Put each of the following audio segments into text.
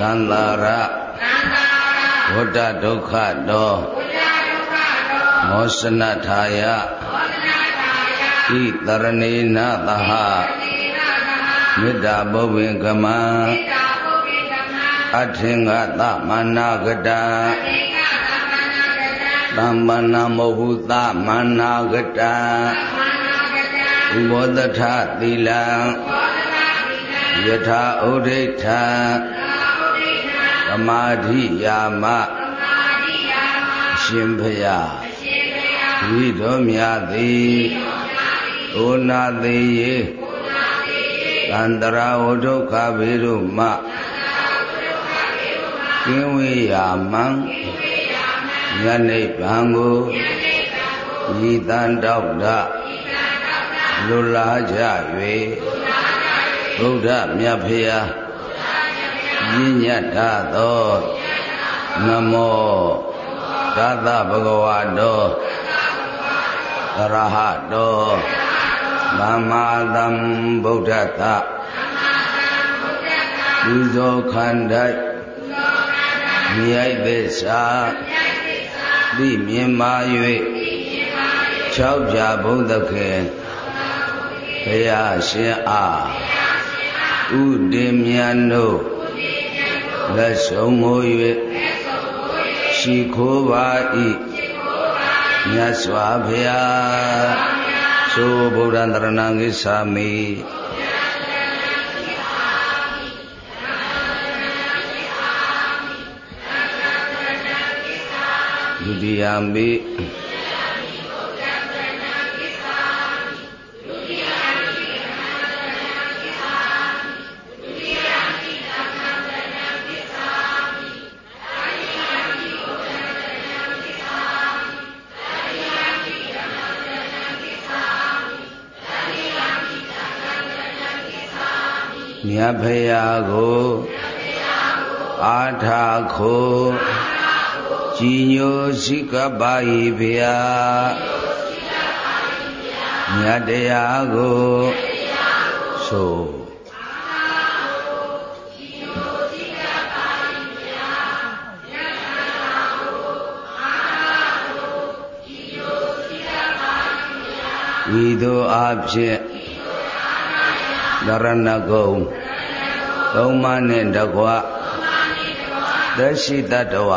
သန္တာရဝတ္တဒုက္ခတောမောစနထာယဣတရဏေနသဟမေတ္တာဘုဗ္ဗင်ကမံအထင်္ဂသမနာကတံသမ္ပနာမဟုသမနာကတံဥဘောတထသီလံယထာဥဒိဋ္ဌံသ မာဓိယာမအရှင်ဖယားဝိတော်မြတ်သည်ဩနာသေးယေသန္တရာဝဒုက္ခဗေရုမကင်းဝေးရာမံညနိဗ္ဗာန်ကိုဤတန်တောက်ဒလူလာကြ၍ဘုရားမြတ်ဖ ရာညညတ်တာသောနမောသတ္တဗဂဝါတောသရဟတောသမ္မာသမ္ဗုဒ္ဓတ္တလူဇောခန္ဓာမြိုက်သစ္စာသိမြင်မာ၍၆ပြဘုဒ္ဓခေဘုရားရှင်အားဥဒိမြတ်တို့ လက်ဆုံးမိုး၍ရှိခိုးပါ၏မြတ်စွာဘုရားသို့ဗုဒ္ဓံတရဏံကိသာမိဒုတိယမိ တ်ဖရာကိုအာထာခိုကြည်ညိုစိကပ္ပါဤဖရာမြတ်တရားကိုဆိုဤသို့အဖြစ်ဒရဏဂုံ သုံးပါးနဲ့တကွသက်ရှိတတဝ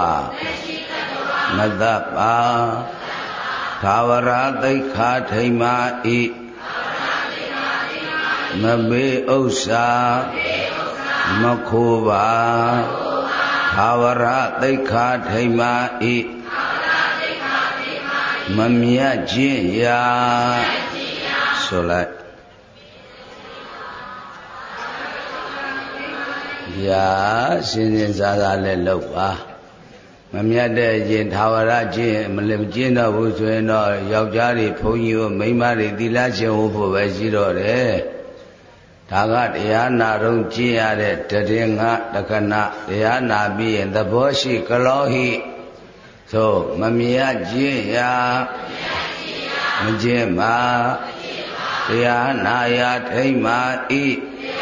မတ္တပါသာဝရသိခာထိမ္မာဤမမေဥစ္စာမခိုးပါသာဝရသိခာထိမ္မာဤမမြတ်ခြင်းရာဆိုလိုက် ဗျာစဉ်စဉ်စားစားလည်းလုပ်ပါမမြတ်တဲ့ရင်သာဝရကျင့်မလကျင့်တော့ဘူးဆိုရင်တော့ယောက်ျားတွေဘုန်းကြီးတို့မိန်းမတွေသီလရှင်ဟုတ်ဖို့ပဲရှိတော့တယ်ဒါကတရားနာတော့ကျင့်ရတဲ့တရင်ငါတက္ကနာတရားနာပြီးရင်သဘောရှိကလောဟိသို့မမြတ်ကျင့်ရာမကျင့်ပါတရားနာရထိမ့်မာဤရ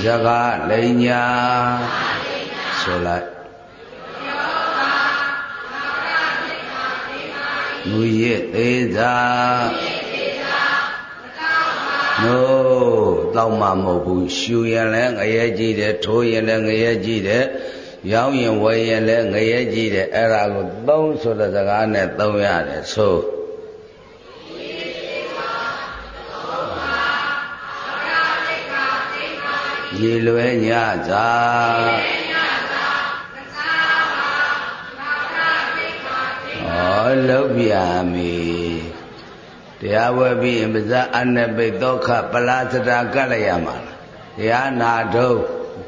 ကလိန်ညာဆိုလိုက်မူရစ်သေးသာနိုးတောက်မှမဟုတ်ဘူးရှူရင်လည်းငရဲကြည့်တယ်ထိုးရင်လည်းငရဲကြည့်တယ်ရောင်းရင်ဝယ်ရင်လည်းငရဲကြည့်တယ်အဲ့ဒါကိုသုံးဆိုတဲ့စကားနဲ့သုံးရတယ်ဆို ရေလွဲညသာဩလုံးပြမီတရားဝဲပြီးရင်ပါဇာအနပိတ်ဒုက္ခပလာစတာကတ်လိုက်ရမှာတရားနာတော့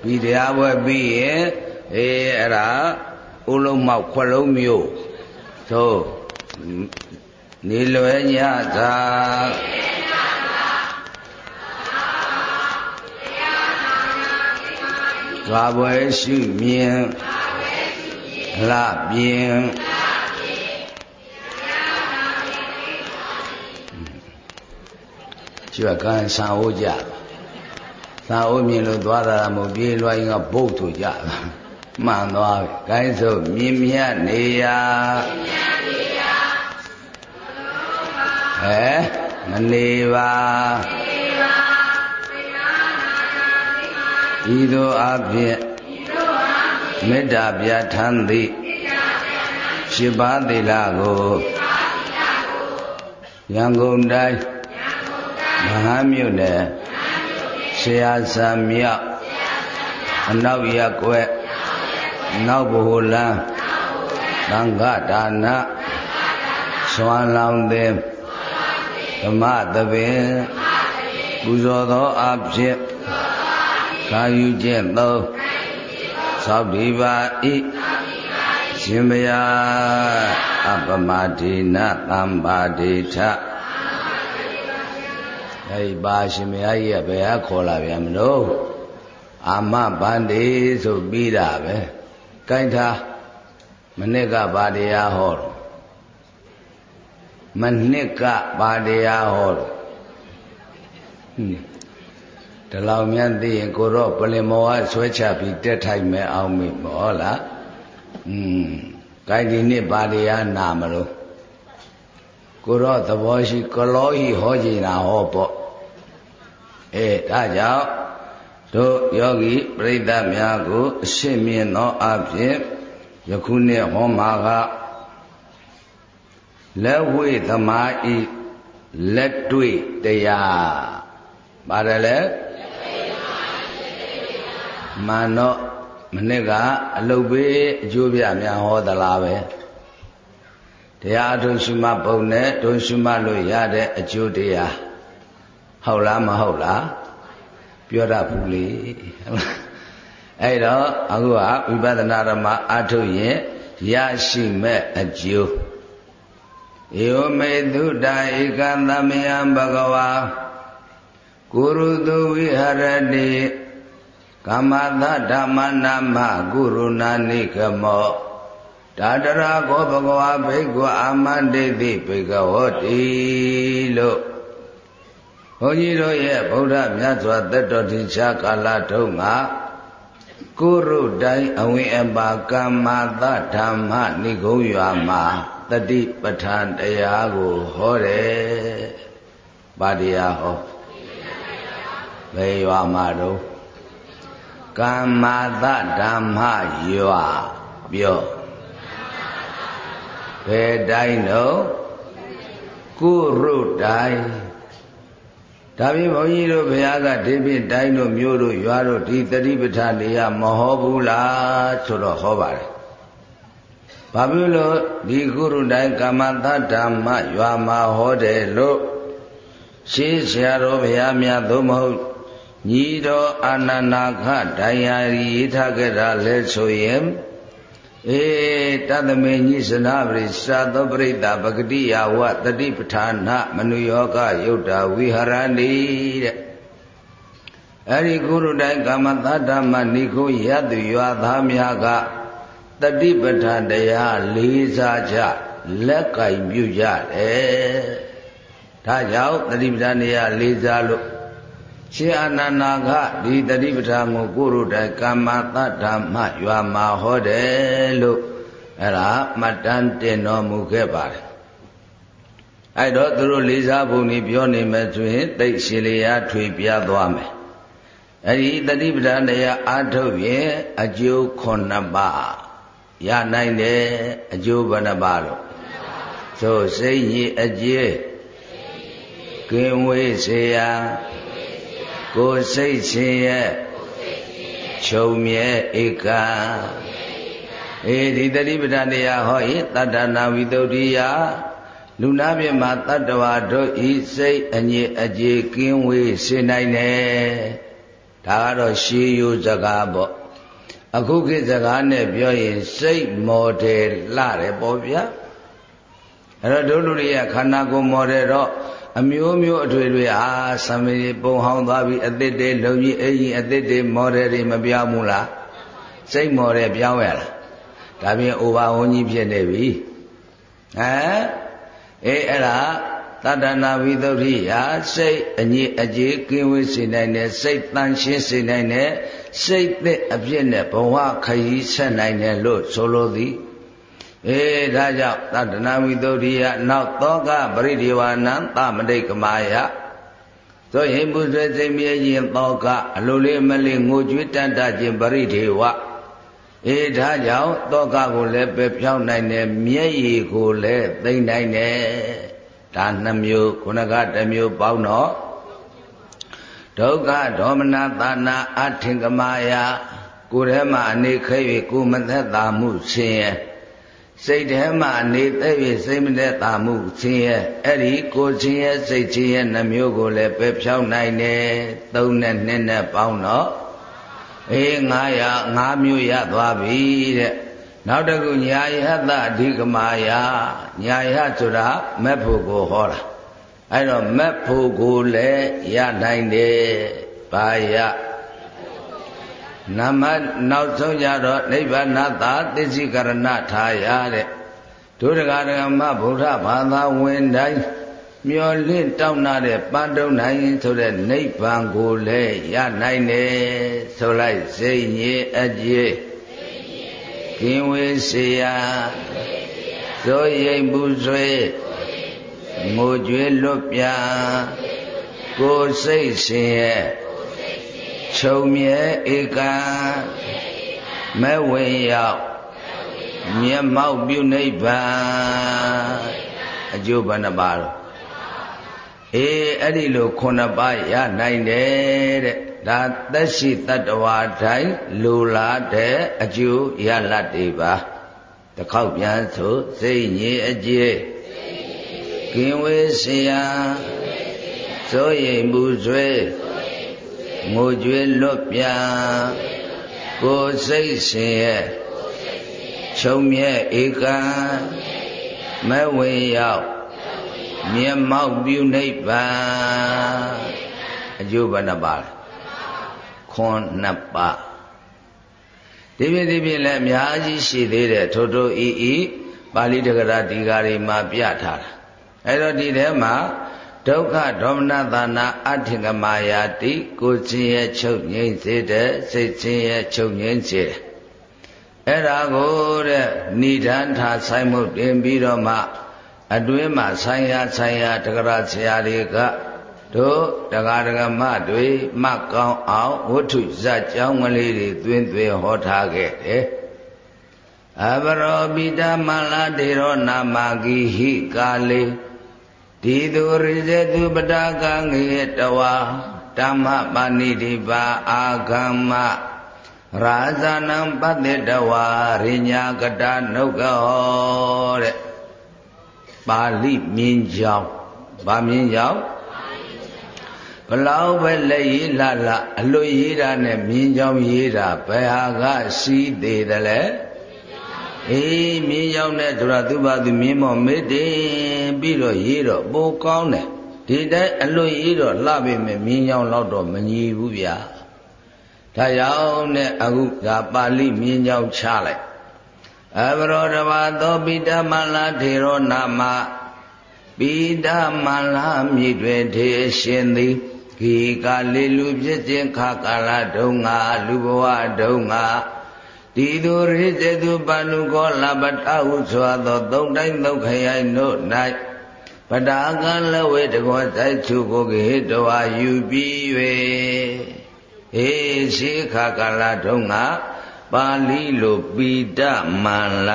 ပြီးတရားဝဲပြီးရင်အေးအဲ့ဒါဥလုံးမောက်ခွလုံးမျိုးသို့နေလွယ်ညသာ ဘာပွဲရှိမြင်လှပြင်းကျွတ်ကန်ဆံဟိုးကြသာအိုးမြင်လို့သွားတာမဟုတ်ပြေးလွှားရင်ကဘုတ်ထူကြတာမှန်သွားပြီ။ကိုင်းဆိုမြင်မြတ်နေရာဟဲမနေပါ ဤသို့အဖြစ်မေတ္တာပြဋ္ဌာန်းသည်ရှိပါသီလကိုရန်ကုန်တိုင်းမဟာမြို့နယ်ဆရာစံမြောက်အနောက်ရက်ွက်နောက်ဘိုလန်းသံဃဒါနစွမ်းလောင်းသည်ဓမ္မသဘင်ပူဇော်သောအဖြစ် ကာယူခြင်းသောသောက်ဒီပါဤရှင်ဘုရားအပမဒေနသမ္ပါဒေထအဲဒီပါရှင်ဘုရားကြီးကဘယ်ဟာခေါ်လာပြန်မလို့အာမဗန္တိဆိုပြီးတာပဲကိုင်းထားမနစ်ကဘာတရားဟောတော့မနှစ်ကဘာတရားဟောတော့ဟင်း ဒီလောက်မြန်သိရင်ကိုတော့ပလင်မောကဆွဲချပြီးတက်ထိုက်မယ်အောင်မေမောလားอืมကိုင်းဒီနှစ်ဘာတရားနာမလို့ကိုတော့သဘောရှိကလောဟိဟောကြည်တာဟောပေါ့အဲဒါကြောင့်တို့ယောဂီပရိသတ်များကိုအရှင်းမြင်သောအဖြစ်ယခုနှစ်ဟောမှာကလက်ဝိသမာဤလက်တွေ့တရားပါတယ်လေ မာနောမနစ်ကအလုတ်ပေးအကျိုးပြများဟောသလားပဲတရားအထုရှုမှပုံနဲ့ဒုရှုမှလို့ရတဲ့အကျိုးတရားဟုတ်လားမဟုတ်လားပြောတတ်ဘူးလေအဲ့တော့အခုကဝိပဿနာဓမ္မအထုရင်ရရှိမဲ့အကျိုးဧဝမေတုတာဧကသမယံဘဂဝါကုရုတုဝိဟရတိ ကမ္မသဓမ္မနာမကုရုဏာနိကမောဒါတရာကောဘဂဝါဘိက္ခုအာမန္တိတိဘိကဝတိလို့ဘုန်းကြီးတို့ရဲ့ဗုဒ္ဓမြတ်စွာသက်တော်တင်ရှားကာလတုန်းကကိုရုတိုင်းအဝင်အပါကမ္မသဓမ္မနိဂုံးရွာမှာတတိပဋ္ဌာန်တရားကိုဟောတယ်။ဘာတရားဟောဘယ်ရွာမှာတော့ ကမ္မသဓမ္မရွာပြောဘယ်တိုင်းတော့ကိုရုတိုင်းဒါပြင်ဘုန်းကြီးတို့ဘုရားကဒီပြင်တိုင်းတို့မြို့တို့ရွာတို့ဒီတတိပဋ္ဌာန်တရားမဟောဘူးလားဆိုတော့ဟောပါတယ်။ဘာဖြစ်လို့ဒီကုရုတိုင်းကမ္မသဓမ္မရွာမှာဟောတယ်လို့ရှင်းဆရာတော်ဘုရားများသို့မဟုတ် ညီတော်အာနန္ဒာခဒိုင်ယာရီရေးထားကြတာလဲဆိုရင်အေတသမေညိစနာပရိသာသောပရိသပဂတိယဝတတိပဋ္ဌာနမနုယောဂယုတ်တာဝိဟရဏိတဲ့အဲ့ဒီကုရုတိုင်းကာမသတ္တမဏိခုယတုရွာသားများကတတိပဋ္ဌာန်တရားလေးစားကြလက်ကင်ပြုကြတယ်ဒါကြောင့်တတိပဋ္ဌာန်တရားလေးစားလို့ ရှင်အနန္နာကဒီတတိပဋ္ဌာန်ကိုကိုရုတိုင်ကာမတ္တမရွာမှာဟောတယ်လို့အဲ့ဒါမှတ်တမ်းတင်တော်မူခဲ့ပါတယ်အဲ့တော့သူတို့လေးစားပုံကြီးပြောနေမယ်ဆိုရင်တိတ်ရှင်လျာထွေပြသွားမယ်အဲ့ဒီတတိပဋ္ဌာန်တရားအာထုတ်ရင်အကျိုး9ပါးရနိုင်တယ်အကျိုးဘယ်နှပါလို့သို့စိတ်ကြီးအကျေကင်းဝေးစေရာ ကိုစိတ်ရှင်ရဲ့ချုပ်မြဲဧကအေဒီတတိပဒတရားဟောဤတတ္တနာဝိတုဒ္ဓိယလူနာပြမှာတတ္တဝါတို့ဤစိတ်အငြိအကျေကင်းဝေးစေနိုင်တယ်ဒါကတော့ရှေးရိုးစကားပေါ့အခုခေတ်စကားနဲ့ပြောရင်စိတ်မော်ဒယ်လှတယ်ပေါ့ဗျာအဲ့တော့တို့လူတွေကခန္ဓာကိုယ်မော်ဒယ်တော့ အမျိုးမျိုးအထွေတွေအာသမေပုံဟောင်းသွားပြီးအသစ်တွေလုံကြီးအကြီးအသစ်တွေမော်ဒယ်တွေမပြောင်းဘူးလားစိတ်မော်ဒယ်ပြောင်းရလားဒါပြင်အိုဘာဝန်းကြီးဖြစ်နေပြီဟမ်အေးအဲ့ဒါတတနာဝိသုဒ္ဓိယာစိတ်အငြိအကျေးကင်းဝေးစေနိုင်တဲ့စိတ်တန်ရှင်းစေနိုင်တဲ့စိတ်သစ်အပြည့်နဲ့ဘဝခရီးဆက်နိုင်တယ်လို့ဆိုလိုသည် အေးဒါကြောင့်တတနာဝိသုဒ္ဓိယနောက်သောကပရိဒီဝါနံသမတိကမာယသောဟိပုဆွေစိတ်မြဲခြင်းသောကအလိုလေးမလေးငိုကြွေးတတ်တခြင်းပရိဒေဝအေးဒါကြောင့်သောကကိုလည်းပဲဖြောင်းနိုင်တယ်မျက်ရည်ကိုလည်းသိမ့်နိုင်တယ်ဒါနှမျိုးခုနကတစ်မျိုးပေါင်းတော့ဒုက္ခဒေါမနသနာအထင်ကမာယကိုယ်ထဲမှာအနေခဲ၍ကိုမသက်သာမှုဆင်းရဲ စိတ်ထဲမှာအနေသက်၍စိတ်မသက်သာမှုဆင်းရဲအဲ့ဒီကိုယ်ချင်းရဲ့စိတ်ချင်းရဲ့နှမျိုးကိုလည်းပဲဖြောင်းနိုင်တယ်သုံးနဲ့နှစ်နဲ့ပေါင်းတော့အေး900 5မျိုးရသွားပြီတဲ့နောက်တခုညာယဟတအဓိကမာယညာယဟဆိုတာမက်ဖို့ကိုဟောတာအဲ့တော့မက်ဖို့ကိုလည်းရနိုင်တယ်ဘာယ နမနောက်ဆုံးကြတော့နိဗ္ဗာန်သာသစ္စိကရဏထာယတဲ့ဒုရဂရမဗုဒ္ဓဘာသာဝင်တိုင်းမျောလင့်တောင်းနာတဲ့ပန်းတုံနိုင်ဆိုတဲ့နိဗ္ဗာန်ကိုလည်းရနိုင်တယ်ဆိုလိုက်စိတ်ညစ်အကြေးကင်းဝေးစေရာဇောရိမ်ပူဆွေငိုကြွေးလွတ်ပြကိုယ်စိတ်ဆင်းရဲ ချုံမြဲဧကံမဲ့ဝင်ရောက်မျက်မှောက်ပြုနိဗ္ဗာန်အကျိုးဘယ်နှပါတော့အေးအဲ့ဒီလိုခုနှစ်ပါးရနိုင်တယ်တဲ့ဒါသက်ရှိတတ္တဝါတိုင်းလူလာတဲ့အကျိုးရလတ်တွေပါတစ်ခေါက်ပြန်ဆိုစိတ်ညစ်အကျေးကင်းဝေးစရာစိုးရိမ်မှုဆွေ ငိုကြွေးလွတ်ပြကိုယ်စိတ်ရှင်ရဲ့ချုံမြဲဧကံမဲ့ဝင်ရောက်မျက်မှောက်ပြုနိဗ္ဗာန်အကျိုးဘယ်နှပါလဲခွန်နှစ်ပါးဒီပြဒီပြလည်းအများကြီးရှိသေးတယ်ထို့ထို့ဤဤပါဠိတက္ကရာဒီဃာတွေမှာပြထားတာအဲ့တော့ဒီထဲမှာ ဒုက္ခဒေါမနသနာအထင်ကမာယာတိကိုချင်းရဲ့ချုပ်ငိမ့်စေတဲ့စိတ်ချင်းရဲ့ချုပ်ငိမ့်စေတယ်အဲ့ဒါကိုတဲ့ဏိဒန်းထာဆိုင်မှုတင်ပြီးတော့မှအတွင်းမှာဆိုင်ရာဆိုင်ရာတက္ကရာဆရာတွေကတို့တရားဒဂမတွေမှတ်ကောင်းအောင်ဝတ္ထုဇတ်ကြောင်းကလေးတွေသွင်းသွင်းဟောထားခဲ့တယ်အဘရောပိတမလာတေရောနာမဂိဟိကာလေ ဒီသူရိဇေသူပတာကငေတဝါဓမ္မပါဏိတိပါအာဂမ္မရာဇာနံပတ္တတဝါရိညာကတနုကဟောတဲ့ပါဠိမြင်းကြောင်းဗာမြင်းကြောင်းဘလောက်ပဲလက်ရည်လှလှအလွတ်ရေးတာနဲ့မြင်းကြောင်းရေးတာဘယ်ဟာကရှိသေးတယ်လဲ အေးမြင်းကြောင်းနဲ့ဆိုတာသူပါသူမြင်းမော်မေ့တင်ပြီးတော့ရေးတော့ပိုကောင်းတယ်ဒီတိုင်းအလွတ်ရေးတော့လှပေမဲ့မြင်းကြောင်းတော့တော့မညီဘူးဗျာဒါကြောင့်နဲ့အခုကပါဠိမြင်းကြောင်းချလိုက်အဘရောတဘာသောပိတမလာထေရောနာမပိတမလာမြည်တွေထေရှင်သည်ဂီကာလေလူဖြစ်ခြင်းခါကာလဒုံငါလူဘဝဒုံငါ ဒီသူရိစေသူပါဏုကောလပတဟုဆိုသောသုံးတိုင်းသုံးခရိုင်တို့၌ပတာကံလဝေတကောစိုက်ချုကိုကေတဝါယူပြီး၍အေရှိခါကာလဒုံငါပါဠိလိုပိတမန္လ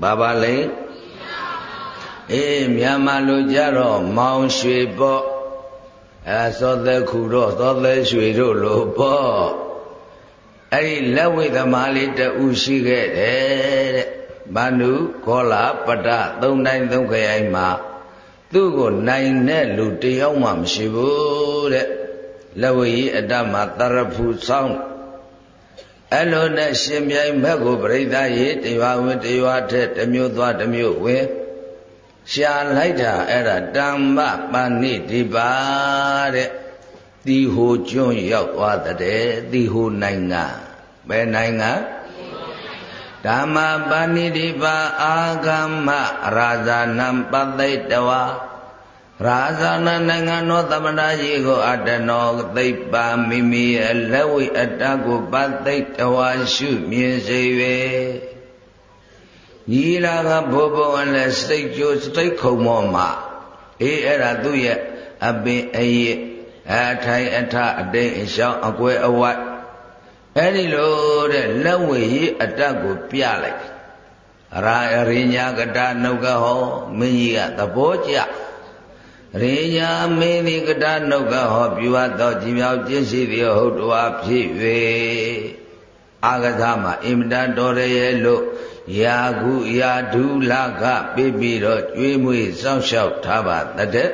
ဘာပါလဲအေးမြန်မာလိုကြတော့မောင်ရွှေပေါ့အဲသောသက်ခုတော့သောသက်ရွှေတို့လိုပေါ့ အဲ့ဒီလက်ဝိသမားလေးတူရှိခဲ့တယ်တဲ့မနုခောလာပတသုံးတိုင်းသုံးခရိုင်မှာသူ့ကိုနိုင်တဲ့လူတယောက်မှမရှိဘူးတဲ့လက်ဝိကြီးအတ္တမှာတရဖူဆောင်အဲ့လိုနဲ့ရှင်မြိုင်ဘက်ကိုပြိဿရေတရွာဝင်တရွာထက်တစ်မျိုးသွားတစ်မျိုးဝင်ရှာလိုက်တာအဲ့ဒါတမ္မပဏိတိပါတဲ့ တီဟိုကျွန်းရောက်သွားတဲ့တီဟိုနိုင်ငံဘယ်နိုင်ငံဓမ္မပဏိတိပါအာဂမရာဇာနံပသိတဝါရာဇာနာနိုင်ငံတော်သမဏကြီးကိုအတနောသိပ္ပမိမိရဲ့လက်ဝိအတ္တကိုပသိတဝါရှုမြင်စေ၍ညီလာကဘိုးဘုံအလဲစိတ်ကြိုစိတ်ခုံမောမှာအေးအဲ့ဒါသူ့ရဲ့အပင်အရေး အထိုင်အထအတိတ်အရှောင်းအကွယ်အဝတ်အဲ့ဒီလိုတဲ့လက်ဝိရေးအတ္တကိုပြလိုက်ရာရိညာကတနုကဟောမင်းကြီးကသဘောကျရေညာမင်းဒီကတနုကဟောပြုအပ်သောကြည်မြောက်ခြင်းရှိသည်ဟုတ်တော်ဖြစ်၍အာဂသမှာအင်မတန်တော်ရရဲ့လို့ယာကုယာဒုလကပြပြီးတော့ကျွေးမွေးစောင့်ရှောက်ထားပါတဲ့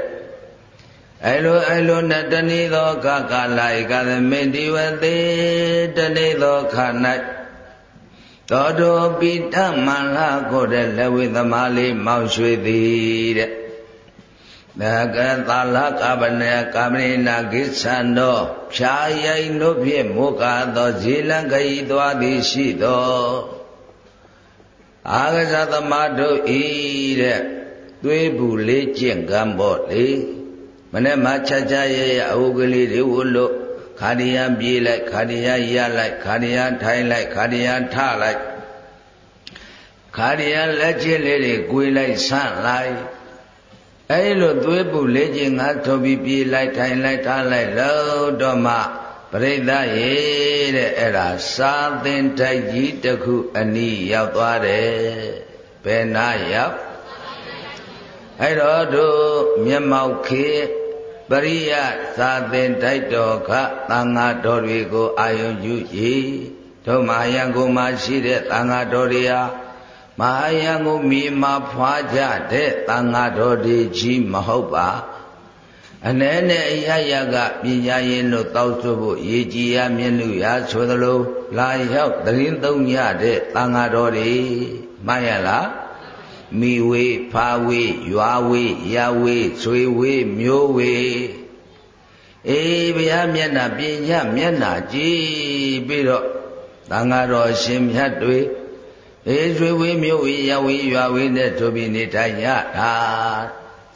အဲ့လိုအဲ့လိုနဲ့တဏိသောကကာလဧကသမေတိဝတိတဏိသောခ၌သောတောပိတမန္လကိုတဲ့လက်ဝိသမားလေးမောင်ရွှေသည်တဲ့သကသလကပနေကာမရိနာကိသံတော်ဖြာရိုင်တို့ဖြင့်မောကသောဇေလံခရီသွားသည်ရှိသောအာဂဇသမားတို့ဤတဲ့သွေးဘူးလေးကျင့်ကံပေါ့လေ မနေ့မှချာချာရရအဟုတ်ကလေးတွေဝလို့ခါရယပြေးလိုက်ခါရယရလိုက်ခါရယထိုင်လိုက်ခါရယထလိုက်ခါရယလက်ချစ်လေးတွေကိုယ်လိုက်ဆန့်လိုက်အဲဒီလိုသွေးပူလေးချင်းငါထုတ်ပြီးပြေးလိုက်ထိုင်လိုက်ထားလိုက်လို့တော့မှပရိသတ်ရေတဲ့အဲ့ဒါစာသင်တိုက်ကြီးတစ်ခုအနီးရောက်သွားတယ်ဘယ်နာရောက်အဲ့တော့တို့မျက်မှောက်ခေ ပရိယသာသင်တိုက်တော်ခသံဃာတော်တွေကိုအာယုံယူ၏တို့မဟာယံကိုမှရှိတဲ့သံဃာတော်တွေဟာမဟာယံကိုမိမဖွာကြတဲ့သံဃာတော်တွေကြီးမဟုတ်ပါအ ਨੇ နဲ့အရရကပညာရင်တို့တောက်ဆွဖို့ရေကြည်ရမျက်နှုရာဆိုသလိုလာရောက်တရင်သုံးရတဲ့သံဃာတော်တွေမှန်ရလား မိဝေဖာဝေရွာဝေရဝေဆွေဝေမျိုးဝေအေးဘုရားမျက်နှာပညာမျက်နှာကြည်ပြီးတော့သံဃာတော်ရှင်မြတ်တွေအေးဆွေဝေမျိုးဝေရဝေရွာဝေနဲ့ဆိုပြီးနေထိုင်ရတာ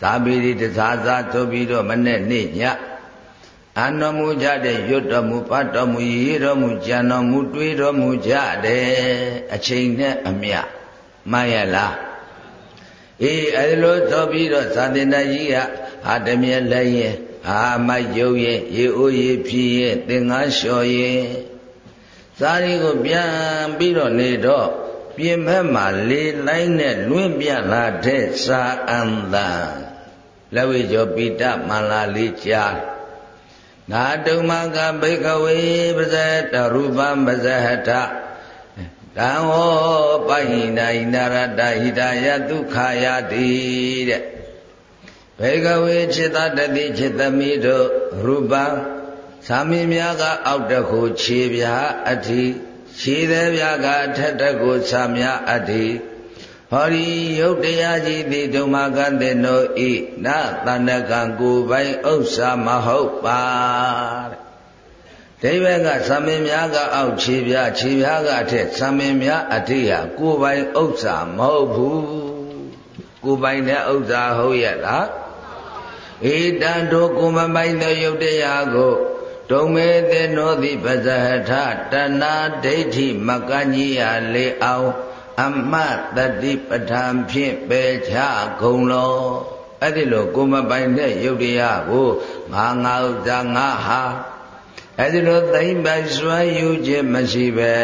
သာပေရီတစားစားဆိုပြီးတော့မနဲ့နေ့ညအနတော်မူကြတဲ့ရွတ်တော်မူပတ်တော်မူရေးတော်မူကြံတော်မူတွေးတော်မူကြတဲ့အချိန်နဲ့အမျှမှန်ရလား အေးအဲလိုသောပြီးတော့သာသနာကြီးကဟာတမြဲလဲရင်ဟာမိုက်ရုပ်ရဲ့ရေအိုးရေဖြီးရဲ့သင်္ကားလျှော်ရဲ့စာရီကိုပြန်ပြီးတော့နေတော့ပြင်ဘက်မှာလေလိုက်နဲ့လွင့်ပြလာတဲ့စာအန္တလက်ဝိကျော်ပိတမန္လာလေးကြားနာတုမကဘိကဝေပဇတရူပံပဇဟတ တံဟောပဟိနာဣနာရတဟိတယဒုက္ခယတိတဲ့ဘေကဝေจิตတတိจิตသမီးတို့ရူပံသာမင်းများကအောက်တခုခြေပြာအဋ္ဌိခြေသေးပြာကအထက်တခုသာမြအဋ္ဌိဟောဒီယုတ်တရားကြီးသည်ဓမ္မကတေနောဤနတန္တကံကိုပိုင်ဥစ္စာမဟုတ်ပါတဲ့ ဒိဗေကသမင်များကအောက်ခြေပြခြေပြားကအထက်သမင်များအထိဟာကိုယ်ပိုင်ဥစ္စာမဟုတ်ဘူးကိုယ်ပိုင်တဲ့ဥစ္စာဟုတ်ရဲ့လားဧတံတို့ကိုမပိုင်သောယုတ်တရားကိုဒုံမေသေနောတိပဇဟထတဏဒိဋ္ဌိမကကြီးရလေအောင်အမတတိပဋ္ဌာန်ဖြင့်ပယ်ချကုန်လောအဲ့ဒီလိုကိုမပိုင်တဲ့ယုတ်တရားကိုငါငါဥစ္စာငါဟာ အဲ့ဒီလိုသိမ့်ပိုင်စွမ်းယူခြင်းမရှိပဲ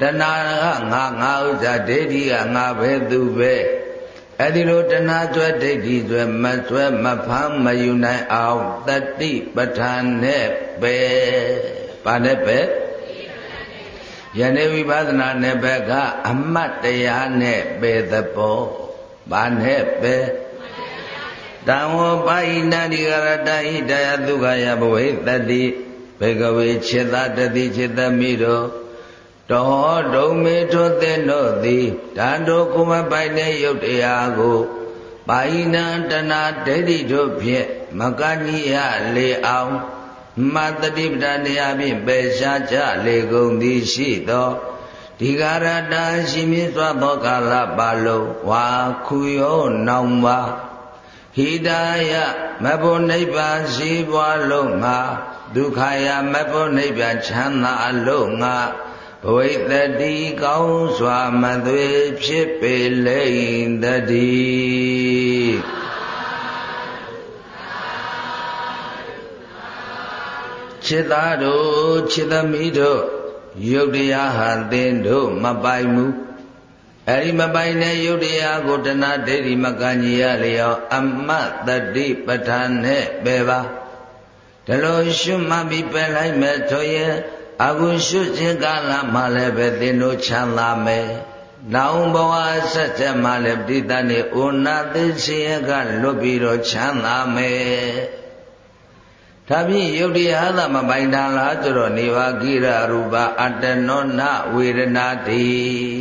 တဏှာကငါငါဥစ္စာဒိဋ္ဌိကငါပဲသူပဲအဲ့ဒီလိုတဏှာကျွဲဒိဋ္ဌိကျွဲမကျွဲမဖမ်းမယူနိုင်အောင်တတိပဋ္ဌာန်နဲ့ပဲဘာနဲ့ပဲယနေ့ဝိပဿနာနဲ့ဘက်ကအမတ်တရားနဲ့ပဲသဘောဘာနဲ့ပဲတံဝပါဠိနာတိကရတဟိတယဒုက္ခယဘဝေတတိ ဘေကဝေจิตတတိจิตမိတို့တောဒုံမေထွသင်တို့သည်ဓာတုကုမပိုင်တဲ့ယုတ်တရားကိုပါဠိနာတနာဒိဋ္ဌိတို့ဖြင့်မကကြီးရလေအောင်မတတိပဒတရားဖြင့်ပေရှားကြလေကုန်သည်ရှိသောဒီကာရတာရှိမြင့်စွာသောကာလပါလုံးဝါခုယောနောင်ပါ ဟိတာယမဘောနိဗ္ဗာန်ရှိပွားလို့ငါဒုက္ခယမဘောနိဗ္ဗာန်ချမ်းသာလို့ငါဘဝိတတိကောင်းစွာမသွေဖြစ်ပေလိမ့်တည်းခြေသားတို့ခြေသမီးတို့ယုတ်တရားဟာသင်တို့မပိုင်ဘူး အဲဒီမပိုင်တဲ့ယုတ်တရားကိုတဏ္ဍဒိဋ္ဌိမကံကြီးရလျောအမတ်တတိပဋ္ဌာန်နဲ့ပဲပါဒါလိုရှုမှတ်ပြီးပယ်လိုက်မယ်ဆိုရင်အကုရှုခြင်းကာလမှလည်းပဲသင်တို့ချမ်းသာမယ်။နောင်ဘဝဆက်ဆက်မှလည်းပဋိသန္ဓေဩနာသိစေကလွတ်ပြီးတော့ချမ်းသာမယ်။ဒါဖြင့်ယုတ်တရားသာမပိုင်တန်လားဆိုတော့နေဝကိရရူပအတ္တနောနဝေဒနာတိ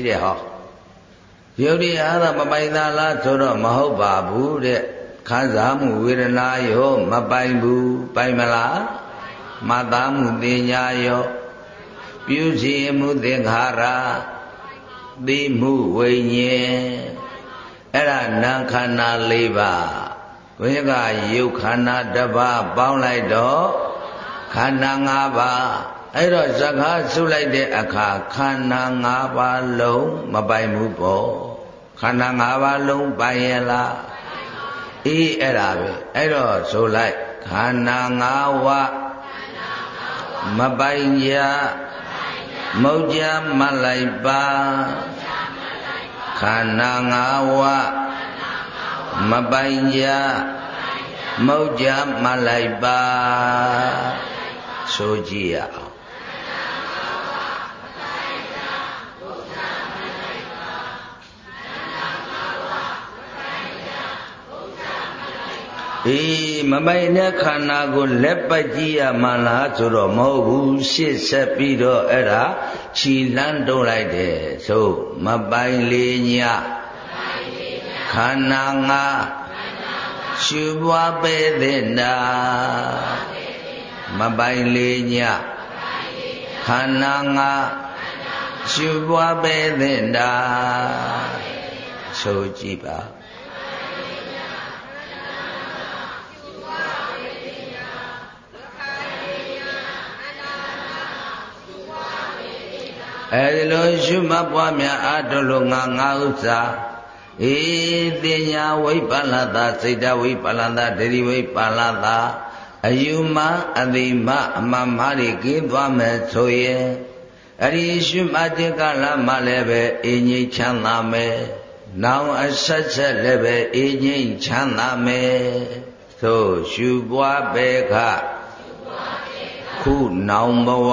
တဲ့ဟော။ ယုတ်တရားသာမပိုင်တန်လားဆိုတော့မဟုတ်ပါဘူးတဲ့။ခံစားမှုဝေဒနာရောမပိုင်ဘူးပိုင်မလား။မသားမှုတင်ညာရောပြုစီမှုသင်္ခါရသိမှုဝိညာဉ်အဲ့ဒါနာခန္ဓာ၄ပါးဘုရားကယုတ်ခန္ဓာတစ်ပါးပေါင်းလိုက်တော့ခန္ဓာ၅ပါး အဲ့တော့ဇကားဆုလိုက်တဲ့အခါခန္ဓာ၅ပါးလုံးမပိုင်ဘူးပေါ့ခန္ဓာ၅ပါးလုံးပိုင်ရလားအေးအဲ့ဒါပဲအဲ့တော့ဆိုလိုက်ခန္ဓာ၅ဝမပိုင်ကြမုတ်ကြမလိုက်ပါခန္ဓာငါးဝမပိုင်ကြမုတ်ကြမလိုက်ပါဆိုကြည့်ရအောင် အေးမပိုင်တဲ့ခန္ဓာကိုလက်ပတ်ကြည့်ရမှလားဆိုတော့မဟုတ်ဘူးရှစ်ဆက်ပြီးတော့အဲ့ဒါခြီလန်းတုံးလိုက်တယ်ဆိုမပိုင်လေညခန္ဓာငါရှုပွားပေတဲ့နာမပိုင်လေညခန္ဓာငါရှုပွားပေတဲ့နာဆိုကြည့်ပါ အဲဒီလိုရှုမှတ်ပွားများအထုလို့ငါငါဥစ္စာဧတိညာဝိပါလတာစိတ်တဝိပါလတာဒိဋ္ဌိဝိပါလတာအယူမအတိမအမမတွေကင်းသွားမယ်ဆိုရင်အရိရှုမှတ်တဲ့ကာလမှလည်းပဲအင်းကြီးချမ်းသာမယ်။နောင်အဆက်ဆက်လည်းပဲအင်းကြီးချမ်းသာမယ်။သို့ရှုပွားပေခခုနောင်ဘဝ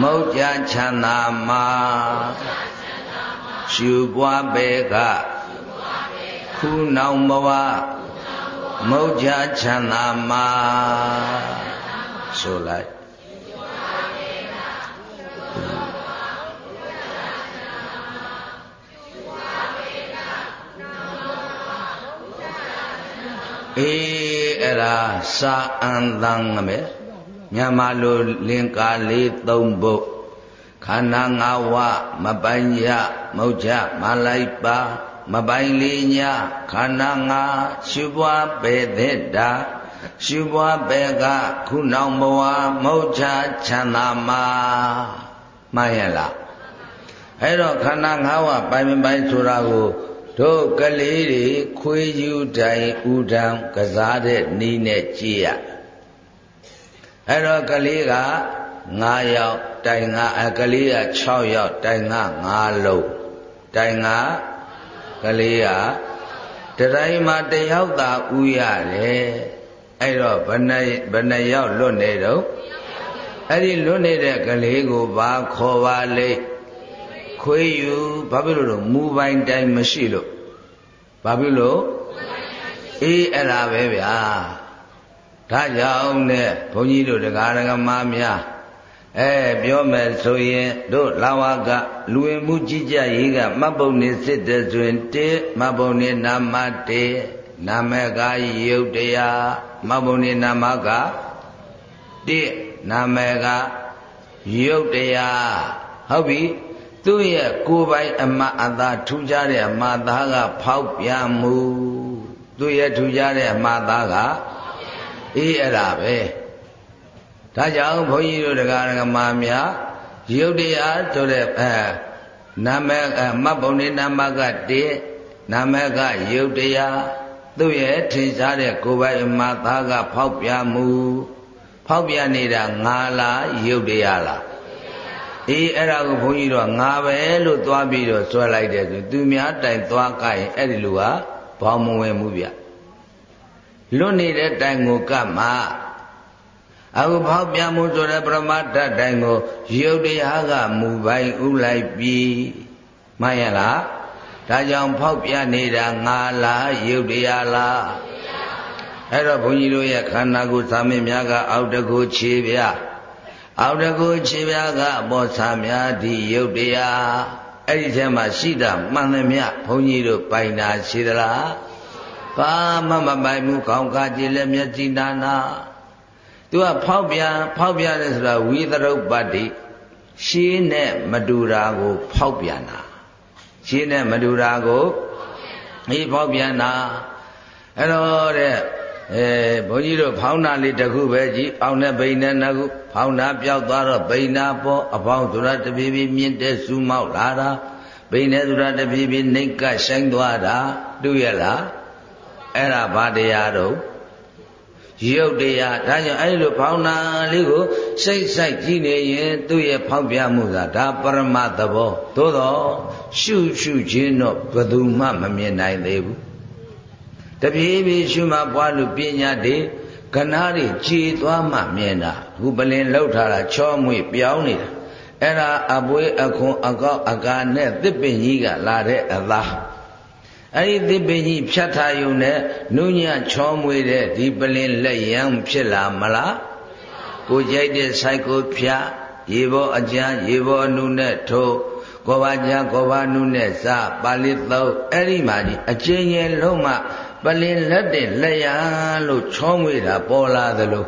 မုတ်ကြချမ်းသာမှာရှုပွားပေကခုနောင်ဘဝမုတ်ကြချမ်းသာမှာဆိုလိုက်အေးအဲ့ဒါစာအန်တန်မယ် မြန်မာလိုလင်္ကာလေးသုံးဖို့ခန္ဓာငါးဝမပိုင်ရမုတ်ချမလိုက်ပါ မပိုင်လေးညခန္ဓာငါရှုပွားပေသက်တာရှုပွားပေကခုနောင်ဘဝမုတ်ချချမ်းသာမှာမှန်ရလားအဲ့တော့ခန္ဓာငါးဝပိုင်မပိုင်ဆိုတာကိုတို့ကလေးတွေခွေးယူတိုင်ဥဒံကစားတဲ့နီးနဲ့ကြည့်ရ အဲ့တော့ကလေးက9ယောက်တိုင်9အကလေးက6ယောက်တိုင်9 5လုံးတိုင်9ကလေးကတတိုင်းမှာတယောက်သာဥရတယ်အဲ့တော့ဘယ်နှဘယ်နှယောက်လွတ်နေတော့အဲ့ဒီလွတ်နေတဲ့ကလေးကိုဘာခေါ်ပါလိမ့်ခွေးယူဘာဖြစ်လို့လို့မူပိုင်တိုင်မရှိလို့ဘာဖြစ်လို့အေးအဲ့ဒါပဲဗျာ ဒါကြောင့်နဲ့ဘုန်းကြီးတို့တရားဓမ္မများအဲပြောမယ်ဆိုရင်တို့လာဝကလူဝင်မှုကြီးကြရေးကမတ်ပုံနေစစ်တဲ့ဆိုရင်တေမတ်ပုံနေနာမတေနာမကယုတ်တရားမတ်ပုံနေနာမကတေနာမကယုတ်တရားဟုတ်ပြီသူ့ရဲ့ကိုယ်ပိုင်အမအသာထူးခြားတဲ့အမသားကဖောက်ပြန်မှုသူရဲ့ထူကြတဲ့အမှားသားက အေးအဲ့ဒါပဲဒါကြောင့်ဘုန်းကြီးတို့တရားဓမ္မများယုတ်တရားဆိုတဲ့အဲနာမည်မတ်ပုံနေနာမကတည်းနာမကယုတ်တရားသူ့ရဲ့ထင်ရှားတဲ့ကိုယ်ပိုင်အမှားသားကဖောက်ပြမှု ဖောက်ပြနေတာငါလားယုတ်တရားလားအေးအဲ့ဒါကိုဘုန်းကြီးတို့ငါပဲလို့သွားပြီးတော့ဆွဲလိုက်တယ်ဆိုသူများတိုင်သွားကြရင်အဲ့ဒီလူကဘောင်းမဝင်မှုဗျ လွတ်နေတဲ့တိုင်ကိုကပ်မှာအခုဖောက်ပြန်မှုဆိုတဲ့ပရမတ္ထတိုင်ကိုယုတ်တရားကမူပိုင်ဥလိုက်ပြီးမှန်ရလားဒါကြောင့်ဖောက်ပြန်နေတာငါလားယုတ်တရားလားအဲ့တော့ဘုန်းကြီးတို့ရဲ့ခန္ဓာကိုယ်သာမင်းများက အောက်တကူခြေပြအောက်တကူခြေပြကအပေါ်သာများဒီယုတ်တရားအဲ့ဒီထဲမှာရှိတာမှန်သမျှဘုန်းကြီးတို့ပိုင်တာရှိသလား ဘာမှမပိုင်ဘူးခေါင်းကားကြည်လည်းမျက်စိနာနာသူကဖောက်ပြန်ဖောက်ပြန်တယ်ဆိုတာဝိသရုပ်ပတ္တိရှင်းနဲ့မတူတာကို ဖောက်ပြန်တာရှင်းနဲ့မတူတာကိုအေးဖောက်ပြန်တာအဲ့တော့တဲ့အဲဘုန်းကြီးတို့ဖောင်းနာလေးတစ်ခုပဲကြည်အောင်နဲ့ဘိန်းနဲ့နှစ်ခုဖောင်းနာပြောက်သွားတော့ဘိန်းနာပေါ်အပေါင်းဆိုတာတပြေးပြေးမြင့်တဲ့စူးမောက်လာတာဘိန်းနဲ့ဆိုတာတပြေးပြေးနှိတ်ကဆိုင်သွားတာတွေ့ရလား အဲ့ဒါဘာတရားတော့ရုပ်တရားဒါကြောင့်အဲ့လိုဖောင်းနာလေးကိုစိတ်ဆိုင်ကြည့်နေရင်သူ့ရဲ့ဖောက်ပြမှုသာဒါပရမသဘောသို့တော့ရှုရှုခြင်းတော့ဘယ်သူမှမမြင်နိုင်သေးဘူးတပြေးပြေးရှုမှပွားလို့ပညာတွေကနာတွေကြည်သွားမှမြင်တာအခုပလင်လောက်ထားတာချောမွေပြောင်းနေတာအဲ့ဒါအပွေးအခွန်အကောက်အကာနဲ့သစ်ပင်ကြီးကလာတဲ့အသား အဲ့ဒီသစ်ပင်ကြီးဖြတ်ထားယုံနဲ့နုညချောမွေတဲ့ဒီပလင်လက်ရန်ဖြစ်လာမလားကိုကြိုက်တဲ့ဆိုင်ကိုဖြတ်ရေဘောအကျမ်းရေဘောအနုနဲ့ထိုးကောဘာကျမ်းကောဘာနုနဲ့စပါဠိသုံးအဲ့ဒီမှာဒီအကျဉ်းချင်းလုံးမှပလင်လက်တဲ့လက်ရလို့ချောမွေတာပေါ်လာသလို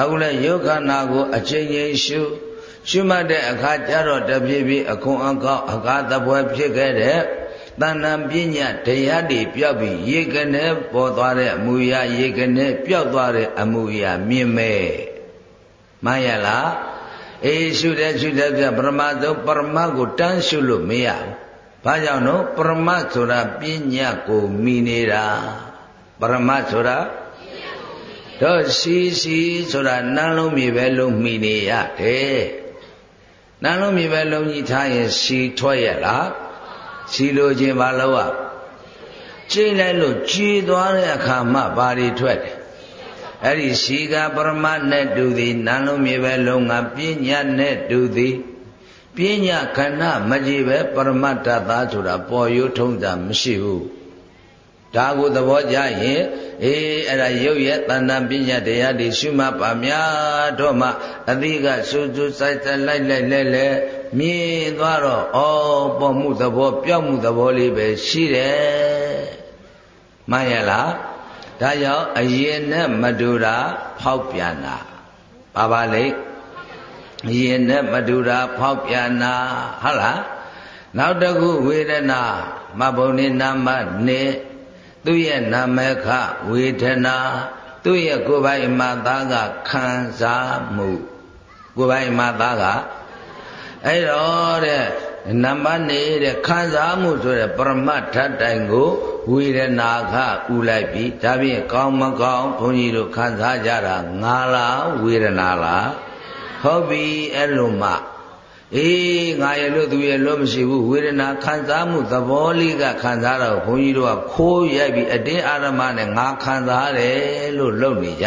အခုလည်းယုခန္ဓာကိုအကျဉ်းချင်းရှုရှုမှတ်တဲ့အခါကျတော့တပြေးပြေးအခွန်အကောက်အခါသပွဲဖြစ်ခဲ့တဲ့ တဏ္ဍပညာတရားတွေပြောက်ပြီးရေကနေပေါ်သွားတဲ့အမူအရာရေကနေပြောက်သွားတဲ့အမူအရာမြင်မဲ့မှန်ရလားအေးရှုတဲ့ရှုတဲ့ပြပရမသုံးပရမကိုတန်းရှုလို့မရဘူးဘာကြောင့်တော့ပရမဆိုတာပညာကိုမိနေတာပရမဆိုတာတော့စီစီဆိုတာနန်းလုံးမြေပဲလုံးမိနေရတယ်နန်းလုံးမြေပဲလုံးကြီးထားရင်စီထွက်ရလား စီလိုခြင်းဘာလို့อ่ะကျိလိုက်လို့ကြည်သွားတဲ့အခါမှဘာတွေထွက်တယ်အဲ့ဒီစီကပရမနဲ့တူသည်နန်းလုံးမြေပဲလုံးကပညာနဲ့တူသည်ပညာခန္ဓာမကြည့်ပဲပရမတ္တသားဆိုတာပေါ်ရိုးထုံးတာမရှိဘူး ဒါကိုသဘောကျရင်အေးအဲ့ဒါရုပ်ရဲ့တဏ္ဍပညာတရားတွေရှုမှတ်ပါများတော့မှအတိကစူးစူးဆိုင်ဆိုင်လိုက်လိုက်လဲလဲမြင်သွားတော့ဩပေါ်မှုသဘောပြောက်မှုသဘောလေးပဲရှိတယ်မှန်ရလားဒါကြောင့်အရင်နဲ့မတူတာဖောက်ပြန်တာပါပါလေအရင်နဲ့မတူတာဖောက်ပြန်တာဟုတ်လားနောက်တစ်ခုဝေဒနာမဘုံနေနာမနေ သူ့ရဲ့နာမခဝေဒနာသူ့ရဲ့ကိုယ်ပိုင်မှသားကခံစားမှုကိုယ်ပိုင်မှသားကအဲ့တော့တဲ့နံပါတ်နေတဲ့ခံစားမှုဆိုတဲ့ပရမတ်ထတိုင်ကိုဝေဒနာခဥလိုက်ပြီဒါဖြင့်ကောင်းမကောင်းဘုန်းကြီးတို့ခံစားကြတာငါလားဝေဒနာလားဟုတ်ပြီအဲ့လိုမှ အေးငါရဲ့လို့သူရဲ့လို့မရှိဘူးဝေဒနာခံစားမှုသဘောလေးကခံစားတော့ဘုန်းကြီးတို့ကခိုးရိုက်ပြီးအတင်းအာရမနဲ့ငါခံစားတယ်လို့လုပ်နေကြ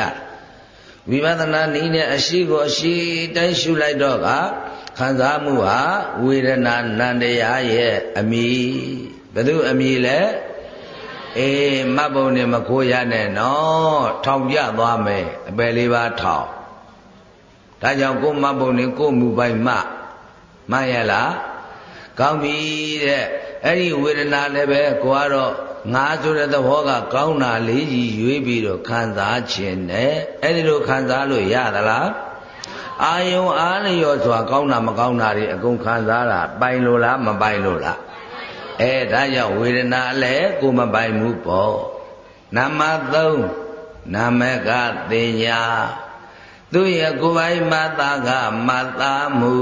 ဝိပဿနာနည်းနဲ့အရှိကိုအရှိတိုင်းရှုလိုက်တော့ကခံစားမှုဟာဝေဒနာနန္တရားရဲ့အမိဘယ်သူအမိလဲအေးမတ်ပုံနဲ့မခိုးရနဲ့နော်ထောင်ပြသွားမယ်အပယ်လေးပါထောင်ဒါကြောင့်ကိုမတ်ပုံနဲ့ကိုမူပိုင်မှ မှန်ရလားကောင်းပြီတဲ့အဲ့ဒီဝေဒနာလည်းပဲကိုကတော့ငါဆိုတဲ့သဘောကကောင်းတာလေးကြီးရွေးပြီးတော့ခံစားခြင်းနဲ့အဲ့ဒီလိုခံစားလို့ရသလားအာယုံအားလျော်စွာကောင်းတာမကောင်းတာတွေအကုန်ခံစားတာပိုင်လို့လားမပိုင်လို့လားအဲဒါကြောင့်ဝေဒနာလည်းကိုမပိုင်ဘူးပေါ့နံပါတ်3နာမကတင်ညာ သူရဲ့ကိုယ်ပိုင်မတာကမတာမှု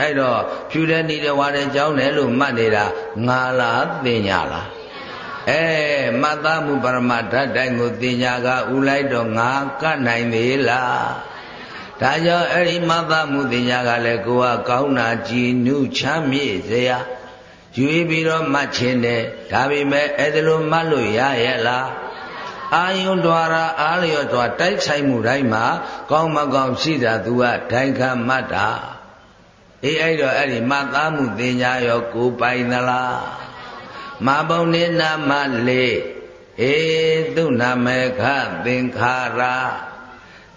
အဲ့တော့ဖြူတဲ့နေတဲ့ဝါတဲ့ကြောင်းတယ်လို့မှတ်နေတာငါလားတင်ညာလားအဲမတာမှုပရမဓာတ်တိုင်းကိုတင်ညာကဥလိုက်တော့ငါကနိုင်သေးလားဒါကြောင့်အဲ့ဒီမသမှုတင်ညာကလည်းကိုကကောင်းတာကြည်နုချမ်းမြေ့စရာယူပြီးတော့မှတ်ခြင်းနဲ့ဒါပေမဲ့အဲ့ဒါလိုမှတ်လို့ရရဲ့လား အာယုံ द्वार အားလျော်စွာတိုက်ဆိုင်မှုတိုင်းမှာကောင်းမကောင်းရှိတာသူကဒိုင်ခံမှတ်တာအေးအဲ့တော့အဲ့ဒီမှတ်သားမှုတင်ညာရောကိုပိုင်သလားမဘုံနေနာမလေးအေးသူနာမေခသင်္ခါရ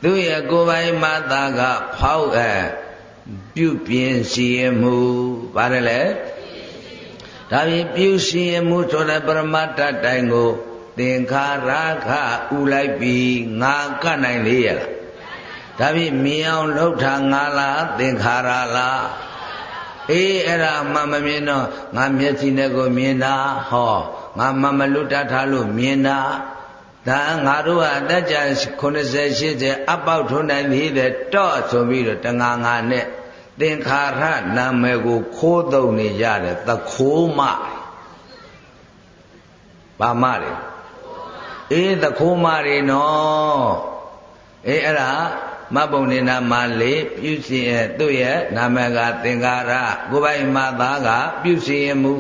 သူရဲ့ကိုယ်ပိုင်မသားကဖောက်အဲပြုပြင်စီရင်မှုပါတယ်လေဒါပြင်ပြုစီရင်မှုဆိုတဲ့ပရမတ္တတိုင်းကို သင်္ခါရခဥလိုက်ပြီးငါကတ်နိုင်လေရလားဒါပြင်မြင်အောင်လှုပ်တာငါလားသင်္ခါရလားအေးအဲ့ဒါမှမမြင်တော့ငါမျက်စိနဲ့ကိုမြင်တာဟောငါမမလွတ်တတ်ထားလို့မြင်တာဒါငါတို့ကအတ္တကြ80 80အပေါက်ထုံးနိုင်သေးတယ်တော့ဆိုပြီးတော့တငါငါနဲ့သင်္ခါရနာမည်ကိုခိုးသုံးနေကြတယ်သခိုးမဘာမလဲ အေးသခိုးမတွေနော်အေးအဲ့ဒါမဘုံနေနာမလေးပြုစီရဲ့သူ့ရဲ့နာမည်ကသင်္ကာရကိုယ်ပိုင်မသားကပြုစီရင်မူ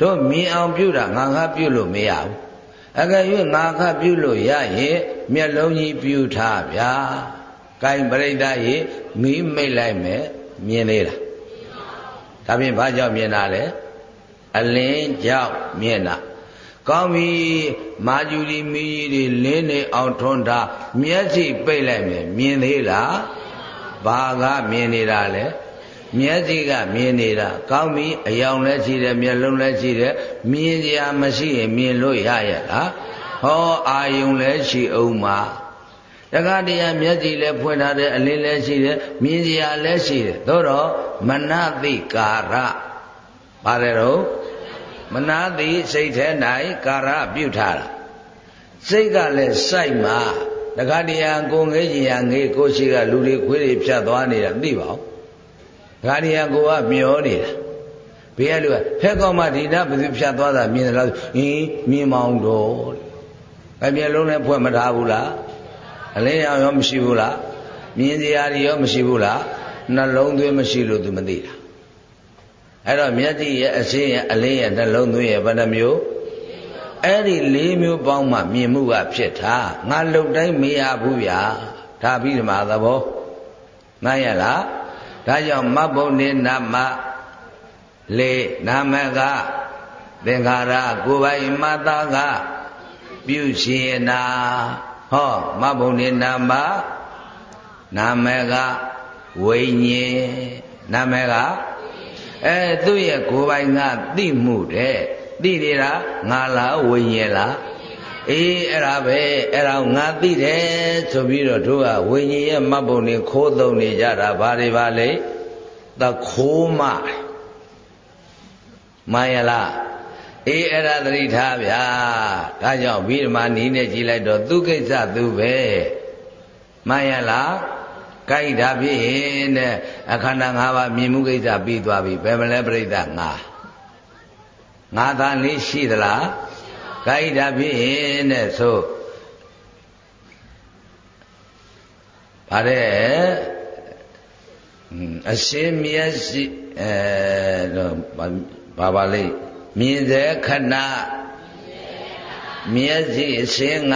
တို့မြင်အောင်ပြုတာငါငါပြုလို့မရဘူးအကယ်၍ငါခပြုလို့ရရင်မျက်လုံးကြီးပြုထားဗျာ။ကိုင်ပရိသတ်ရေမီးမိတ်လိုက်မယ်မြင်သေးလား။ဒါဖြင့်ဘာကြောင့်မြင်တာလဲ။အလင်းကြောင့်မြင်တာ။ ကောင်းပြီမာကျူရီမီးကြီးတွေလင်းနေအောင်ထွန်းတာမျက်စိပိတ်လိုက်မယ်မြင်သေးလား။ဘာကမြင်နေတာလဲ။မျက်စိကမြင်နေတာကောင်းပြီအယောင်လည်းရှိတယ်မျက်လုံးလည်းရှိတယ်မြင်စရာမရှိရင်မြင်လို့ရရဲ့လားဟောအာယုံလည်းရှိအောင်မှာတခါတည်းမျက်စိလည်းဖွင့်ထားတယ်အလင်းလည်းရှိတယ်မြင်စရာလည်းရှိတယ်သို့တော့မနတိကာရပါတယ်တော့ မနာတိစိတ်ထဲ၌ကာရပြုထားတာစိတ်ကလည်းစိုက်မှာတခါတည်းကိုငေးကြီးရငေးကိုရှိကလူတွေခွေးတွေဖြတ်သွားနေတာသိပါဦးဒါရီယာကိုကမျောနေတာဘေးကလူကဖက်ကောင်းမှဒီနာဘယ်သူဖြတ်သွားတာမြင်တယ်လားဟင်းမြင်မောင်းတော့အပြည့်လုံးနဲ့ဖွဲ့မထားဘူးလားအလင်းရောင်ရောမရှိဘူးလားမြင်စရာတွေရောမရှိဘူးလားနှလုံးသွင်းမရှိလို့သူမသိတာ အဲ့တော့မျက်စိရဲ့အစင်းရဲ့အလင်းရဲ့နှလုံးသွင်းရဲ့ဘယ်နှမျိုးအဲ့ဒီ၄မျိုးပေါင်းမှမြင်မှုကဖြစ်တာငါလုံတိုင်းမရဘူးဗျာဒါပြီးဒီမှာသဘောမှန်ရလားဒါကြောင့်မဘုံနေနာမလေနာမကသင်္ခါရကိုယ်ပိုင်မတာကပြုရှင်နာဟောမဘုံနေနာမနာမကဝိညာဉ်နာမက အဲသူ့ရဲ့ကိုယ်ပိုင်ကသိမှုတဲ့သိနေတာငါလားဝိညာဉ်လားအေးအဲ့ဒါပဲအဲ့ဒါငါသိတယ်ဆိုပြီးတော့တို့ကဝိညာဉ်ရဲ့မတ်ပုံတွေခိုးသုံးနေကြတာဘာတွေပါလဲသခိုးမမှန်ရလားအေးအဲ့ဒါသတိထားဗျာဒါကြောင့်ဘိဓမ္မာနီးနဲ့ကြည်လိုက်တော့သူကိစ္စသူပဲမှန်ရလား ကြိုက်တာဖြစ်ရင်တဲ့အခန္ဓာ၅ပါးမြင်မှုကိစ္စပြီးသွားပြီဘယ်မလဲပြိဿငါငါသာလေးရှိသလားကြိုက်တာဖြစ်ရင်တဲ့ဆိုဗါတဲ့အရှင်မျက်စိအဲတော့ဘာပါလိမ့်မြင်စေခဏမျက်စိအရှင်က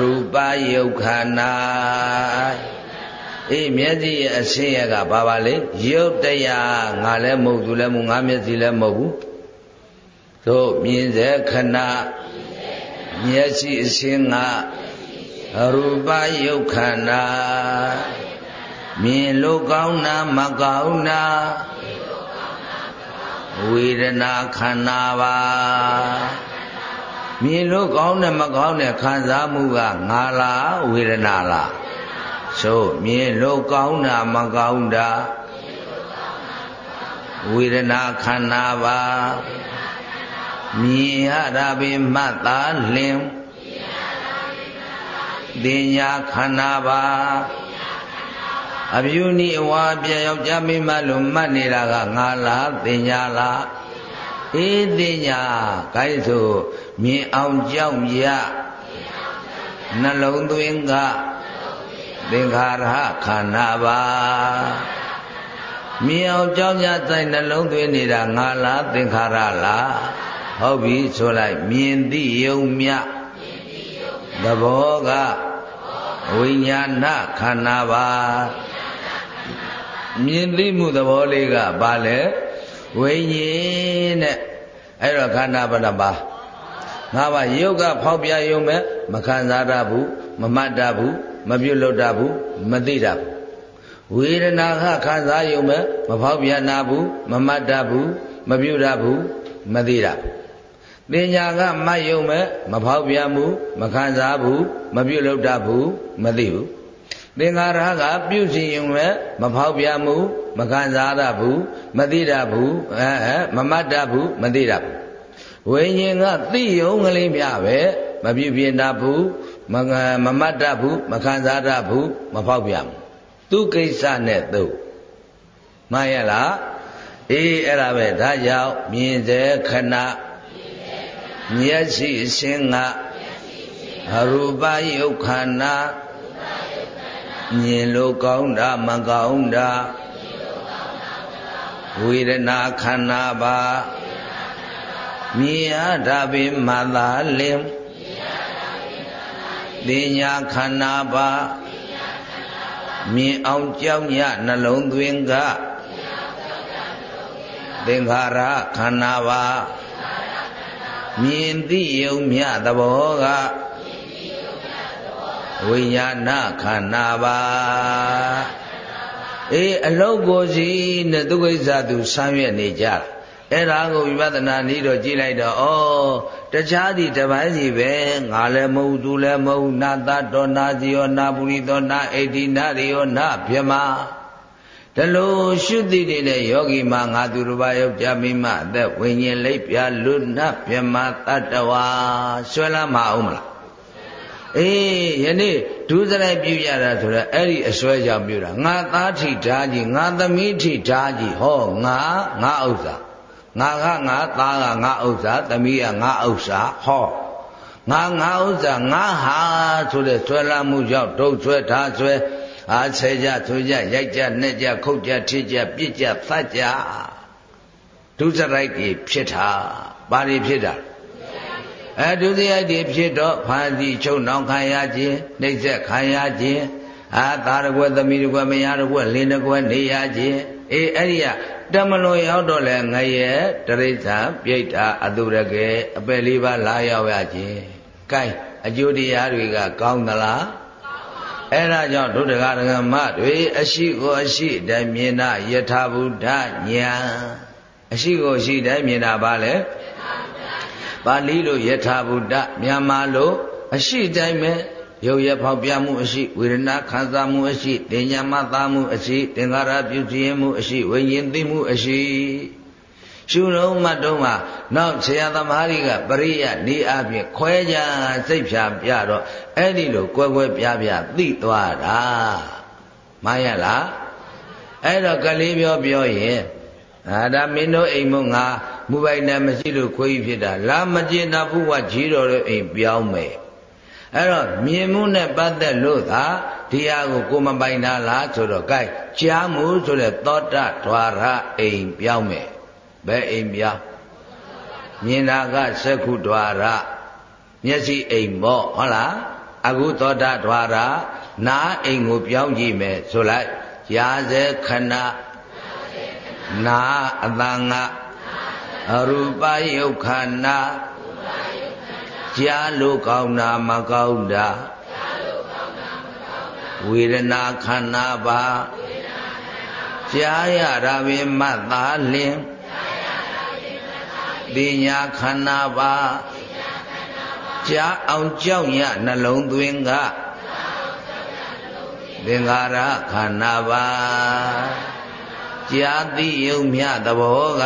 ရူပယုတ်ခန္ဓာအေးမျက်စိရဲ့အရှင်ရကဘာပါလိမ့်ယုတ်တရားငါလည်းမဟုတ်သူလည်းမဟုတ်ငါမျက်စိလည်းမဟုတ်ဘူးသို့မြင်စေခဏမျက်စိအရှင်ကရူပယုတ်ခန္ဓာမြင်လို့ကောင်းတာမကောင်းတာဝေဒနာခန္ဓာပါ မြင်လို့ကောင်းတယ်မကောင်းတဲ့ခံစားမှုကငါလားဝေဒနာလားဆိုမြင်လို့ကောင်းတာမကောင်းတာဝေဒနာခန္ဓာပါမြင်ရတာပဲမှတ်သားလင်တင်ညာခန္ဓာပါအပြုနိအဝါပြယောက်ျားမိမလို့မှတ်နေတာကငါလားတင်ညာလားအေးတင်ညာခိုင်းဆို မြင်အောင်ကြောက်ရနှလုံးသွင်းကသင်္ခါရခန္ဓာပါမြင်အောင်ကြောက်ကြဆိုင်နှလုံးသွင်းနေတာငါလားသင်္ခါရလားဟုတ်ပြီဆိုလိုက်မြင်သိယုံမြသဘောကဝိညာဏခန္ဓာပါမြင်သိမှုသဘောလေးကဘာလဲဝိညာဉ်တဲ့အဲ့တော့ခန္ဓာဘယ်နှပါ ငါးပါးယုတ်ကဖောက်ပြရုံပဲမခံစားတတ်ဘူးမမှတ်တတ်ဘူးမပြုတ်လို့တတ်ဘူးမသိတတ်ဘူးဝေဒနာကခံစားရုံပဲမဖောက်ပြန်နာဘူးမမှတ်တတ်ဘူးမပြုတ်တတ်ဘူးမသိတတ်ဘူးပညာကမှတ်ရုံပဲမဖောက်ပြန်ဘူးမခံစားဘူးမပြုတ်လို့တတ်ဘူးမသိဘူးသင်္ခါရကပြုစီရင်ပဲမဖောက်ပြန်မှုမခံစားရဘူးမသိတတ်ဘူးအဲမမတ်တတ်ဘူးမသိတတ်ဘူး ဝိညာဉ်ကသိယုံကလေးမြပဲမပြည့်ပြင်းတတ်ဘူးမမမတ်တတ်ဘူးမခံစားတတ်ဘူးမဖောက်ပြန်ဘူးသူကိစ္စနဲ့သူမှန်ရလားအေးအဲ့ဒါပဲဒါကြောင့်မြင်စေခဏမျက်စိအစင်းကအရူပယုတ်ခန္ဓာမြင်လို့ကောင်းတာမကောင်းတာဝေဒနာခန္ဓာပါ မြင်ရတာပင်မသာလင်တင်ညာခန္ဓာပါမြင်အောင်ကြောက်ညနှလုံးသွင်းကသင်္ခါရခန္ဓာပါမြင်သိယုံမြသဘောကဝိညာဏခန္ဓာပါအေးအလုတ်ကိုစီနဲ့သူကိစ္စသူဆမ်းရွက်နေကြ အဲ့ဒါကိုဝိပဿနာနည်းတော့ကြည့်လိုက်တော့ဩတခြားဒီတပိုင်းစီပဲငါလည်းမဟုတ်သူလည်းမဟုတ်နာတတော်နာစီယောနာပုရိသောနာအိဋ္ဌိနာရိယောနာဗြမတလို့ရှုသိတဲ့ယောဂီမှာငါသူတစ်ပါးယောက်ျားမိမအသက်ဝိညာဉ်လိပ်ပြလွတ်နဗြမတတ္တဝါဆွဲလာမအောင်မလားအေးယနေ့ဒုစရိုက်ပြုရတာဆိုတော့အဲ့ဒီအစွဲကြောင့်ပြုတာငါသားထိဓာကြီးငါသမီးထိဓာကြီးဟောငါငါဥစ္စာ ငါကငါသားကငါဥစ္စာသမီးကငါဥစ္စာဟောငါငါဥစ္စာငါဟာဆိုတဲ့ဆွဲလာမှုကြောင့်ဒုတ်ဆွဲထားဆွဲအားဆဲကြဆိုကြရိုက်ကြနှက်ကြခုတ်ကြထိကြပြစ်ကြသတ်ကြဒုစရိုက်ကြီးဖြစ်တာဘာတွေဖြစ်တာအဲဒုစရိုက်တွေဖြစ်တော့ဖန်စီချုပ်နှောင်ခံရခြင်းနှိမ့်ဆက်ခံရခြင်းအာသာရကွယ်သမီးရကွယ်မယားရကွယ်လင်းရကွယ်နေရခြင်း အေးအဲ့ဒီကတမလွန်ရောက်တော့လဲငရဲတရိစ္ဆာပြိဋ္ဌာအတုရကေအပယ်လေးပါးလာရောက်ရခြင်းကဲအကျိုးတရားတွေက ကောင်းသလားအဲ့ဒါကြောင့်ဒုဒကရကမတွေအရှိကိုအရှိတိုင်းမြင်တာယထာဘုဒ္ဓညာအရှိကိုအရှိတိုင်းမြင်တာပါလေပါဠိလိုယထာဘုဒ္ဓမြန်မာလိုအရှိတိုင်းပဲ ရုပ်ရဖောက်ပြမှုအရှိဝေဒနာခံစားမှုအရှိတင်ညာမသားမှုအရှိသင်္ခါရပြုစည်းမှုအရှိဝိညာဉ်သိမှုအရှိရှုလုံးမတုံးမှာနောက်ဆရာသမားတွေကပရိယနေအပြင် ခွဲကြစိတ်ဖြာပြတော့အဲ့ဒီလိုကွဲကွဲပြားပြားသိသွားတာမှန်ရလားအဲ့တော့ကလေးပြောပြောရင်အာဒါမင်းတို့အိမ်မငါမူပိုင်နဲ့မရှိလို့ခွေးဖြစ်တာလာမကျင်တာဘုရားကြီးတော်ရဲ့အိမ်ပြောင်းမယ် အဲ့တော့မြင်မှုနဲ့ပတ်သက်လို့သာဒီဟာကိုကိုမပိုင်တာလားဆိုတော့ gain ကြားမှုဆိုတဲ့သောတဓွာရအိမ်ပြောင်းမယ်ဘယ်အိမ်ပြောင်းမြင်တာကသက္ခုဓွာရမျက်စိအိမ်ပေါ့ဟုတ်လားအခုသောတဓွာရနားအိမ်ကိုပြောင်းကြည့်မယ်ဆိုလိုက်ရာဇေခဏနာအတန်ကအရူပယုတ်ခန္ဓာ ကြားလို့ကောင်းတာမကောင်းတာဝေဒနာခန္ဓာပါကြားရတာပင်မှတ်သားလင်ပညာခန္ဓာပါကြားအောင်ကြောက်ရနှလုံးသွင်းကသင်္ခါရခန္ဓာပါကြားသိယုံမြသဘောက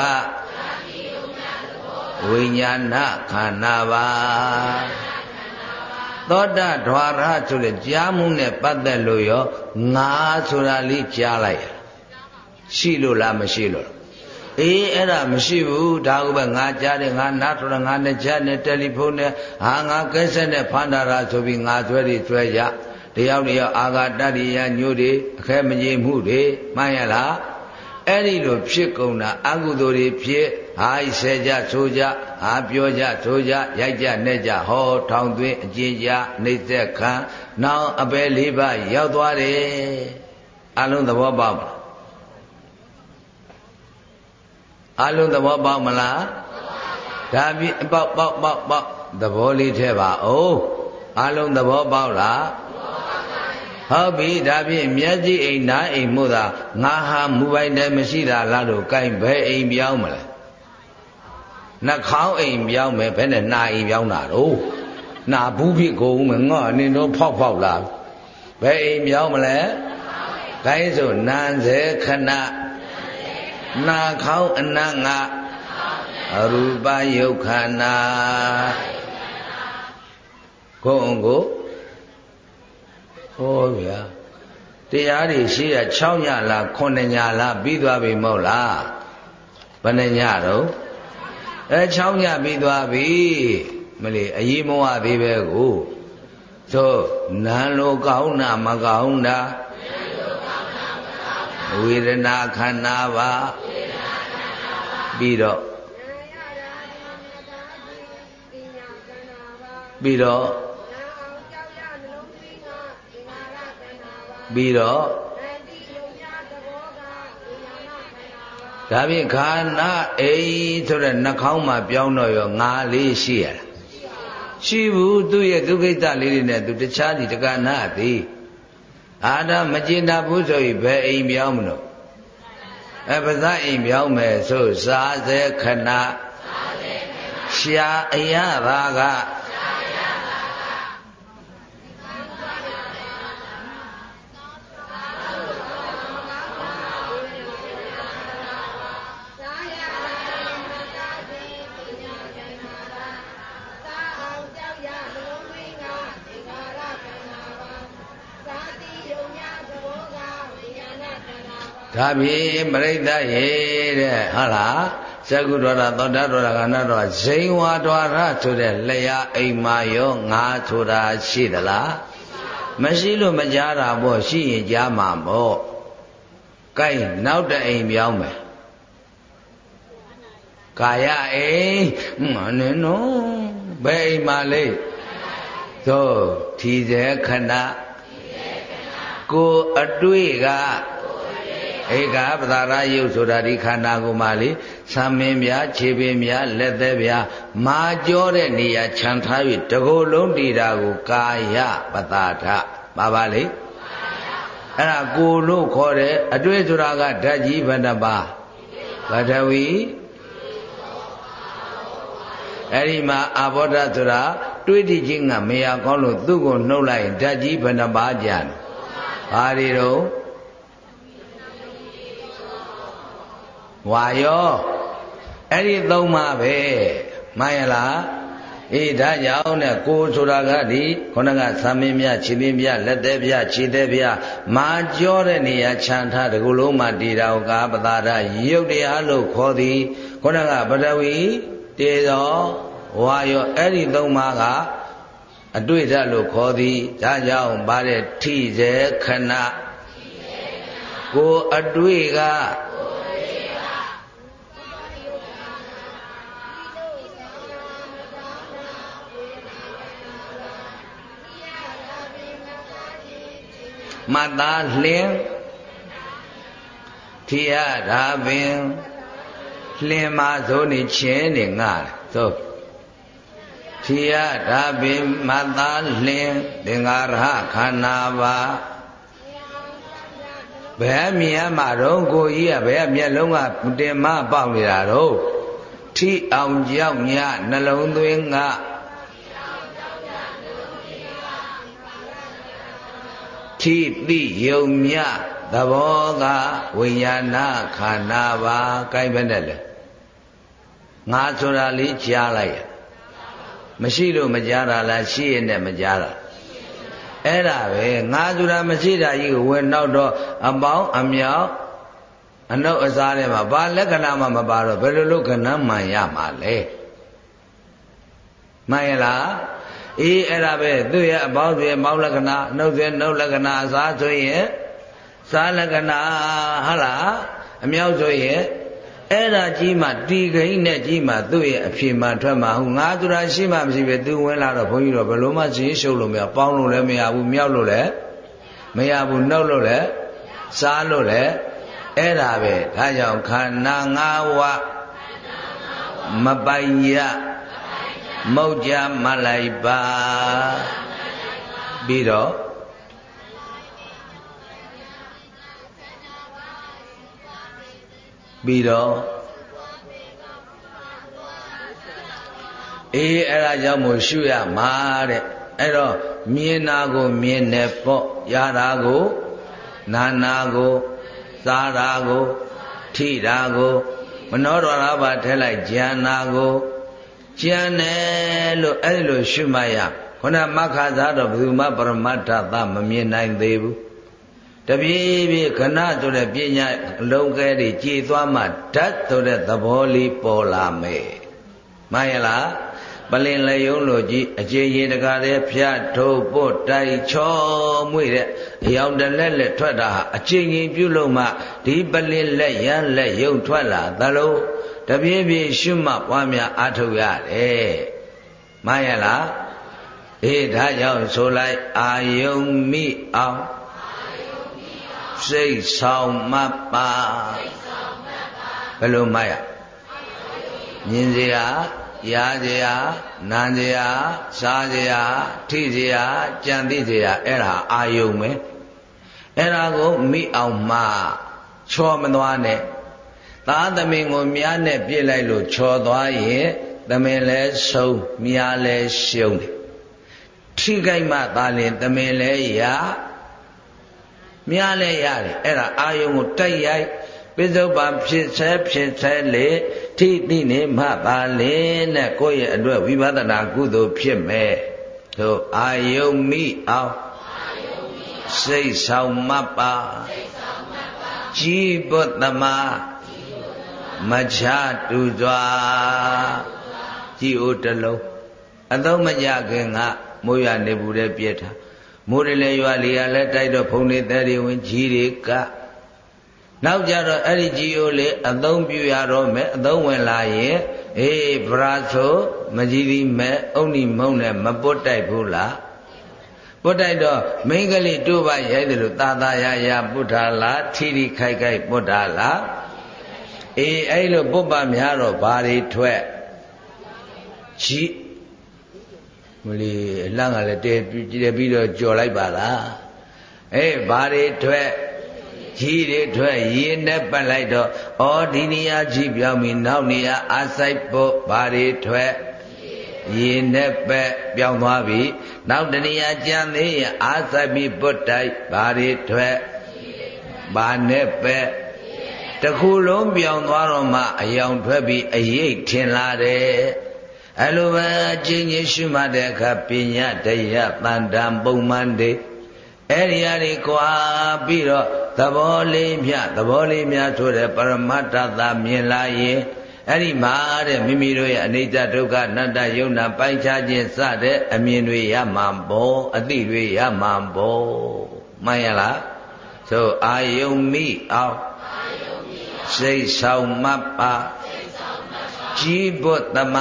ဝိညာဏခန္ဓာပါသောတာဓွာရဆိုတဲ့ကြားမှုနဲ့ပတ်သက်လို့ရောငါဆိုတာလေးကြားလိုက်ရရှိလို့လားမရှိလို့လားအေးအဲ့ဒါမရှိဘူးဒါကပဲငါကြားတယ်ငါနားထောင်ငါနဲ့ကြားနဲ့တယ်လီဖုန်းနဲ့ဟာငါကဲဆက်နဲ့ဖန်တာရာဆိုပြီးငါဆွဲတွေဆွဲရတယောက်တယောက်အာဃာတရိယညို့တွေအခဲမကြီးမှုတွေမှန်ရလားအဲ့ဒီလိုဖြစ်ကုန်တာအကုသိုလ်တွေဖြစ် ဟာဆဲကြဆိုကြဟာပြောကြဆိုကြရိုက်ကြနဲ့ကြဟောထောင်သွင်းအကျဉ်းကြနှိမ့်သက်ခံနောင်အပယ်လေးပါးရောက်သွားတယ်အလုံးသဘောပေါက်ပါအလုံးသဘောပေါက်မလားဒါပြီးပေါက်ပေါက်ပေါက်ပေါက်သဘောလေးထဲပါအောင်အလုံးသဘောပေါက်လားဟုတ်ပြီဒါဖြင့်မျက်စိအိမ်နားအိမ်မို့သာငါဟာမူပိုင်တယ်မရှိတာလားလို့ကိုင်ဘဲအိမ်ပြောင်းမလဲ နှာခေါင်းအိမ်ပြောင်းမယ်ဘယ်နဲ့နာအိမ်ပြောင်းတာတော့နာဘူးဖြစ်ကုန်မယ်ငေါအနေတော့ဖောက်ဖောက်လာဘယ်အိမ်ပြောင်းမလဲကိုင်းဆိုနန်းစေခဏနာခေါင်းအနတ်ငါအရူပယုတ်ခန္ဓာကိုယ်ကိုဟောဗျာတရားတွေရှိရ6ညလား9ညလားပြီးသွားပြီမဟုတ်လားဘယ်နှညတော့ အဲ6ညပြီးသွားပြီမလီအရေးမဝသေးပဲကိုသို့နန်းလိုကောင်းတာမကောင်းတာဝေဒနာခန္ဓာပါပြီးတော့ပြီးတော့ပြီးတော့ ဒါဖြင့်ခန္ဓာအိဆိုတဲ့နှာခေါင်းမှာပြောင်းတော့ရောငါလေးရှိရလားရှိဘူးသူ့ရဲ့ဒုက္ခိတလေးတွေနဲ့သူတခြားဒီတက္ကနာသည်အာဒမကျင်တာဘူးဆိုရင်ဘယ်အိမ်ပြောင်းမလို့အပဇအိမ်ပြောင်းမယ်ဆိုစားစေခဏရှာအရသာက ဒါဖြင့်ပရိသတ်ရေတဲ့ဟုတ်လားသကုဒ္ဒရာသောတာဒ္ဒရာကနာတော်ဇိန်ဝါဒွာရဆိုတဲ့လျာအိမ်မာရောငါဆိုတာရှိသလားမရှိလို့မကြားတာပေါ့ရှိရင်ကြားမှာပေါ့ကဲနောက်တအိမ်ပြောင်းမယ်ကာယအိမ်မနဲ့နော်ဘယ်အိမ်မှာလဲသို့ထီစေခဏကိုအတွေ့က ဧကပဒါရယုတ်ဆိုတာဒီခန္ဓာကိုယ်မှာလေသံမင်းများခြေပင်များလက်သက်များမာကြောတဲ့နေရာခြံထား၍တကိုယ်လုံးတည်တာကိုကာယပဒါထပါပါလေအဲ့ဒါကိုလို့ခေါ်တယ်အတွေ့ဆိုတာကဓာတ်ကြီးဘယ်နှပါပထဝီအဲ့ဒီမှာအာဘောဓဆိုတာတွေးတည်ခြင်းကမရကောင်းလို့သူ့ကိုနှုတ်လိုက်ဓာတ်ကြီးဘယ်နှပါကြံဘာတွေတော့ ဝါယောအဲ့ဒီသုံးပါပဲမှန်ရလားအေးဒါကြောင့်နဲ့ကိုဆိုတာကဒီခုနကသမင်းမြခြေပင်မြလက်သေးပြခြေသေးပြမာကြောတဲ့နေရာခြံထားတကူလုံးမှာတည်တော်ကာပတာရရုပ်တရားလို့ခေါ်သည်ခုနကပထဝီတေသောဝါယောအဲ့ဒီသုံးပါးကအတွေ့ဓာတ်လို့ခေါ်သည်ဒါကြောင့်ဗါတဲ့ထိစေခဏကိုအတွေ့က မတ်သားလင်းထီရဒါပင်လင်းမဆိုနေချင်းနေငါသို့ထီရဒါပင်မတ်သားလင်းသင်္ဃာရခန္ဓာပါဘယ်မြင်မှာတော့ကိုကြီးကဘယ်မျက်လုံးကတင်မပေါက်နေတာတော့ထိအောင်ကြောက်ညနှလုံးသွင်းက ထိတိယုံမြသဘောကဝိညာဏခန္ဓာပါကိုင်းပဲနဲ့လေငါဆိုတာလေးကြားလိုက်ရမရှိလို့မကြားတာလားရှိရင်နဲ့မကြားတာအဲ့ဒါပဲငါဆိုတာမရှိတာကြီးကိုဝင်နောက်တော့အပေါင်းအမြောက်အနုတ်အစားထဲမှာဘာလက္ခဏာမှမပါတော့ဘယ်လိုလုပ်ကဏ္ဍမှန်ရမှာလဲမှန်ရလား အေးအဲ့ဒါပဲသူ့ရဲ့အပေါင်းတွေမောက်လက္ခဏာနှုတ်ရဲ့နှုတ်လက္ခဏာအစားဆိုရင်စားလက္ခဏာဟာလားအမြောက်ဆိုရင်အဲ့ဒါကြီးမှတီခိန်နဲ့ကြီးမှသူ့ရဲ့အဖြေမှထွက်မှာဟုတ်ငါသူရာရှိမှမရှိပဲသူဝင်လာတော့ဘုန်းကြီးတော့ဘယ်လိုမှရှင်းရှုပ်လို့မရပေါင်းလို့လည်းမရဘူးမြောက်လို့လည်းမရဘူးနှုတ်လို့လည်းစားလို့လည်းအဲ့ဒါပဲဒါကြောင့်ခန္ဓာ၅ဝမပိုင်ရ မုတ်ကြမလိုက်ပါပြီးတော့ပြီးတော့အေးအဲ့ဒါကြောင့်မို့ရှုရမှာတဲ့အဲ့တော့မြင်တာကိုမြင်နေပေါ့ရတာကိုနာနာကိုစားတာကိုထိတာကိုမနောတော်ရပါထဲလိုက်ဉာဏ်နာကို ဉာဏ်နဲ့လို့အဲ့လိုရှုမှရခုနမခါသားတော့ဘယ်သူမှပရမတ္ထသမမြင်နိုင်သေးဘူးတပြေးပြေးခဏဆိုတဲ့ပညာအလုံးကဲတွေကြည်သွားမှဓာတ်ဆိုတဲ့သဘောလေးပေါ်လာမယ်မှန်ရလားပလင်လယုံလို့ကြီးအခြေရေတကားတဲ့ဖြတ်ထုတ်ပုတ်တိုက်ချောမွေ့တဲ့အယောင်တလက်လက်ထွက်တာဟာအချိန်ကြီးပြုလို့မှဒီပလင်လက်ရန်လက်ယုံထွက်လာသလို တပြေးပြေးရှုမှတ်ပွားများအားထုတ်ရတယ်မှန်ရလားအေးဒါကြောင့်ဆိုလိုက်အာယုံမိအောင်စိတ်ဆောင်မပါဘယ်လိုမှရမြင်စရာရားစရာနာစရာစားစရာထိစရာကြံသိစရာအဲ့ဒါအာယုံပဲအဲ့ဒါကိုမိအောင်မှချောမသွားနဲ့ သားသမင်ကိုမြားနဲ့ပြစ်လိုက်လို့ချော်သွားရင်သမင်လဲဆုံးမြားလဲရှုံးတယ်ထိကြိုက်မှသာလင်သမင်လဲရမြားလဲရတယ်အဲ့ဒါအာယုံကိုတိုက်ရိုက်ပိဿုပန်ဖြစ်ဆဲဖြစ်ဆဲလေထိတိနေမှပါလေနဲ့ကိုယ့်ရဲ့အတွက်ဝိပဿနာကုသိုလ်ဖြစ်မယ်တို့အာယုံမိအောင်စိတ်ဆောင်မပါជីပုတ္တမ မချတူစွာကြည်အိုတလုံးအသုံးမကြခင်ကမိုးရနေဘူးတဲ့ပြည့်ထားမိုးရလေရွာလေရလဲတိုက်တော့ဖုန်နေတဲ့တွေဝင်ကြီးတွေကနောက်ကြတော့အဲ့ဒီကြီးအိုလေးအသုံးပြုရတော့မယ်အသုံးဝင်လာရင်အေးဗရာဆိုမကြီးဒီမဲ့အုံနီမုံနဲ့မပုတ်တိုက်ဘူးလားပုတ်တိုက်တော့မိန်းကလေးတို့ပါရိုက်တယ်လို့သာသာယာယာပုဋ္ဌာလားထီထီခိုက်ခိုက်ပုဋ္ဌာလား အေးအဲ့လိုပုပ္ပများတော့ဘာတွေထွက်ကြီးမလီအလန့်ကလည်းတဲပြီးတော့ကြော်လိုက်ပါလားအေးဘာတွေထွက်ကြီးတွေထွက်ရေနဲ့ပတ်လိုက်တော့ဩဒီနေရာကြီးပြောင်းပြီးနောက်နေရာအာဆိုင်ဖို့ဘာတွေထွက်ရေနဲ့ပက်ပြောင်းသွားပြီနောက်တနေရာကြံသေးရင်အာဆိုင်ပြီးပုတ်တိုက်ဘာတွေထွက်ဘာနဲ့ပက် တခုလုံးပြောင်းသွားတော့မှအယောင်ထွက်ပြီးအရေးထင်လာတယ်အဲ့လိုပဲအချင်းချင်းရှုမှတ်တဲ့အခါပညာတရားတန်တံပုံမှန်တွေအဲ့ဒီအရာကွာပြီးတော့သဘောလေးမြသဘောလေးများဆိုတဲ့ပရမတ္တသာမြင်လာရင်အဲ့ဒီမှာတဲ့မိမိတို့ရဲ့အနိစ္စဒုက္ခအနတ္တယုံနာပိုင်းခြားခြင်းစတဲ့အမြင်တွေရမှာပေါ့အသိတွေရမှာပေါ့မှန်ရလားဆိုအာယုံမိအောင် စိတ်ဆောင်မပ်ပါကြီးဘုတ္တမ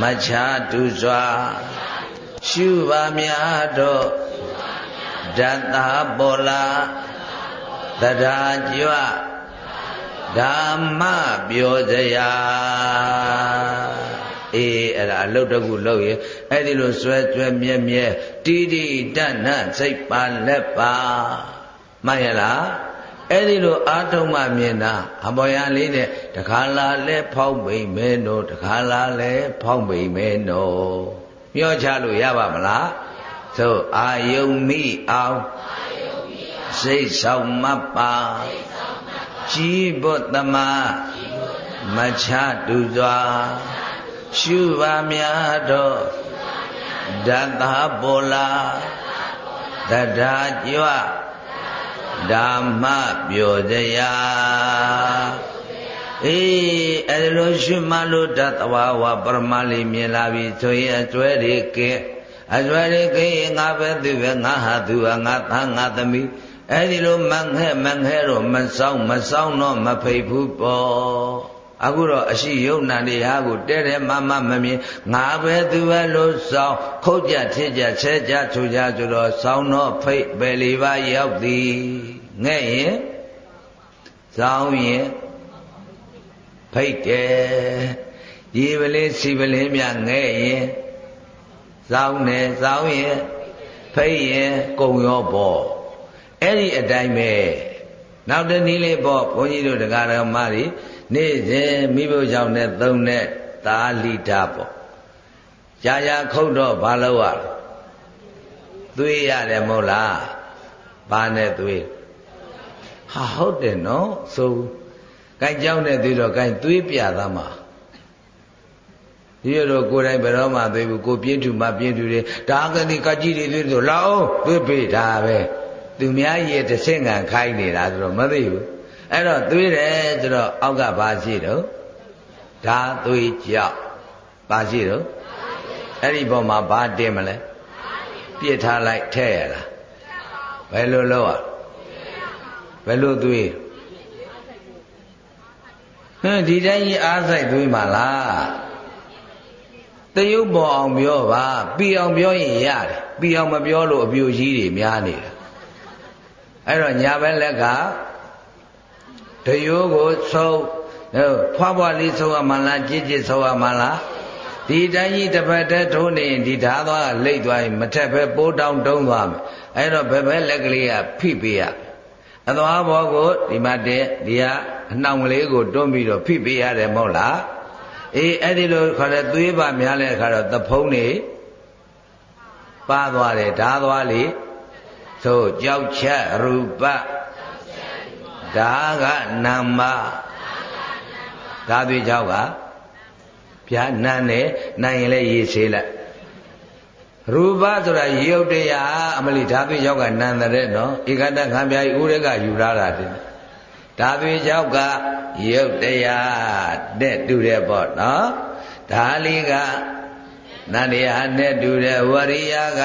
မချာတူစွာရှုပါများတော့ဓာတာပေါ်လာတရားကြွဓမ္မပြောစရာအေးအဲ့ဒါအလုတ်တကူလို့ရအဲ့ဒီလိုဆွဲဆွဲမြဲမြဲတိတိတဏ္ဏစိတ်ပါလက်ပါမှန်ရလား အဲ့ဒီလိုအာထုံမှမြင်တာအပေါ်ရလေးနဲ့တခါလာလဲဖောက်ပိန်မဲနော်တခါလာလဲဖောက်ပိန်မဲနော်ပြောချလို့ရပါမလားသို့အာယုံမိအောင်စိတ်ဆောင်မပ်ပါကြီးဘုတ္တမမချတူစွာရှုပါများတော့ဓာတာပေါ်လာတထာကြွ ဓမ္မပြောစရာအေးအဲ့လိုရှုမှလို့တသဘာဝပရမလေးမြင်လာပြီဆိုရင်အကျွဲတွေကဲအကျွဲတွေကဲငါပဲသူပဲငါဟာသူဟာငါသားငါသမီးအဲ့ဒီလိုမငဲ့မငဲ့တော့မဆောင်မဆောင်တော့မဖိတ်ဘူးပေါ့အခုတော့အရှိယုံနာနေဟာကိုတဲတဲမမမမြင်ငါပဲသူပဲလို့စောင်းခုတ်ကြထစ်ကြဆဲကြချူကြဆိုတော့စောင်းတော့ဖိတ်ပဲလီပါရောက်သည် ငဲ့ရင်စောင်းရင်ဖိတ်တယ်ဒီပလင်းစီပလင်းမြငဲ့ရင်စောင်းတယ်စောင်းရင်ဖိတ်ရင်ကုံရောပေါ့အဲ့ဒီအတိုင်းပဲနောက်တနည်းလေးပေါ့ဘုန်းကြီးတို့တရားတော်မတွေနေ့စဉ်မိဖို့ကြောင့်နဲ့သုံးတဲ့သာလိတာပေါ့ကြာကြာခုတ်တော့ဘာလို့ရသွေးရတယ်မဟုတ်လားဘာနဲ့သွေး ဟာဟုတ်တယ်နော်ဆိုကိုင်းကြောင်းနဲ့သွေးတော့ကိုင်းသွေးပြသားမှာဒီရတော့ကိုယ်တိုင်ဘယ်တော့မှသွေးဘူးကိုပြင်းထူမှပြင်းထူတယ်ဒါကတိကကြီးတွေသွေးဆိုလာအောင်သွေးပေးတာပဲသူများရဲ့တဆင့်ငံခိုင်းနေတာဆိုတော့မသိဘူးအဲ့တော့သွေးတယ်ဆိုတော့အောက်ကဘာရှိတော့ဓာသွေးကြောက်ဘာရှိတော့အဲ့ဒီပေါ်မှာဘာတင်မလဲပြစ်ထားလိုက်ထဲ့ရလားဘယ်လိုလုပ်อ่ะ ဘယ်လိုသွေးဟမ်ဒီတိုင်းကြီးအားဆိုင်သွေးမှာလားတရုပ်ပေါ်အောင်ပြောပါပြီးအောင်ပြောရင်ရတယ်ပြီးအောင်မပြောလို့အပြိုကြီးတွေများနေတာအဲ့တော့ညာဘက်လက်ကတရိုးကိုဆုံးဖွားဖွားလေးဆုံးရမှလားကြည်ကြည်ဆုံးရမှလားဒီတိုင်းကြီးတစ်ဖက်တည်းထိုးနေရင်ဒီဓာသွားကလိတ်သွားရင်မထက်ပဲပိုးတောင်းတုံးသွားမယ်အဲ့တော့ဘယ်ဘက်လက်ကလေးကဖိပေးရ အသွားဘောကိုဒီမှာတဲ့ဒီကအနှောင်ကလေးကိုတွန်းပြီးတော့ဖိပေးရတယ်မဟုတ်လားအေးအဲ့ဒီလိုခေါ်တဲ့သွေးပါများတဲ့အခါတော့သဖုံးနေပါသွားတယ်ဓာသွားလေးသို့ကြောက်ချက်ရူပဒါကနာမဒါသွေးကြောက်ကဗျာနန်းနဲ့နိုင်ရင်လည်းရေးဆေးလိုက် ရူပဆိုတာရုပ်တရားအမလီဓာသွေးကြောက်ကနန္တတဲ့နော်ဧကတခံပြားဥရကယူရတာတင်ဓာသွေးကြောက်ကရုပ်တရားတဲ့တူတယ်ပေါ့နော်ဒါလေးကနန္တရားနဲ့တူတယ်ဝရိယက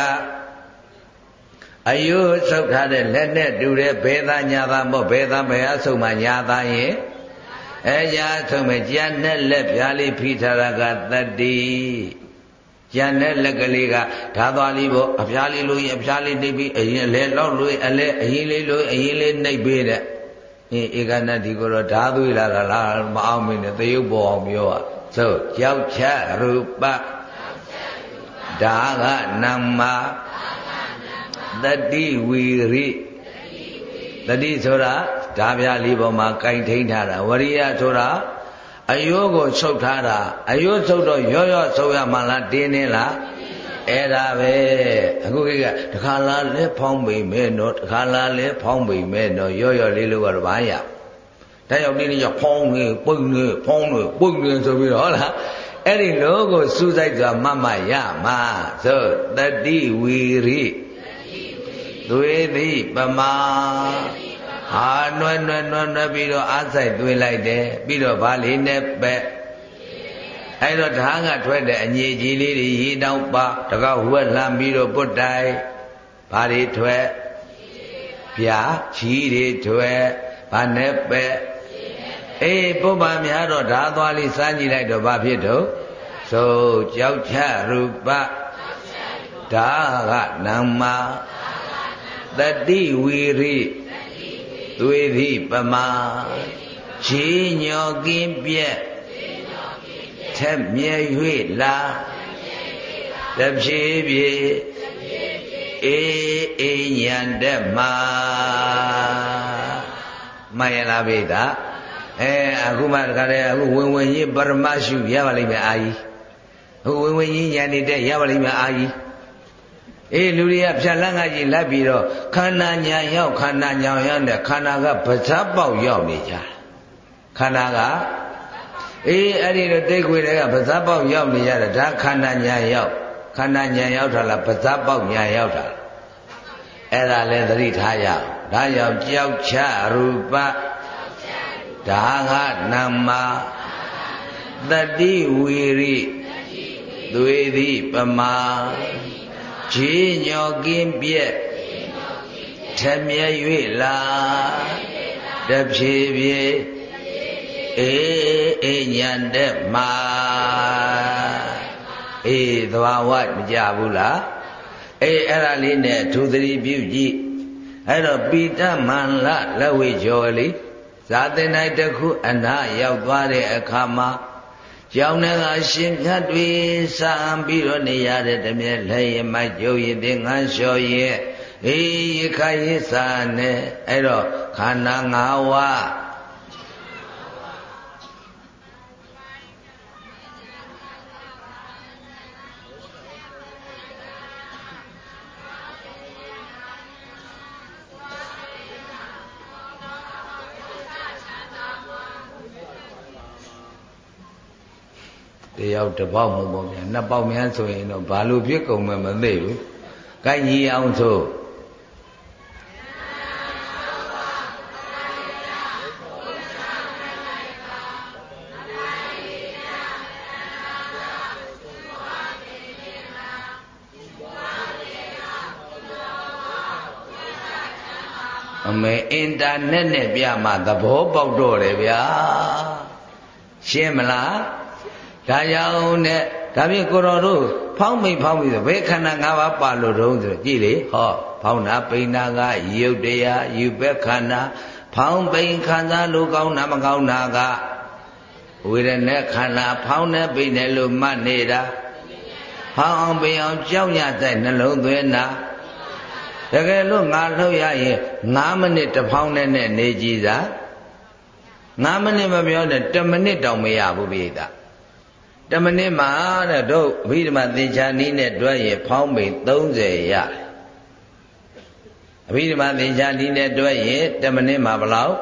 အယုဆုတ်ထားတဲ့လက်နဲ့တူတဲ့ဘယ်သားညာသားမို့ဘယ်သားဘယ်အဆုံးမှညာသားရင်အဲညာဆုံးမဲ့ကြံနဲ့လက်ပြားလေးဖိထားတာကတတ္တိ ကြံတဲ့လက်ကလေးကဓာသွားလေးပေါ့အဖျားလေးလို့ရင်အဖျားလေးနှိပ်ပြီးအရင်လဲလောက်လို့အလဲအရင်လေးလို့အရင်လေးနှိပ်ပေးတဲ့အင်းဧကနဒီကိုတော့ဓာသွေးလာတာလားမအောင်မင်းနဲ့သရုပ်ပေါ်အောင်ပြောอ่ะသို့ကြောက်ချရူပဒါကနမ္မာတတိဝီရိတတိဆိုတာဓာပြလေးပေါ်မှာကင်ထိန်ထားတာဝရိယဆိုတာ အယိုးကိုချုပ်ထားတာအယိုးချုပ်တော့ရော့ရော့ဆုံးရမှလားတင်းနေလားအဲ့ဒါပဲအခုကိကတခါလာလဲဖောင်းပိမဲတော့တခါလာလဲဖောင်းပိမဲတော့ရော့ရော့လေးလို့ကတော့ဘာရတဲ့ရောက်နေနေကျဖောင်းနေပိတ်နေဖောင်းနေပိတ်နေဆိုပြီးတော့ဟုတ်လားအဲ့ဒီလောကိုစူးစိုက်စွာမမရမှာသို့တတိဝီရိသွေးသည်ပမာ ဟာနွယ်နွယ်နွယ်နွယ်ပြီးတော့အားဆိုင်သွေးလိုက်တယ်ပြီးတော့ဗာလေးနဲ့ပဲအဲ့တော့ဓာတ်ကထွက်တဲ့အညစ်ကြီးလေးတွေရေတောင်ပါတကောက်ဝက်လှမ်းပြီးတော့ပုတ်တိုင်ဗာတွေထွက်ပြာကြီးတွေထွက်ဗာနဲ့ပဲအေးပုပ္ပများတော့ဓာသွားလေးစားကြည့်လိုက်တော့ဘာဖြစ်တော့သို့ကြောက်ချရူပဓာကနမ္မာတတိဝီရိ သွေသည့်ပမာခြေညောကင်းပြက်ထက်မြဲ၍လာတဖြည်းဖြည်းအေးအေးညံတဲ့မှာမှန်ရလားဗျာအဲအခုမှတခါတည်းအခုဝင်ဝင်ကြီးပရမရှိရပါလိမ့်မယ်အာကြီးအခုဝင်ဝင်ကြီးညံနေတဲ့ရပါလိမ့်မယ်အာကြီး အေးလူတွေကဖြတ်လန်းကကြီးလက်ပြီးတော့ခန္ဓာညာရောက်ခန္ဓာညာရောက်တဲ့ခန္ဓာကပဇတ်ပေါက်ရောက်နေကြခန္ဓာကအေးအဲ့ဒီတော့တိတ်ခွေတွေကပဇတ်ပေါက်ရောက်နေရတယ်ဒါခန္ဓာညာရောက်ခန္ဓာညာရောက်တာလားပဇတ်ပေါက်ညာရောက်တာအဲ့ဒါလည်းသတိထားရအောင်ဒါကြောင့်ကြောက်ချရူပဒါကနမ္မာတတိဝီရိသွေတိပမာ ခြေညောကင်းပြက်ထမြဲ၍လာတဖြည်းဖြည်းအေးအေးညံတဲ့မှာအေးသဘာဝမကြဘူးလားအေးအဲ့ဒါလေးနဲ့ဒုသတိပြုကြည့်အဲ့တော့ပိတမန္လလက်ဝိကျော်လေးဇာတင်၌တခုအနာရောက်သွားတဲ့အခါမှာ ကြောင်းတဲ့ကရှင်မြတ်တွေစံပြီးတော့နေရတဲ့တမြဲလက်ရမကျုပ်ရတဲ့ငန်းလျှော်ရဲ့အေးရခရစာနဲ့အဲ့တော့ခန္ဓာ၅ဝါး ယောက်တစ်ပေါက်မဟုတ်ပါဗျာနှစ်ပေါက်များဆိုရင်တော့ဘာလို့ဖြစ်ကုန်မှမသိဘူး။ကိုင်းကြီးအောင်ဆိုအမေအင်တာနက်နဲ့ပြမှသဘောပေါက်တော့တယ်ဗျာရှင်းမလား ဒါကြောင့်နဲ့ဒါဖြင့်ကိုတော်တို့ဖောင်းမိတ်ဖောင်းပြီးဆိုဘယ်ခန္ဓာ၅ပါးပါလို့တုံးဆိုကြည့်လေဟောဖောင်းနာပိဏကယုတ်တရားယူဘက်ခန္ဓာဖောင်းပိန်ခံစားလို့ကောင်းတာမကောင်းတာကဝေဒနာခန္ဓာဖောင်းနေပိနေလို့မှတ်နေတာဖောင်းအောင်ပိန်အောင်ကြောက်ရတဲ့နှလုံးသွင်းတာတကယ်လို့ငါလှုပ်ရရင်9မိနစ်တစ်ဖောင်းနဲ့နေကြည်သာ9မိနစ်မပြောနဲ့10မိနစ်တောင်မရဘူးပိဒါ တမနစ်မှာတဲ့တို့အဘိဓမ္မာသင်္ချာနည်းနဲ့တွဲရင်ဖောင်းပိန်30ရအဘိဓမ္မာသင်္ချာနည်းနဲ့တွဲရင်တမနစ်မှာဘယ်လောက်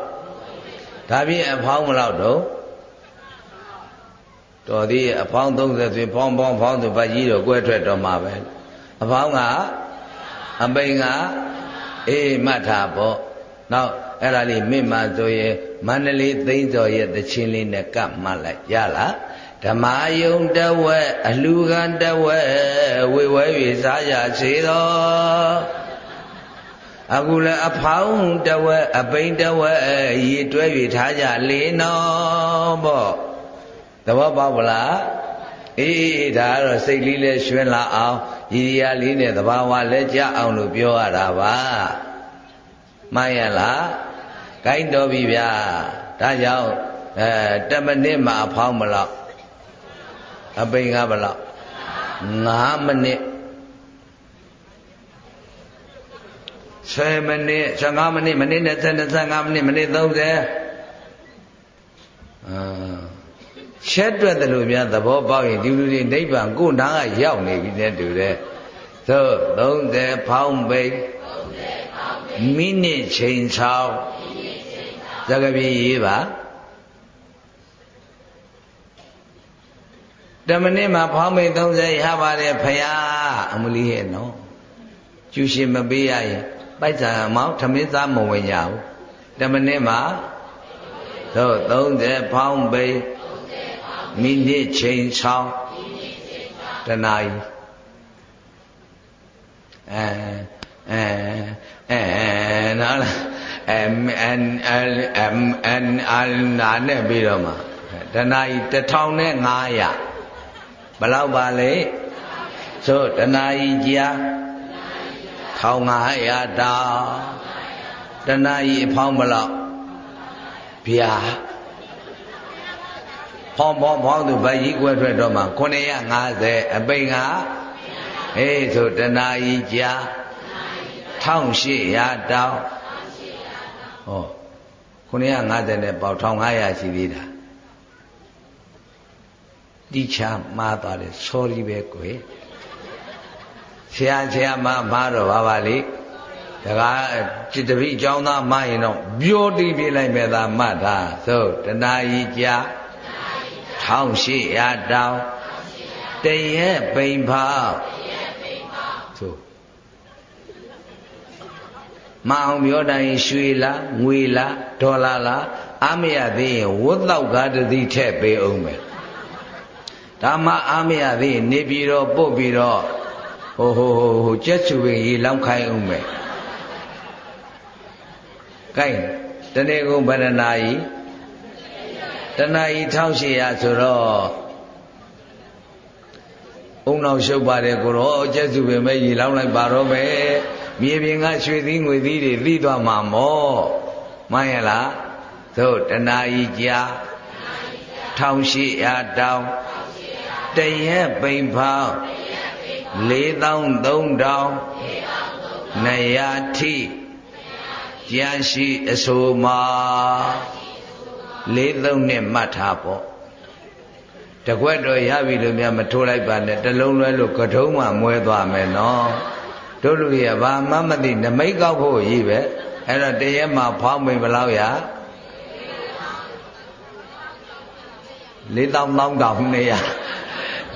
ဒါဖြင့်အဖောင်းဘယ်လောက်တော့တော်သေးအဖောင်း30ဆိုဖောင်းဖောင်းဖောင်းဆိုဗတ်ကြီးတော့ကွဲထွက်တော့မှာပဲအဖောင်းကအပိန်ကအေးမှတ်တာပေါ့နောက်အဲ့ဒါလေးမိမှဆိုရင်မန္တလေးသိန်းစော်ရဲ့တချင်းလေးနဲ့ကပ်မှတ်လိုက်ရလား ဓမ္မယုံတဝဲအလူခံတဝဲဝေဝဲ၍စားရစေသောအခုလည်းအဖောင်းတဝဲအပိန်တဝဲရည်တွဲ၍ထားကြလေနော်ပေါ့သဘောပေါက်ပလားအေးဒါကတော့စိတ်လေးလည်းရွှင်လာအောင်ရည်ရလေးနဲ့သဘာဝလည်းကြအောင်လို့ပြောရတာပါမှန်ရလားကိုင်းတော်ပြီဗျာဒါကြောင့်အဲတမနစ်မှာအဖောင်းမလို့ အပိန်ကဘလောက်9မိနစ်10မိနစ်15မိနစ်မိနစ်20 25မိနစ်မိနစ်30အာချက်တွက်တယ်လို့များသဘောပေါက်ရင်ဒီလူတွေနိဗ္ဗာန်ကိုနားကရောက်နေပြီနဲ့တူတယ်သို့30ဖောင်းပိန်မိနစ်ချိန်ချောင်းသကပြေးရေးပါ တမနစ်မှာဖောင်းမိတ်30ရပါတယ်ဖရာအမလီရဲ့နော်ကျူရှင်မပေးရရင်ပိုက်ဆံမောင်းထမင်းစားမဝင်ကြဘူးတမနစ်မှာတော့30ဖောင်းပိတ်မိနစ်ချိန်ဆောင်တနာရီအဲအဲအဲနော်အမ်အန်အယ်အမ်အန်အယ်နာနဲ့ပြီးတော့မှတနာရီ1500 ဘလောက်ပါလဲဆိုတဏှာကြီးကြာ1500တာတဏှာကြီးအဖောင်းဘလောက်ဗျာဖောင်းဖောင်းဖောင်းသူဗကြီးကွဲထွက်တော့မှ950အပိန်ကအေးဆိုတဏှာကြီးကြာ1800တောင်းဟော950နဲ့ပေါ1500ရှိသေးတာ တိချမှားသွားတယ် sorry ပဲကွယ်ဆရာဆရာမမှားတော့ပါပါလေတကားจิตပိအကြောင်းသားမှားရင်တော့ပြောတိပြလိုက်မယ်သာမှတ်တာသို့တဏှာကြီးကြာ1800တောင်တရက်ပိန်ဖောက်သို့မအောင်ပြောတိုင်းရွှေလားငွေလားဒေါ်လာလားအာမရသေးရင်ဝတ်တော့ကားတတိထည့်ပေးအောင်မယ် ဒါမှအာမရသေးရင်နေပြီးတော့ပုတ်ပြီးတော့ဟိုဟိုဟိုဟိုကျက်ချူပင်ရေလောင်းခိုင်းအောင်မယ်ကဲတနေ့ကုန်ဗရဏာကြီးတဏှာကြီး1800ဆိုတော့အုံနောက်ရှုပ်ပါတယ်ကိုတော့ကျက်စုပင်မဲ့ရေလောင်းလိုက်ပါတော့မယ်မြေပြင်ကရွှေသီးငွေသီးတွေသိသွားမှာမောမှန်ရလားသို့တဏှာကြီးကြာ1800တောင်း တရက်ပိန်ဖောင်း4300နရာထိကျန်ရှိအဆိုမှာလေးသုံးနဲ့မှတ်ထားပေါ့တကွက်တော့ရပြီလို့များမထိုးလိုက်ပါနဲ့တလုံးလွဲလို့ကထုံးမှမွဲသွားမယ်နော်တို့လူရဘာမှမသိနမိတ်ကောက်ဖို့ရည်ပဲအဲ့တော့တရက်မှဖောင်းမိန်ဘလောက်ရလေးတောင်းတောင်းတောင်းနေရ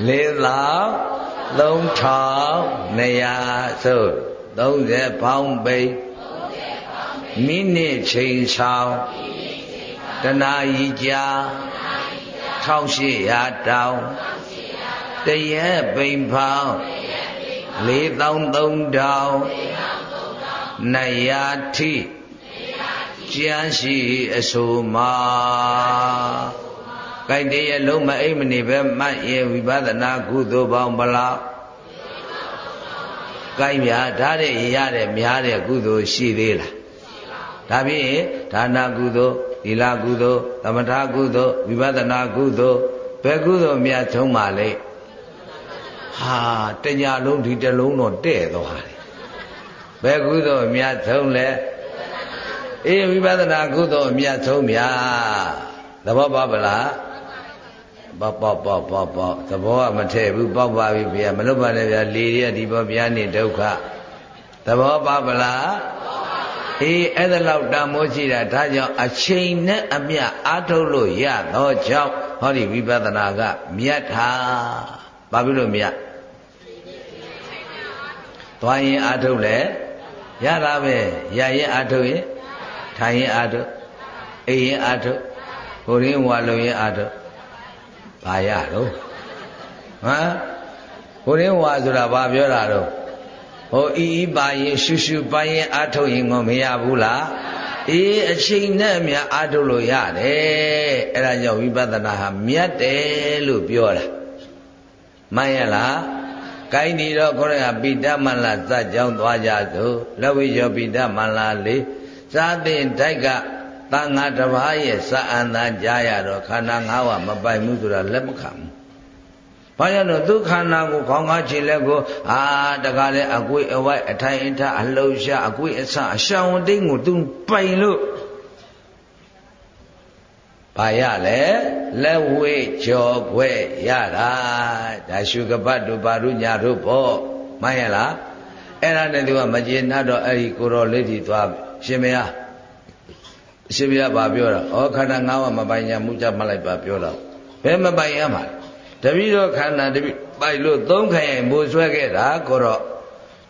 လေးတောင်း3ထောင်200ဆို30ဖောင်းပိန်မိနစ်ချိန်ဆောင်တနာရီကြာ1800တောင်တရက်ပိန်ဖောင်း4300တောင်200ထိကျမ်းရှိအဆိုမှာ ကိုက်တည်းရလုံးမအိမ်မနေပဲမှတ်ရင်ဝိပဿနာကုသိုလ်ပေါင်းဘလောက်ကိုက်မြာဓာတ်ရရတဲ့များတဲ့ကုသိုလ်ရှိသေးလားဒါဖြင့်ဒါနာကုသိုလ်သီလကုသိုလ်သမထကုသိုလ်ဝိပဿနာကုသိုလ်ဘယ်ကုသိုလ်များဆုံးပါလဲဟာတညာလုံးဒီတလုံးတော့တဲ့သွားတယ်ဘယ်ကုသိုလ်များဆုံးလဲအေးဝိပဿနာကုသိုလ်များဆုံးများသဘောပေါက်ပလား ပေါက်ပေါက်ပေါက်ပေါက်ပေါက်သဘောကမထည့်ဘူးပေါက်ပါပြီဗျာမလွတ်ပါနဲ့ဗျာလေရဒီဘောဗျာနေဒုက္ခသဘောပေါက်ပလားအေးအဲ့ဒါလောက်တမိုးရှိတာဒါကြောင့်အချိန်နဲ့အမျှအားထုတ်လို့ရတော့ကြောင့်ဟောဒီဝိပဿနာကမြတ်တာဘာဖြစ်လို့မြတ်သွားရင်အားထုတ်လဲရတာပဲရရင်အားထုတ်ရင်ထိုင်ရင်အားထုတ်အိမ်ရင်အားထုတ်ဟိုရင်းဝါလုံရင်အားထုတ် ဘာရတော့ဟမ်ဟိုရင်းဝါဆိုတာဘာပြောတာတော့ဟိုအီအီပါရင်ရှူရှူပါရင်အာထုတ်ရင်ကိုမရဘူးလားအေးအချိန်နဲ့မြအာထုတ်လို့ရတယ်အဲ့ဒါကြောင့်ဝိပဿနာဟာမြတ်တယ်လို့ပြောတာမှန်ရလားကိုင်းဒီတော့ခေါရကပိဋမန္လာစကြောင်းသွားကြသို့လဝိယောပိဋမန္လာလေးသာသင်တိုက်က တန်ဃာတစ်ပါးရဲ့စာအန္တကြားရတော့ခန္ဓာ၅ပါးမပိုင်ဘူးဆိုတာလက်မခံဘူးဘာကြောင့်လို့ဒုက္ခနာကိုခေါင်းကားခြေလက်ကိုအာတကားလဲအကွေအဝိုက်အထိုင်အထအလှုပ်ရှားအကွေအဆအရှောင်တိန်ကိုသူပိုင်လို့ဘာရလဲလက်ဝေးကြော်ခွဲရတာဒါရှုကပတ်တို့ဘာတို့ညာတို့ပေါ့မှန်ရလားအဲ့ဒါနဲ့သူကမကျေနပ်တော့အဲ့ဒီကိုတော်လေးကြီးသွားရှင်မယား ရှင်မယားဘာပြောတာဩခန္ဓာ၅ပါးမပိုင်ညာမူကြမှလိုက်ပါပြောတော့ဘယ်မပိုင်ရမှာလဲတပည့်တော်ခန္ဓာတပည့်ပိုက်လို့သုံးခိုင်မိုးဆွဲခဲ့တာကိုတော့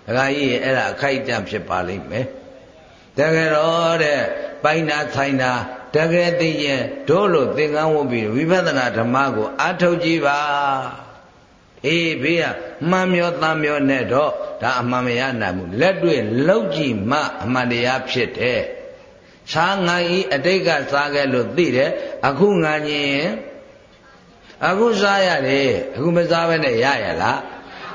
ဒကာကြီးအဲ့ဒါအခိုက်အတန့်ဖြစ်ပါလိမ့်မယ်တကယ်တော့တဲ့ပိုင်နာဆိုင်နာတကယ်သိရင်တို့လို့သင်္ကန်းဝတ်ပြီးဝိပဿနာဓမ္မကိုအထုတ်ကြည့်ပါအေးဘေးကမှန်မျောတမ်းမျောနဲ့တော့ဒါအမှန်မရနိုင်ဘူးလက်တွေ့လောက်ကြည့်မှအမှန်တရားဖြစ်တယ်။ ခြားငါဤအတိတ်ကစားခဲ့လို့သိတယ်အခုငါညင်အခုစားရတယ်အခုမစားဘဲနဲ့ရရလား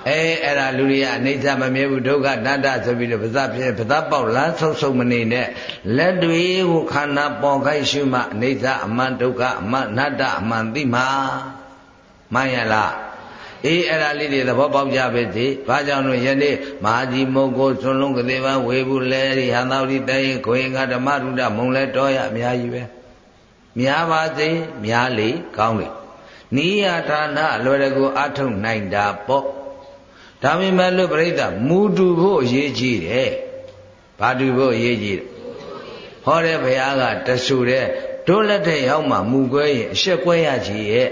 အဲအဲ့ဒါလူတွေကအနိစ္စမမြဲဘူးဒုက္ခတတ္တဆိုပြီးတော့ပဇဖြစ်ပဇပေါက်လားဆုပ်ဆုပ်မနေနဲ့လက်တွေကိုခန္ဓာပေါ်ခိုက်ရှုမှအနိစ္စအမှန်ဒုက္ခအမှန်အနတ္တအမှန်သိမှာမှန်ရလား အေးအဲ့ဒါလေးတွေသဘောပေါက်ကြပဲစီဘာကြောင့်လို့ယနေ့မဟာကြီးမုတ်ကိုသွန်လုံးကလေးပါဝေဘူးလဲဒီဟန်တော်ဒီတရင်ခွေငါဓမ္မရုဒ္ဓမုံလဲတော်ရအများကြီးပဲများပါစေများလေကောင်းလေနိယဌာနအလွယ်တကူအထုတ်နိုင်တာပေါ့ဒါပေမဲ့လို့ပြိဿမူတူဖို့အရေးကြီးတယ်ဘာတူဖို့အရေးကြီးတယ်ဟောတဲ့ဘုရားကတဆူတဲ့ဒုလက်တဲ့ရောက်မှမူကွဲရင်အရှက်ကွဲရကြီးရဲ့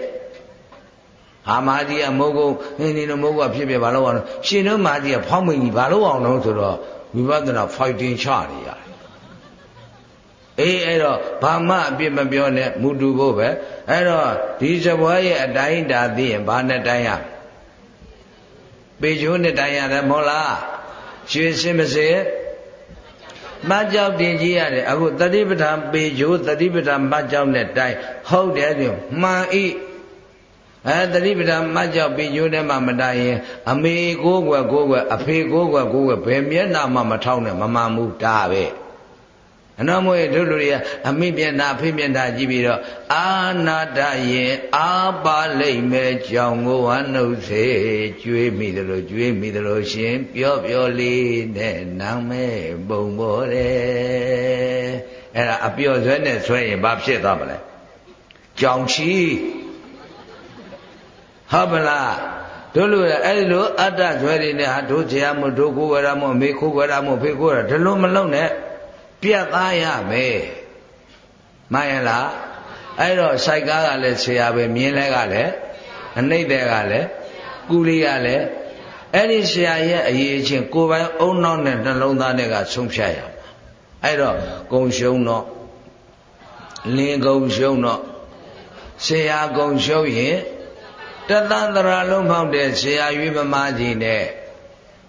ဟာမာကြီးကမိုးကုန်းနင်းနေတော့မိုးကဖြစ်ပြဘာလို့အောင်ရှင်တို့မာကြီးကဖောင်းမိန်ကြီးဘာလို့အောင်တော့ဆိုတော့ဝိပဿနာ fighting ချနေရတယ်အေးအဲ့တော့ဘာမှအပြစ်မပြောနဲ့မူတူဖို့ပဲအဲ့တော့ဒီစပွဲရဲ့အတိုင်းဒါသိရင်ဘာနဲ့တိုင်းရပေချိုးနဲ့တိုင်းရတယ်မဟုတ်လားရွှေစင်မစေမတ်ကြောက်တင်ကြီးရတယ်အခုတတိပဋ္ဌာန်ပေချိုးတတိပဋ္ဌာန်မတ်ကြောက်နဲ့တိုင်းဟုတ်တယ်ဆိုမှန်ဤ အဲတတိပဒမတ်ကြောက်ပြီးညိုးထဲမှာမတိုင်ရင်အမေကိုကွယ်ကိုကွယ်အဖေကိုကွယ်ကိုကွယ်ဘယ်မျက်နှာမှမထောက်နဲ့မမှန်ဘူးဒါပဲအနောမွေတို့လူတွေကအမိမျက်နှာအဖေမျက်နှာကြည့်ပြီးတော့အာနာတရင်အာပါလိမ့်မယ်ကြောင့်ကိုဝနှုတ်စေကျွေးမိတယ်လို့ကျွေးမိတယ်လို့ရှင်ပြောပြောလေးနဲ့နာမဲပုံပေါ်တယ်အဲ့ဒါအပြော့ဆွဲနဲ့ဆွဲရင်ဘာဖြစ်သွားမလဲကြောင်ချီ ဟုတ်ပလားတို့လူအဲ့ဒီလိုအတ္တဇွဲတွေနဲ့ဟာတို့ဇေယမို့တို့ကိုဝရမို့မေခိုးဝရမို့ဖေခိုးရဒီလိုမလုံးနဲ့ပြတ်သားရမယ်မှန်ရလားအဲ့တော့စိုက်ကားကလည်းဆရာပဲမြင်းလဲကလည်းအနှိမ့်တဲ့ကလည်းကူလေးကလည်းအဲ့ဒီဆရာရဲ့အရေးချင်းကိုယ်ပိုင်အုံနောက်နဲ့နှလုံးသားနဲ့ကဆုံးဖြတ်ရမှာအဲ့တော့ကုံရှုံတော့လင်းကုံရှုံတော့ဆရာကုံရှုံရင် တသန္တရာလုံးဖောက်တဲ့ဆရာရွေးပမာကြီးနဲ့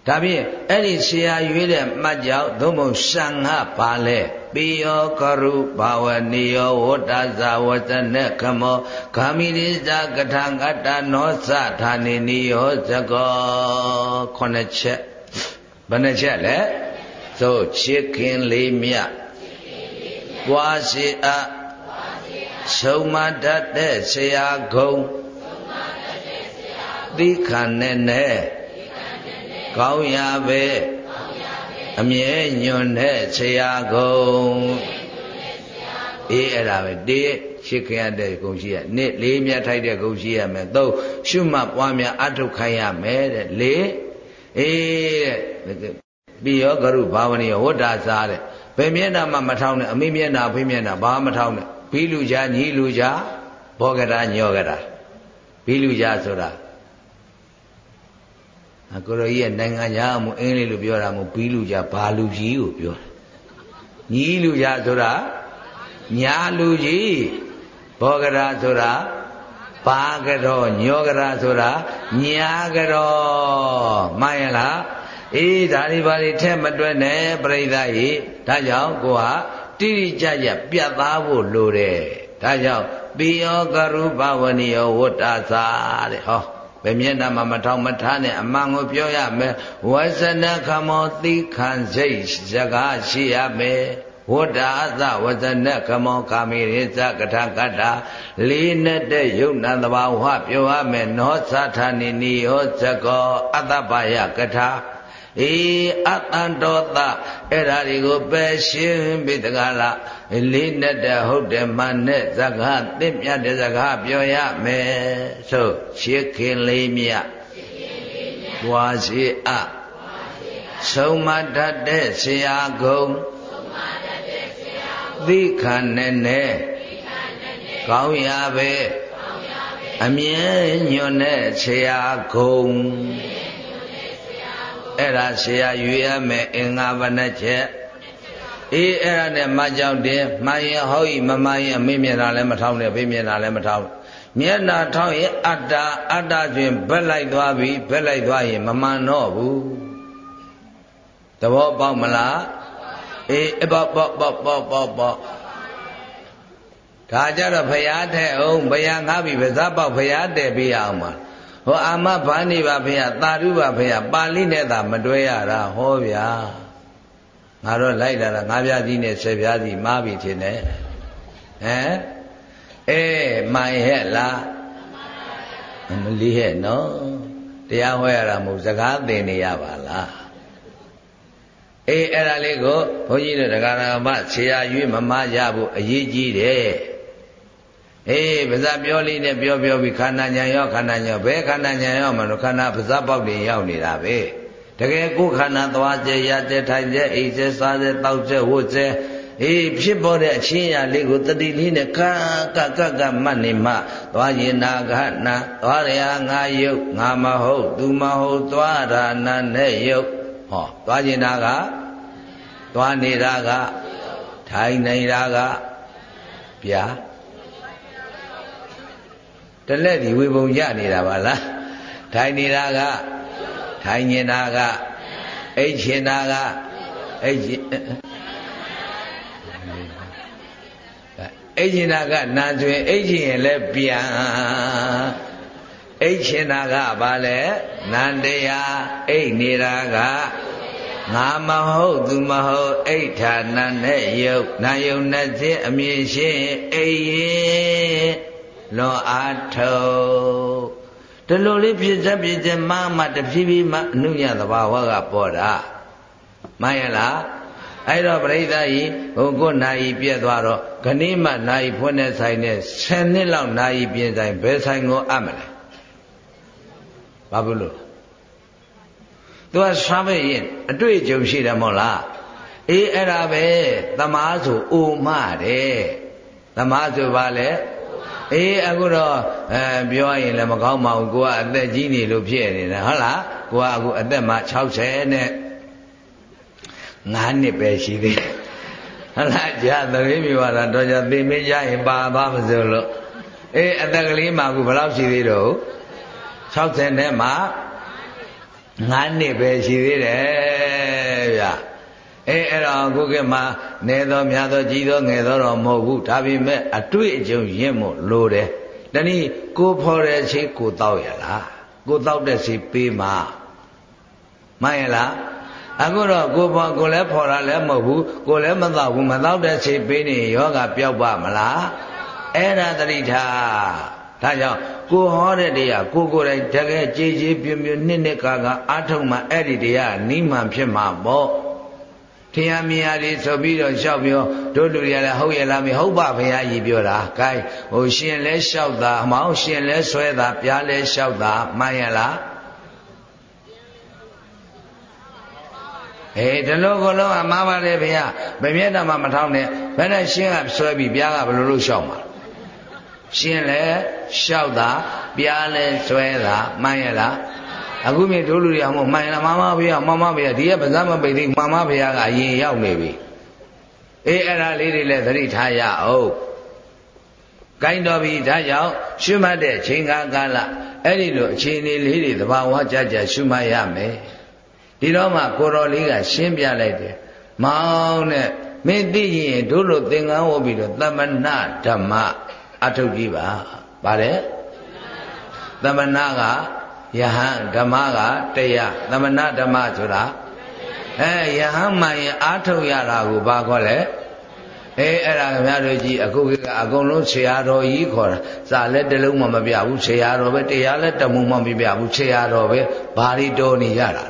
ဒါဖြင့်အဲ့ဒီဆရာရွေးတဲ့မှတ်ကြောင့်သို့မဟုတ်စံငါပါလဲပိယောကရုဘာဝနိယောဝတ္တဇာဝတနေခမောဂာမိရိဇာကထာငတ္တနောသဌာနိနိယောဇကောခုနှစ်ချက်ဘယ်နှချက်လဲသို့ချစ်ခင်လေးမြတ်ပွားစီအဆုံးမတတ်တဲ့ဆရာဂုံ သိခံနဲ့နဲ့ကောင်းရပဲအမြဲညွန်တဲ့ဆရာကုံအေးအဲ့ဒါပဲတေးရှစ်ခရတဲ့ဂုံရှိရနှစ်လေးမြတ်ထိုက်တဲ့ဂုံရှိရမယ်သုံးရှုမှတ်ပွားများအထုတ်ခိုင်းရမယ်တဲ့လေးအေးတဲ့ပြီးရောကရုဘာဝနိယဝတ္တာစားတဲ့ဘယ်မျက်နှာမှမထောင်းနဲ့အမိမျက်နှာဖိမျက်နှာဘာမထောင်းနဲ့ဘီလူကြညီလူကြဘောကတာညောကတာဘီလူကြဆိုတာ အကိုရောကြီးရဲ့နိုင်ငံခြားမှုအင်္ဂလိပ်လိုပြောတာမဟုတ်ဘီလူကြဘာလူကြီးကိုပြောတာညီလူကြဆိုတာညာလူကြီးဘောကရာဆိုတာပါကြောညောကရာဆိုတာညာကြောမှန်ရလားအေးဒါဒီပါလိထဲမတွက်နဲ့ပြိဿကြီးဒါကြောင့်ကိုဟာတိတိကျကျပြတ်သားဖို့လိုတယ်ဒါကြောင့်ပိယောကရုပဝနိယောဝတ္တသာတဲ့ဟော ဘယ်မျက်နှာမှမထောင်မထားနဲ့အမှန်ကိုပြောရမယ်ဝဇနခမောသိခံစိတ်စကားရှိရမယ်ဝတ္တာသဝဇနခမောကာမိရိသကထကတ္တာလေးနဲ့တဲ့ယုံနာတဘာဝပြောရမယ်နောသထာနိနိယောဇကောအတ္တပါယကထာ အေးအတန်တော်သအဲ့ဓာတွေကိုပယ်ရှင်းပြီးတကားလားလေးနဲ့တဲ့ဟုတ်တယ်မှန်တဲ့ဇကားသင့်မြတ်တဲ့ဇကားပြောရမယ်ဆိုရှစ်ခင်လေးမြတ်ဘွာစီအဆုံးမတတ်တဲ့ဆရာကုံသိခံနဲ့နဲ့ကောင်းရပဲအမြဲညွန်တဲ့ဆရာကုံ အဲ့ဒါဆရာယူရမယ်အင်္ဂါဘဏ္ဍချက်အေးအဲ့ဒါနဲ့မကြောက်တယ်မှန်ရင်ဟုတ်ဤမမှန်ရင်မေးမြင်တာလည်းမထောက်နဲ့ဖေးမြင်တာလည်းမထောက်မျက်နာထောက်ရင်အတ္တအတ္တတွင်ဘက်လိုက်သွားပြီဘက်လိုက်သွားရင်မမှန်တော့ဘူးသဘောပေါက်မလားအေးအပေါက်ပေါက်ပေါက်ပေါက်ပေါက်ပေါက်ဒါကြတော့ဖရာတဲ့အောင်ဘုရားငါပြီပါးပေါက်ဖရာတဲ့ပြအောင်ပါ ဟောအာမဘာနေပါဖေရသာဓုပါဖေရပါဠိနဲ့သာမတွဲရတာဟောဗျာငါတော့လိုက်လာတာငါးပြားကြီးနဲ့ဆယ်ပြားကြီးမားပြီထင်တယ်ဟမ်အဲမိုင်ဟဲ့လားမလီဟဲ့နော်တရားဟောရတာမဟုတ်စကားသင်နေရပါလားအေးအဲ့ဒါလေးကိုဘုန်းကြီးတို့တရားနာမဆရာရွေးမမရဖို့အရေးကြီးတယ် အေးပါဇာပြောလေးနဲ့ပြောပြောပြီးခန္ဓာညာရောခန္ဓာညာဘယ်ခန္ဓာညာရောမလို့ခန္ဓာပါဇာပေါက်တွေရောက်နေတာပဲတကယ်ကိုခန္ဓာသွားစေရတဲ့ထိုင်စေအိတ်စေစားစေတောက်စေဝတ်စေအေးဖြစ်ပေါ်တဲ့အချင်းရာလေးကိုတတိလေးနဲ့ကကကကမှတ်နေမှသွားရင်နာကနာသွားရငါယုတ်ငါမဟုတ်သူမဟုတ်သွားတာနာနဲ့ယုတ်ဟောသွားရင်နာကသွားနေတာကထိုင်နေတာကဗျာ တလက်ဒီဝေပုံရနေတာပါလားထိုင်နေတာကထိုင်နေတာကအိတ်ချင်တာကအိတ်ချင်အိတ်ချင်တာကနာတွင်အိတ်ချင်ရင်လည်းပြန်အိတ်ချင်တာကဘာလဲနန္တရားအိတ်နေတာကငါမဟုတ်သူမဟုတ်အိဋ္ဌာနနဲ့ယုတ်နာယုံနဲ့ခြင်းအမြင်ရှင်းအိရင် လွန်အားထုတ်ဒီလိုလေးဖြစ်ချက်ဖြစ်ချက်မမတဖြည်းဖြည်းမှအနုညသဘာဝကပေါ်တာမှန်ရလားအဲ့တော့ပြိဿကြီးဟိုကိုနာယီပြက်သွားတော့ခဏိမှနာယီဖွင့်တဲ့ဆိုင်နဲ့10နှစ်လောက်နာယီပြင်ဆိုင်ဘယ်ဆိုင်ကိုအပ်မလဲဘာဖြစ်လို့သူကရှားပဲရင်အတွေ့အကြုံရှိတယ်မဟုတ်လားအေးအဲ့ဒါပဲသမားဆိုအိုမတဲ့သမားဆိုပါလေ အေးအခုတော့အဲပြောရင်လည်းမကောင်းပါဘူးကိုကအသက်ကြီးနေလို့ဖြစ်နေတယ်ဟုတ်လားကိုကအခုအသက်မှ60နဲ့9နှစ်ပဲရှိသေးတယ်ဟုတ်လားကြာသမီးမိဘလားတော့ကြာသိမင်းကြရင်ပါသွားမစို့လို့အေးအသက်ကလေးမှအခုဘယ်လောက်ရှိသေးတော့60နဲ့မှ9နှစ်ပဲရှိသေးတယ်ဗျ အဲအဲ့တော့ကိုကမှနေသောများသောကြီးသောငယ်သောတော့မဟုတ်ဘူးဒါပေမဲ့အတွေ့အကြုံရင့်မို့လိုတယ်တနည်းကိုဖော်တဲ့ချိန်ကိုတောက်ရလားကိုတောက်တဲ့စီပေးမှာမှန်ရလားအခုတော့ကိုဖော်ကိုလည်းဖော်တာလည်းမဟုတ်ဘူးကိုလည်းမတောက်ဘူးမတောက်တဲ့စီပေးနေယောဂပျောက်ပါမလားအဲ့ဒါတတိထားဒါကြောင့်ကိုဟောတဲ့တရားကိုကိုယ်တိုင်တကယ်ကြည်ကြည်ပြွပြွနှစ်နှစ်ကာကအာထုံမှအဲ့ဒီတရားနိမှန်ဖြစ်မှာပေါ့ ထင်ရမြင်ရလေးဆိုပြီးတော့လျှောက်ပြောတို့လူတွေကလည်းဟုတ်ရဲ့လားမဟုတ်ပါဘုရားကြီးပြောတာ gain ဟိုရှင်လဲလျှောက်တာအမောင်းရှင်လဲဆွဲတာပြားလဲလျှောက်တာမှန်ရလားအေးဒီလိုကလုံးကမှားပါတယ်ဘုရားဗမျက်နှာမှာမထောင်းနဲ့ဘယ်နဲ့ရှင်းကဆွဲပြီးပြားကဘယ်လိုလုပ်လျှောက်မှာရှင်းလဲလျှောက်တာပြားလဲဆွဲတာမှန်ရလား အခုမြေတို့လူတွေကမို့မှန်လားမမဖေးမမဖေးဒီကပါဇမပိတ်သိမမဖေးကအရင်ရောက်နေပြီအေးအဲ့ဒါလေးတွေလည်းသတိထားရအောင်ကိုင်းတော်ပြီဒါကြောင့်ရှုမှတ်တဲ့ချိန်ကာကာလအဲ့ဒီလိုအခြေအနေလေးတွေသဘာဝကြကြရှုမှတ်ရမယ်ဒီတော့မှကိုတော်လေးကရှင်းပြလိုက်တယ်မောင်းနဲ့မင်းသိရင်တို့လိုသင်္ကန်းဝတ်ပြီးတော့သမဏဓမ္မအထုတ်ကြည့်ပါဗါတယ်သမဏက ယဟန်ဓမ္မကတရားသမဏဓမ္မဆိုတာအဲယဟန်မှရင်အာထုတ်ရတာကိုဘာခေါ်လဲအေးအဲ့ဒါခင်ဗျားတို့ကြည့်အခုကအကုန်လုံးဆရာတော်ကြီးခေါ်တာစာလည်းတလုံးမှမပြဘူးဆရာတော်ပဲတရားလည်းတမှုမှမပြဘူးဆရာတော်ပဲဘာရီတော်နေရတာ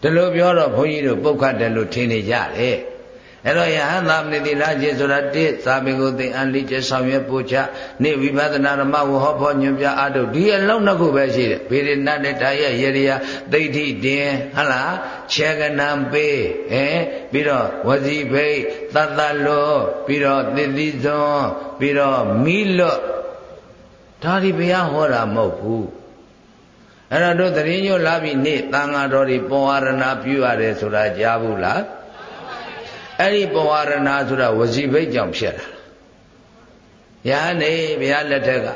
ဒီလိုပြောတော့ဘုန်းကြီးတို့ပုတ်ခတ်တယ်လို့ထင်နေကြတယ် အဲ့တော့ယဟန်သာမဏေတိလာခြင်းဆိုတာတိသာမင်ကိုသင်အလိကျဆောင်ရွက်ပို့ချနေဝိပဿနာဓမ္မဝဟောဖို့ညွှန်ပြအားထုတ်ဒီအလုံးနှစ်ခုပဲရှိတယ်ဗေဒနာနဲ့တာရရရိယသိဋ္ဌိတင်ဟလားခြေကနံပေးအဲပြီးတော့ဝစီဘိတ်သတ္တလောပြီးတော့သစ်သီဇွန်ပြီးတော့မိလွတ်ဒါဒီဘုရားဟောတာမဟုတ်ဘူးအဲ့တော့တို့တရင်ညို့လာပြီနေ့တန်ဃာတော်တွေပေါ်ဝရဏပြုရတယ်ဆိုတာကြားဘူးလား အဲ့ဒီပဝရဏဆိုတာဝစီဘိတ်ကြောင့်ဖြစ်တာရဟန်းနေဘုရားလက်ထက်က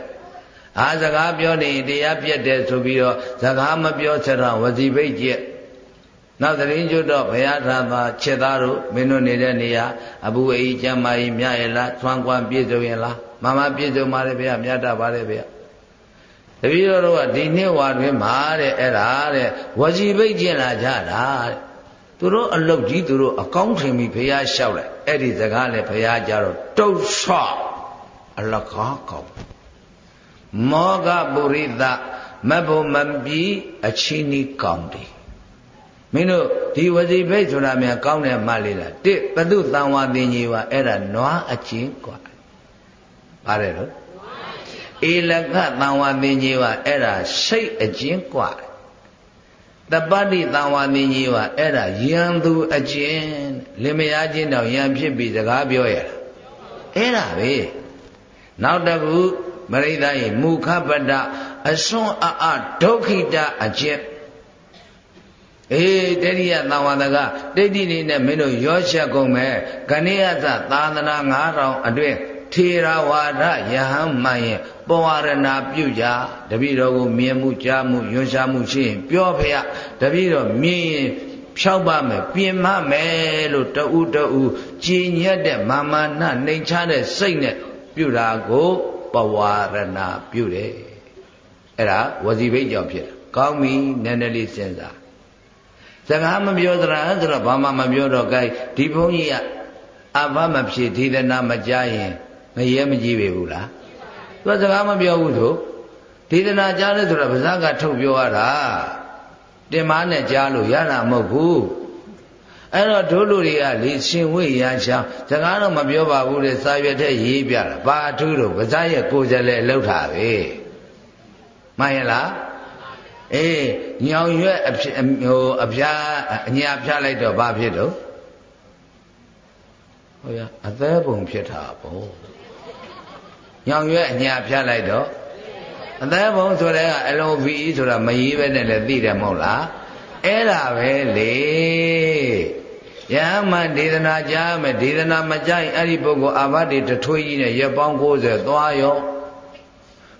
အာစကားပြောနေတရားပြတ်တယ်ဆိုပြီးတော့စကားမပြောချင်တော့ဝစီဘိတ်ကျက်နောက်တရင်ကျွတ်တော့ဘုရားသာသာချက်သားတို့မင်းတို့နေတဲ့နေရာအဘူအိကျမ်းမာကြီးမြရလားသွမ်းကွမ်းပြည့်စုံရင်လားမမပြည့်စုံပါလေဘုရားမြတ်တာပါလေဘုရားတပည့်တော်တို့ကဒီနှစ်ဝါတွင်မှာတဲ့အဲ့ဒါတဲ့ဝစီဘိတ်ကျင့်လာကြတာတဲ့ သူတို့အလုတ်ကြီးသူတို့အကောင်းထင်ပြီးဘုရားလျှောက်လိုက်အဲ့ဒီစကားနဲ့ဘုရားကြတော့တုတ်ဆော့အလကားကောင်းမောဂပုရိသမဘုံမပြီးအချင်းဤကောင်းတယ်မင်းတို့ဒီဝစီဘိတ်ဆိုတာများကောင်းတယ်မှလေးလားတစ်ဘသူတန်ဝါတင်ကြီးပါအဲ့ဒါနွားအချင်းกว่าပါတယ်လို့ဧလကတန်ဝါတင်ကြီးပါအဲ့ဒါစိတ်အချင်းกว่าတ ပတ္တိတံဝါသိကြီးပါအဲ့ဒါယံသူအကျဉ်လင်မယားချင်းတော့ယံဖြစ်ပြီးစကားပြောရတာအဲ့ဒါပဲနောက်တစ်ခုမရိဒရဲ့မူခပတ္တအစွန်းအအဒုက္ခိတအကျင့်အေးတတိယသံဝတကဒိဋ္ဌိလေးနဲ့မင်းတို့ရောချက်ကုန်မဲ့ခဏိယသသာသနာ9000အတွင်းထေရဝါဒယဟန်မှန်ရင်ပဝရဏပြုကြတပည့်တော်ကိုမြင်မှုကြားမှုယွန်းရှားမှုရှိရင်ပြောဖရတပည့်တော်မြင်ရင်ဖြောက်ပါမယ်ပြင်မမယ်လို့တူတူကြည်ညက်တဲ့မာမာနနှိမ်ချတဲ့စိတ်နဲ့ပြုတာကိုပဝရဏပြုတယ်အဲ့ဒါဝစီဘိတ်ကြောင့်ဖြစ်တာကောင်းပြီနည်းနည်းလေးစဉ်းစားစကားမပြောသလားဆိုတော့ဘာမှမပြောတော့ gain ဒီဘုန်းကြီးကအဘမဖြစ်ဒေသနာမကြားရင်မရဲမကြည့်ပေဘူးလား သူကစကားမပြောဘူးဆိုဒေသနာကြားတယ်ဆိုတော့ဗဇက်ကထုတ်ပြောရတာတင်မားနဲ့ကြားလို့ရတာမဟုတ်ဘူးအဲ့တော့တို့လူတွေကလေရှင်ဝိရချောင်းစကားတော့မပြောပါဘူးတဲ့စာရွက်ထဲရေးပြတာဘာအထူးတော့ဗဇက်ရဲ့ကိုယ်စလဲလှုပ်တာပဲမှန်ရဲ့လားအေးညောင်ရွက်အဟိုအပြားအညာဖြားလိုက်တော့ဘာဖြစ်တော့ဟိုရအသေးပုံဖြစ်တာပေါ့ ညောင်ရွက်အညာဖြားလိုက်တော့အသေးပုံဆိုတဲ့ကအလုံး VE ဆိုတာမရေးပဲနဲ့လည်းသိတယ်မဟုတ်လားအဲ့ဒါပဲလေယဟမဒေသနာကြားမယ်ဒေသနာမကြိုက်အဲ့ဒီပုဂ္ဂိုလ်အာဘတိတထွေးကြီးနဲ့ရပောင်း90သွားရော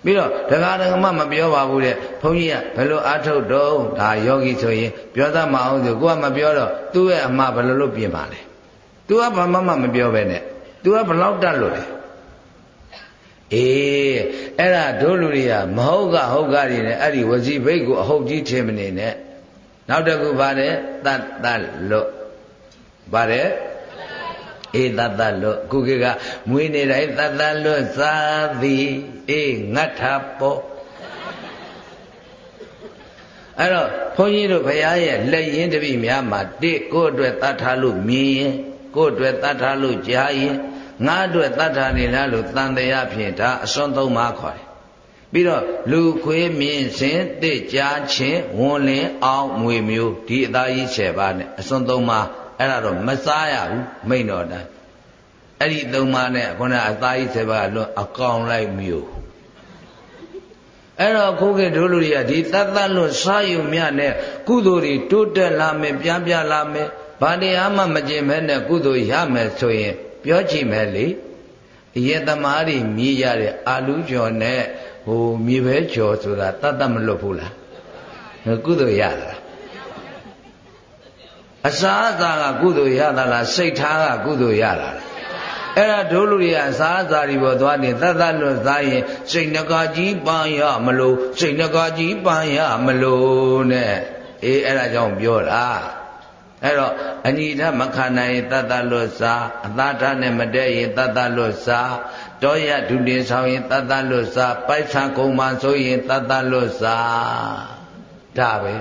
ပြီးတော့ဒကာဒကမမပြောပါဘူးတဲ့ဘုန်းကြီးကဘယ်လိုအားထုတ်တော့ဒါယောဂီဆိုရင်ပြောတတ်မအောင်ဆိုကိုကမပြောတော့သူ့ရဲ့အမှားဘယ်လိုလုပ်ပြင်ပါလဲ तू ကဘာမှမပြောပဲနဲ့ तू ကဘလောက်တတ်လို့လဲ အေးအဲ့ဒါတို့လူတွေကမဟုတ်ကဟုတ်ကတွေနဲ့အဲ့ဒီဝစီဘိတ်ကိုအဟုတ်ကြီးထင်မနေနဲ့နောက်တစ်ခုပါတယ်တတ်တတ်လို့ပါတယ်အေးတတ်တတ်လို့ခုကမွေးနေတိုင်းတတ်တတ်လို့သာသည်အေးငတ်တာပေါ့အဲ့တော့ဘုန်းကြီးတို့ဘုရားရဲ့လက်ရင်းတပိများမှာတိကိုယ့်အတွက်တတ်ထားလို့မြင်ရင်ကိုယ့်အတွက်တတ်ထားလို့ကြားရင် ငါအတွက်တတ်ထားနေလားလို့တန်တရားဖြင့်ဒါအစွန်းသုံးပါးခေါ်တယ်ပြီးတော့လူခွေးမြင်စဉ်တစ်ကြားချင်းဝန်လင်းအောင်မွေမျိုးဒီအသားကြီး7ပါးနဲ့အစွန်းသုံးပါးအဲ့ဒါတော့မစားရဘူးမိန်တော်တိုင်းအဲ့ဒီသုံးပါးနဲ့ခုနအသားကြီး7ပါးလွတ်အကောင်လိုက်မျိုးအဲ့တော့ခုခေတ်တို့လူတွေကဒီတတ်တတ်လွတ်စားယူမြနဲ့ကုသိုလ်တွေတိုးတက်လာမယ်ပြားပြားလာမယ်ဘာတရားမှမကျင်မဲနဲ့ကုသိုလ်ရမယ်ဆိုရင် ပြောကြည့်မယ်လေရေသမားတွေမြည်ရတဲ့အာလူကျော်နဲ့ဟိုမြေပဲကျော်ဆိုတာတတ်တတ်မလွတ်ဘူးလားကုသိုလ်ရလားအစာအစာကကုသိုလ်ရတာလားစိတ်ထားကကုသိုလ်ရတာလားအဲ့ဒါဒုလူတွေကအစာအစာတွေပေါ်သွားနေသတ်သတ်လွတ်သားရင်စိတ်နှကကြီးပန်းရမလို့စိတ်နှကကြီးပန်းရမလို့နဲ့အေးအဲ့ဒါကြောင့်ပြောတာ အဲ့တော့အညီထမခန္ဓာရင်တတ်တလွတ်စားအသာထနဲ့မတည့်ရင်တတ်တလွတ်စားတောရဒုတင်ဆောင်ရင်တတ်တလွတ်စားပိုက်ဆံကုံမှဆိုရင်တတ်တလွတ်စားဒါပဲ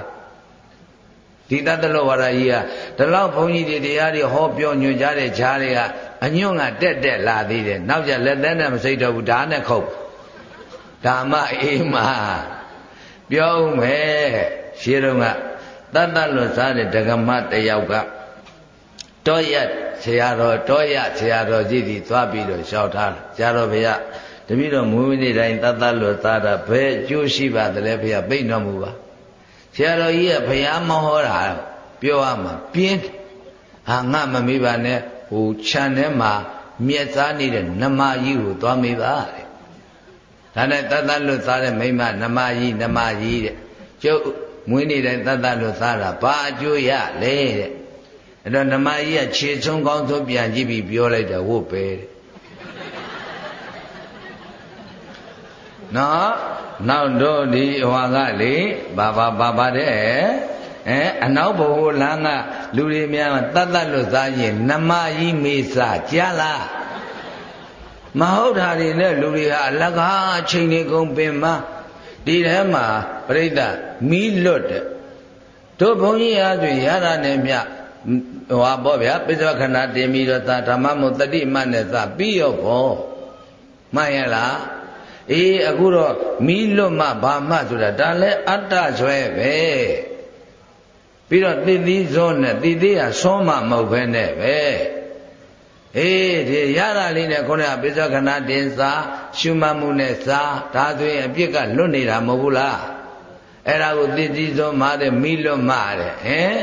ဒီတတလောဝရကြီးကဒီလောက်ဘုန်းကြီးတွေတရားတွေဟောပြောညွှန်ကြားတဲ့ဈာတွေကအညွန့်ကတက်တက်လာသေးတယ်နောက်ကျလက်သက်နဲ့မစိတ်တော့ဘူးဓာနဲ့ခုတ်ဓမ္မအေးမပြောဦးမယ်ရှင်းတော့ ကတတလွတ်စားတဲ့ဒကမတယောက်ကတောရဆရာတော်တောရဆရာတော်ကြီးဒီသွားပြီးတော့လျှောက်ထားဆရာတော်ဘုရားတပည့်တော်မူမိနေတိုင်းတတလွတ်စားတာဘယ်အကျိုးရှိပါသလဲဘုရားပြိတ်တော်မူပါဆရာတော်ကြီးကဘုရားမဟောတာပြောရမှာပြင်းဟာငါမမေးပါနဲ့ဟိုခြံထဲမှာမြက်စားနေတဲ့နမကြီးကိုသွားမေးပါတဲ့ဒါနဲ့တတ်တတ်လွတ်သားတဲ့မိမနမကြီးနမကြီးတဲ့ကျုပ် မွေးနေတဲ့တတ်တတ်လွတ်သားတာဘာအကျိုးရလဲတဲ့အဲ့တော့နမကြီးကခြေဆုံးကောင်းဆုံးပြန်ကြည့်ပြီးပြောလိုက်တယ်ဟုတ်ပဲတဲ့နော်နောက်တော့ဒီဟွာကလေဘာဘာဘာဘာတဲ့အဲအနောက်ဘဝလမ်းကလူတွေများတတ်တတ်လို့စားရင်နမကြီးမေးစားကြားလားမဟုတ်တာတွေနဲ့လူတွေဟာအလကားချိန်နေကုန်ပင်မ ဒီထဲမှာပြိဿမီးလွတ်တဲ့တို့ဘုန်းကြီးအားဖြင့်ရတာနဲ့မြဟွာပေါ့ဗျာပိဿဝခဏတင်ပြီးတော့သာဓမ္မမုတ္တိမနဲ့သာပြီးရောပေါ့မှန်ရလားအေးအခုတော့မီးလွတ်မှဘာမှဆိုတာဒါလည်းအတ္တဆွဲပဲပြီးတော့တိတိဇောနဲ့တိတိဟာစောမှမဟုတ်ဘဲနဲ့ပဲ အေးဒီရတာလေးနဲ့ခေါင်းကပိဿခဏတင်စာရှုမှတ်မှုနဲ့စာဒါဆိုရင်အပြစ်ကလွတ်နေတာမဟုတ်ဘူးလားအဲ့ဒါကိုတစ်ကြီးဆုံးမာတဲ့မိလွတ်မတဲ့ဟင်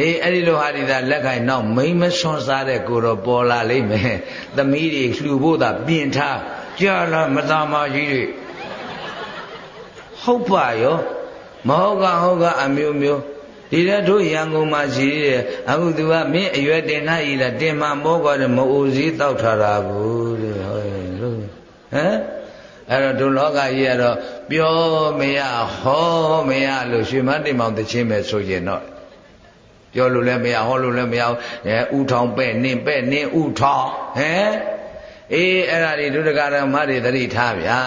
အေးအဲ့ဒီလိုဟာဒီသာလက်ခိုင်နောက်မိမဆွန်စားတဲ့ကိုတော့ပေါ်လာလိမ့်မယ်သမီးတွေလှူဖို့သာပြင်ထားကြာလာမသားမကြီးတွေဟုတ်ပါရောမဟုတ်ကဟုတ်ကအမျိုးမျိုး ဒီတဲ့တို့ရန်ကုန်မှာရှိတယ်အခုသူကမင်းအရွယ်တင်ထားဤလားတင်မှမောကွာတယ်မအိုစည်းတောက်ထားတာကိုတဲ့ဟုတ်ရဲ့လို့ဟမ်အဲ့တော့ဒုလောကကြီးကတော့ပြောမရဟောမရလို့ရွှေမန်းတိမ်မောင်တချင်းပဲဆိုရင်တော့ပြောလို့လည်းမရဟောလို့လည်းမရအဲဥထောင်ပဲ့နင်းပဲ့နင်းဥထောင်ဟမ်အေးအဲ့ဒါတွေဒုဒကရမတွေသတိထားဗျာ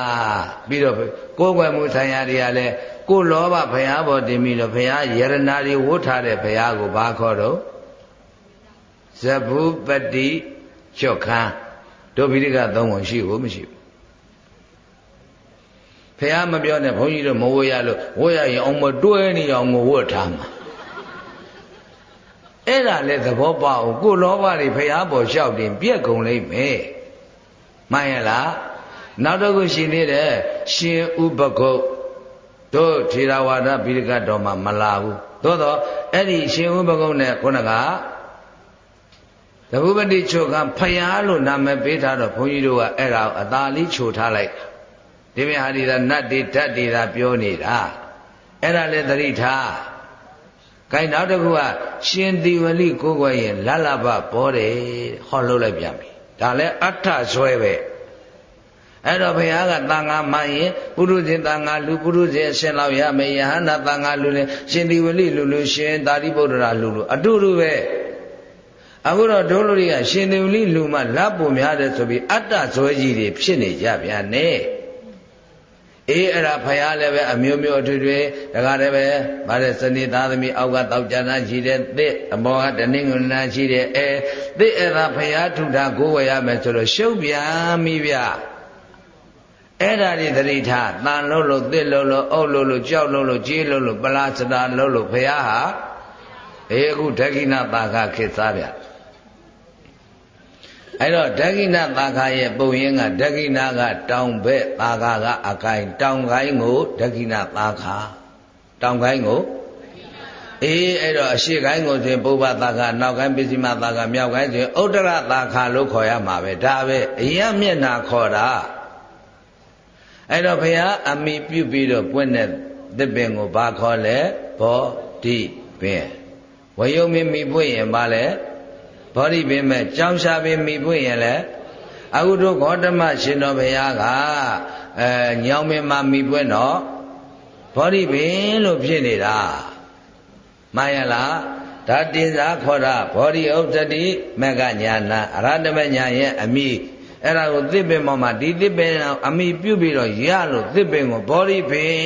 ပြီးတော့ကိုယ်ွယ်မှုဆိုင်ရာတွေကလည်း ကိုလောဘဘုရားဘောတင်ပြီးတော့ဘုရားယရနာတွေဝတ်ထားတဲ့ဘုရားကိုဘာခေါ်တော့ဇဗုပတိချွတ်ခန်းတို့ပိဋကသုံးပုံရှိဘူးမရှိဘူးဘုရားမပြောနဲ့ဘုန်းကြီးတို့မဝရလို့ဝရရင်အောင်မတွဲနေအောင်ကိုဝတ်ထားမှာအဲ့ဒါလည်းသဘောပေါက်ကိုလောဘတွေဘုရားပေါ်လျှောက်တင်ပြက်ကုန်လိမ့်မယ်မှန်ရလားနောက်တစ်ခုရှိသေးတယ်ရှင်ဥပကုတ် တို့ထေရဝါဒပိဋကတော်မှာမလာဘူးသို့တော့အဲ့ဒီရှင်ဥပကုတ်နဲ့ခုနကသဘုပတိချုပ်ကဖယားလို့နာမည်ပေးထားတော့ဘုန်းကြီးတို့ကအဲ့ဒါအသာလေးခြုံထားလိုက်ဒီမြဟာဒီသာနတ်တွေဓာတ်တွေသာပြောနေတာအဲ့ဒါလည်းသတိထားကိုင်းနောက်တစ်ခုကရှင်သီဝလိကိုယ်ွယ်ရင်လလဘပေါ်တယ်ဟောလို့လိုက်ပြန်ပြီဒါလည်းအဋ္ဌဆွဲပဲ အဲ့တော့ဘုရားကတန်ဃာမှန်ရင်ပုရုဇဉ်တန်ဃာလူပုရုဇဉ်အရှင်လောက်ရမယ်ယဟန္တာတန်ဃာလူလည်းရှင်သီဝလိလူလူရှင်သာရိပုတ္တရာလူလူအတူတူပဲအခုတော့ဒုလူတွေကရှင်သီဝလိလူမှလက်ပုံများတယ်ဆိုပြီးအတ္တဇွဲကြီးတွေဖြစ်နေကြပြန်နဲ့အေးအဲ့ဒါဖယားလည်းပဲအမျိုးမျိုးအထွေထွေဒါကြလည်းပဲဗါတဲ့စနေသားသမီးအောက်ကတောက်ကြနာရှိတဲ့သစ်အပေါ်ကတနင်္ဂနွေနာရှိတဲ့အဲသစ်အဲ့ဒါဖယားထုတာကိုဝယ်ရမယ်ဆိုတော့ရှုပ်ပြန်ပြီဗျ အဲ့ဒါတွေသတိထားတန်လို့လို့သစ်လို့လို့အုပ်လို့လို့ကြောက်လို့လို့ကြေးလို့လို့ပလာစတာလို့လို့ဖယားဟာအေးအခုဓကိဏတာခခေတ်စားဗျအဲ့တော့ဓကိဏသာခရဲ့ပုံရင်းကဓကိဏကတောင်ဘက်သာခကအကိုင်တောင်ကိုင်းကိုဓကိဏသာခတောင်ကိုင်းကိုအေးအဲ့တော့အရှိကိုင်းကိုဆိုရင်ပုဗ္ဗသာခနောက်ကိုင်းပစ္စည်းမသာခမြောက်ကိုင်းဆိုရင်ဥဒ္ဒရသာခလို့ခေါ်ရမှာပဲဒါပဲအရင်မျက်နာခေါ်တာ အဲ့တော့ဘုရားအမိပြုပြီးတော့ပွင့်တဲ့သစ်ပင်ကိုဘာခေါ်လဲဘောဓိပင်ဝယုံမင်းမိပွင့်ရင်ဘာလဲဘောဓိပင်မဲ့ကြောင်းရှာပင်မိပွင့်ရင်လည်းအခုတို့ဂေါတမရှင်တော်ဘုရားကအဲညောင်မင်းမှာမိပွင့်တော့ဘောဓိပင်လို့ဖြစ်နေတာမှန်ရလားဒါတင်စားခေါ်တာဘောဓိဥစ္စတိမကညာနာအရဟတမညာရဲ့အမိ အဲ့ဒါကိုသစ်ပင်ပေါ်မှာဒီသစ်ပင်အမိပြုတ်ပြီးတော့ရလို့သစ်ပင်ကိုဘောဓိပင်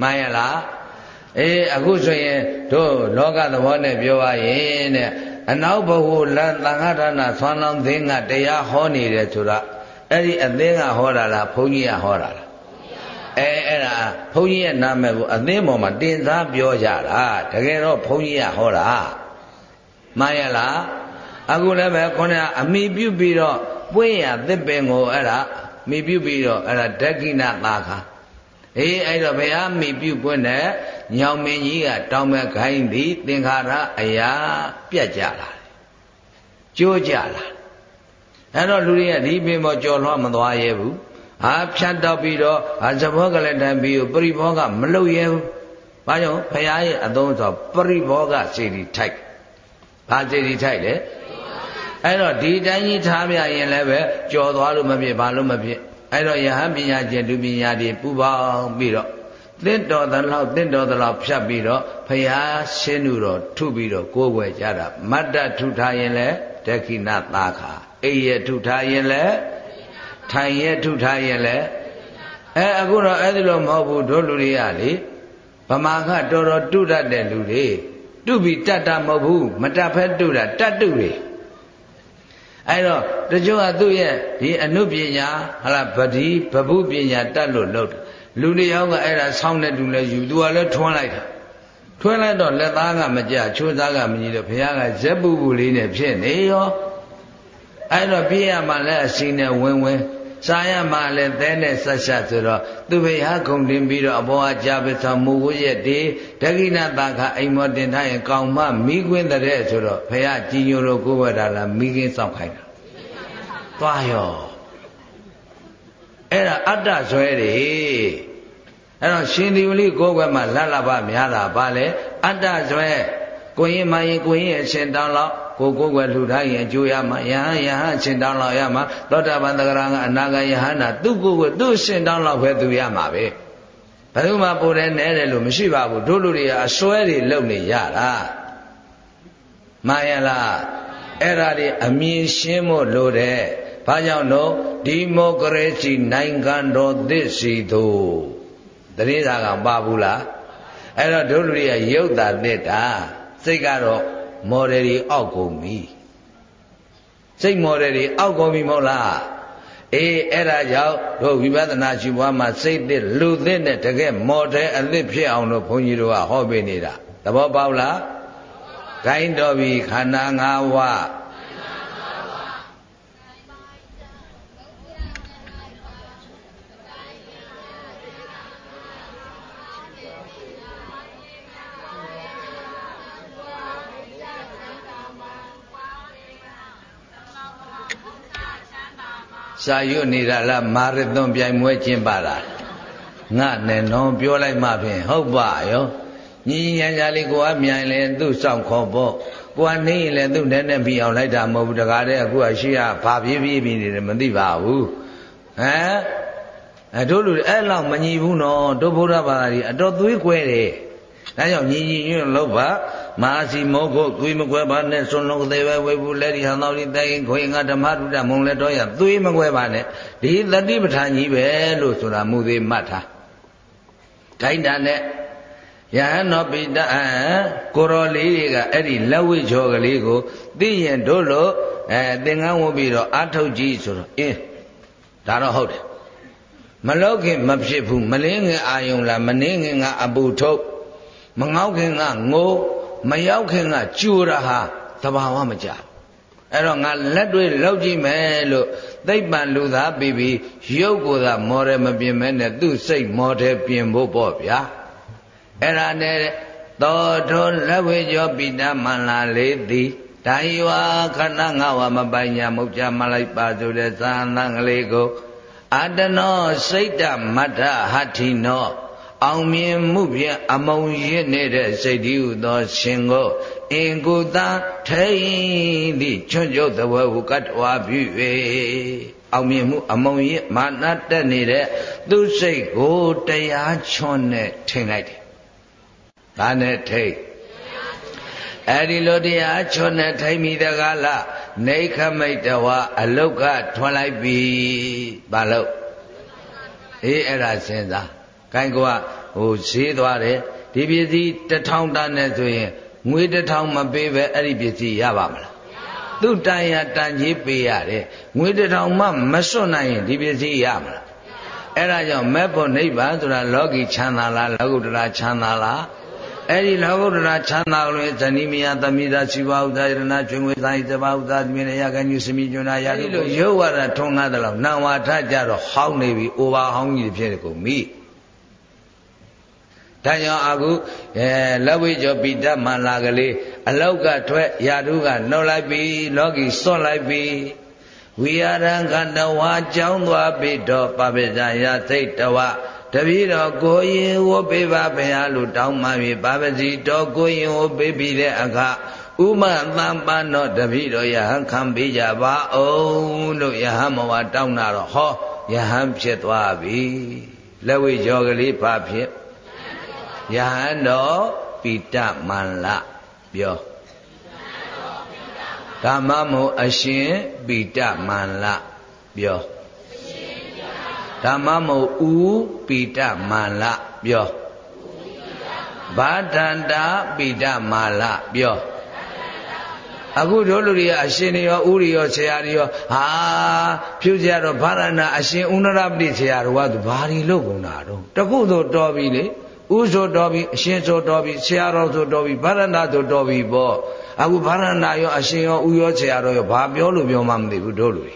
မှန်ရလားအေးအခုဆိုရင်တို့လောကသဘောနဲ့ပြောပါရင်တဲ့အနောက်ဘဟုလန်သံဃာဌာနဆွမ်းလောင်းသင်းကတရားဟောနေတယ်ဆိုတာအဲ့ဒီအသင်းကဟောတာလားဘုန်းကြီးကဟောတာလားအဲအဲ့ဒါဘုန်းကြီးရဲ့နာမည်ကိုအသင်းပေါ်မှာတင်စားပြောကြတာတကယ်တော့ဘုန်းကြီးကဟောတာမှန်ရလား အခုလည်းပဲခေါင်းကအမိပြုပြီးတော့ပွင့်ရသစ်ပင်ကိုအဲ့ဒါမိပြုပြီးတော့အဲ့ဒါဒက္ခိဏသာခာအေးအဲ့တော့ဘုရားမိပြုပွင့်တဲ့ညောင်မင်းကြီးကတောင်းမဲ့ခိုင်းသည်သင်္ခါရအရာပြတ်ကြလာတယ်ကျိုးကြလာအဲ့တော့လူတွေကဒီပင်ပေါ်ကြော်လွှမ်းမသွားရဲဘူးဟာဖြတ်တော့ပြီးတော့ဟာသဘောကလည်းတန်ပြီးပရိဘောကမလုတ်ရဲဘူးဘာကြောင့်ဘုရားရဲ့အသုံးဆိုပရိဘောကစေတီထိုက်ဘာစေတီထိုက်လဲ အဲ့တော့ဒီတိုင်းကြီးထားပြရင်လည်းပဲကြော်သွားလို့မဖြစ်ဘာလို့မဖြစ်အဲ့တော့ယဟန်ပညာကျင့်လူပညာတွေပူပေါင်းပြီးတော့သင့်တော်သလောက်သင့်တော်သလောက်ဖြတ်ပြီးတော့ဖရာရှင်းသူတော်ထုပြီးတော့ကိုးကွယ်ကြတာမတ္တထုထားရင်လည်းဒက္ခိဏသာခာအိယထုထားရင်လည်းထိုင်ရထုထားရင်လည်းအဲအခုတော့အဲ့ဒီလိုမဟုတ်ဘူးတို့လူတွေကလေဗမာကတော်တော်တုတတ်တဲ့လူတွေတုပြီးတတ်တာမဟုတ်ဘူးမတတ်ဖဲတုတာတတ်တုတွေ အဲ့တော့တချို့ကသူ့ရဲ့ဒီအနုပညာဟလာဗတိဗဗုပညာတတ်လို့လုပ်တယ်လူတယောက်ကအဲ့ဒါဆောင်းတဲ့တူလဲယူသူကလည်းထွန်းလိုက်တာထွန်းလိုက်တော့လက်သားကမကြချိုးသားကမကြီးတော့ဘုရားကဇက်ပူပူလေးနဲ့ဖြစ်နေရောအဲ့တော့ပြည့်ရမှလည်းအစီနဲ့ဝင်းဝင်း စားရမှလည်းသဲနဲ့ဆက်ဆက်ဆိုတော့သူဘိဟာခုံတင်ပြီးတော့အဘောအကြပစ္စမူဝရက်တေဒဂိနတာခအိမ်မောတင်ထားရင်ကောင်းမှမိကွင်းတဲ့ဆိုတော့ဘုရားကြည်ညိုလို့ကိုယ်ဝဲတာလားမိကင်းစောင့်ခိုင်းတာသွားရောအဲ့ဒါအတ္တဇွဲတွေအဲ့တော့ရှင်ဒီဝလိကိုယ်ဝဲမှာလတ်လပများတာပါလေအတ္တဇွဲကိုရင်မရင်ကိုရင်အရှင်တောင်းလောက် ကိုကိုယ်ွယ်လှူထားရင်အကျိုးရမှာယဟန်ယဟန်ရှင်တောင်းလောက်ရမှာသောတာပန်တဂရကအနာဂယဟန္တာသူ့ကိုယ်ကိုသူ့ရှင်တောင်းလောက်ပဲသူရမှာပဲဘယ်သူမှပိုတယ်နဲတယ်လို့မရှိပါဘူးတို့လူတွေကအစွဲတွေလုံနေရတာမှန်ရလားအဲ့ဒါတွေအမြင်ရှင်းဖို့လိုတယ်ဘာကြောင့်လို့ဒီမိုကရေစီနိုင်ငံတော်သစ်စီတို့တတိသာကပါဘူးလားအဲ့တော့တို့လူတွေကရုပ်တာသစ်တာစိတ်ကတော့ မော်ဒယ်တွေအောက်ကုန်ပြီစိတ်မော်ဒယ်တွေအောက်ကုန်ပြီမဟုတ်လားအေးအဲ့ဒါကြောင့်တို့ဝိပဿနာရှုပွားမှာစိတ်သစ်လူသစ်နဲ့တကယ်မော်ဒယ်အသစ်ဖြစ်အောင်လို့ဘုန်းကြီးတို့ကဟောပေးနေတာသဘောပေါက်လားဂိုင်းတော်ပြီခန္ဓာ၅ဝါး စာရွတ်နေတာလားမာရသွန်ပြိုင်ပွဲကျင်းပါလားငါနဲ့နော်ပြောလိုက်မှဖြင့်ဟုတ်ပါရောညီညာညာလေးကိုအမြိုင်လဲသူ့စောင့်ခေါ်ဖို့ကိုကနေရင်လည်းသူ့နဲ့နဲ့ပြီးအောင်လိုက်တာမဟုတ်ဘူးတကားတဲ့အခုကရှိရဘာပြေးပြေးပြေးနေတယ်မသိပါဘူးဟမ်အဲတို့လူအဲ့လောက်မညီဘူးနော်တို့ဗုဒ္ဓဘာသာကြီးအတော်သွေးကွဲတယ်ဒါကြောင့်ညီညီညွတ်လို့ပါ မာစီမောဖို့သွေးမကွဲပါနဲ့စွန်လုံးသေးပဲဝေဘူးလက်ဒီဟန်တော်ဒီတိုင်ခွေငါဓမ္မတုဒ္ဒမုံလက်တော်ရသွေးမကွဲပါနဲ့ဒီတတိပဋ္ဌာန်ကြီးပဲလို့ဆိုတာမူသေးမှတ်ထားခိုင်းတာနဲ့ယဟန်တော်ပိတအကိုရောလေးတွေကအဲ့ဒီလက်ဝိချောကလေးကိုသိရင်တို့လို့အဲသင်္ကန်းဝတ်ပြီးတော့အာထုတ်ကြည့်ဆိုတော့အင်းဒါတော့ဟုတ်တယ်မလောက်ခင်မဖြစ်ဘူးမလင်းငင်အာယုံလားမနှင်းငင်ကအပူထုတ်မငေါက်ခင်ကငိုး မရောက်ခင်ကကြူရဟာသဘာဝမကြအဲ့တော့ငါလက်တွေလောက်ကြည့်မယ်လို့သိပ္ပံလူသားပြီးပြီးရုပ်ကိုယ်သာမော်တယ်မပြင်မဲနဲ့သူ့စိတ်မော်တယ်ပြင်ဖို့ပေါ့ဗျာအဲ့ဒါနဲ့သောထုလက်ဝေကျော်ပိတမန္လာလေးသည်ဒါယဝခဏငါဝမပိုင်ညာမုတ်ချမလိုက်ပါဆိုတဲ့သာသံကလေးကိုအတနောစိတ်တမတ္ထဟတ္ထိနော အောင်မြင်မှုဖြင့်အမုံရစ်နေတဲ့စိတ်တည်းဟူသောရှင်ကိုအင်ကိုသာထိန်သည့်ချွတ်ကျုပ်သဘောဟုကတ္တဝါပြု၍အောင်မြင်မှုအမုံရစ်မာနတက်နေတဲ့သူစိတ်ကိုတရားချွန်းနဲ့ထိန်လိုက်တယ်။ဒါနဲ့ထိန်အဲ့ဒီလိုတရားချွန်းနဲ့ထိန်မိတကားလားနေခမိတ်တဝအလုတ်ကထွန်လိုက်ပြီ။ဘာလို့အေးအဲ့ဒါစဉ်းစား ကိုင်းကဟိုဈေးသွားတယ်ဒီပစ္စည်းတစ်ထောင်တန်းနဲ့ဆိုရင်ငွေတစ်ထောင်မပေးပဲအဲ့ဒီပစ္စည်းရပါမလားသူ့တန်ရတန်ကြီးပေးရတယ်ငွေတစ်ထောင်မှမစွန့်နိုင်ရင်ဒီပစ္စည်းရမလားအဲ့ဒါကြောင့်မဲ့ဖို့နိဗ္ဗာန်ဆိုတာလောကီချမ်းသာလားလောကုတ္တရာချမ်းသာလားအဲ့ဒီလောကုတ္တရာချမ်းသာလို့ဇဏိမယသမိသာရှိပါဥဒယရဏကျွင်ဝေဆိုင်သဘာဥဒသမင်းရကညုစမိကျွနာရလို့ရုပ်ဝါဒထုံကားတယ်လို့နံဝါထကြတော့ဟောင်းနေပြီအိုဘာဟောင်းကြီးဖြစ်တယ်ကိုမိ ဒါကြောင့်အခုအဲလက်ဝိကျော်ပိတမန္လာကလေးအလောက်ကထွက်ယာတုကနှုတ်လိုက်ပြီလောကီစွန့်လိုက်ပြီဝိရရံကတဝါကြောင်းသွားပြီတော့ပပိဇာယသိတဝတပည့်တော်ကိုရင်ဝပေးပါဘုရားလို့တောင်းမှပြီပါပစီတော်ကိုရင်ဝပေးပြီးတဲ့အခါဥမသံပန်တော့တပည့်တော်ယဟန်ခံပေးကြပါအောင်လို့ယဟန်မဝတောင်းတာတော့ဟောယဟန်ဖြစ်သွားပြီလက်ဝိကျော်ကလေးဘာဖြစ် ယဟန်တော်ပိတမန္လပြောဓမ္မမို့အရှင်ပိတမန္လပြောဓမ္မမို့ဥပိတမန္လပြောဘာဒန္တာပိတမာလပြောအခုတို့လူတွေကအရှင်တွေရောဥရိရောဆရာတွေရောဟာဖြူကြတော့ဗာရဏအရှင်ဥနရပတိဆရာတော်ကသူဘာတွေလုပ်ကုန်တာတော့တခုဆိုတော်ပြီလေ ဥဆိုတော်ပြီအရှင်ဆိုတော်ပြီဆရာတော်ဆိုတော်ပြီဗရဏဆိုတော်ပြီပေါ့အခုဗရဏရောအရှင်ရောဥရောဆရာတော်ရောဘာပြောလို့ပြောမှမသိဘူးတို့လူတွေ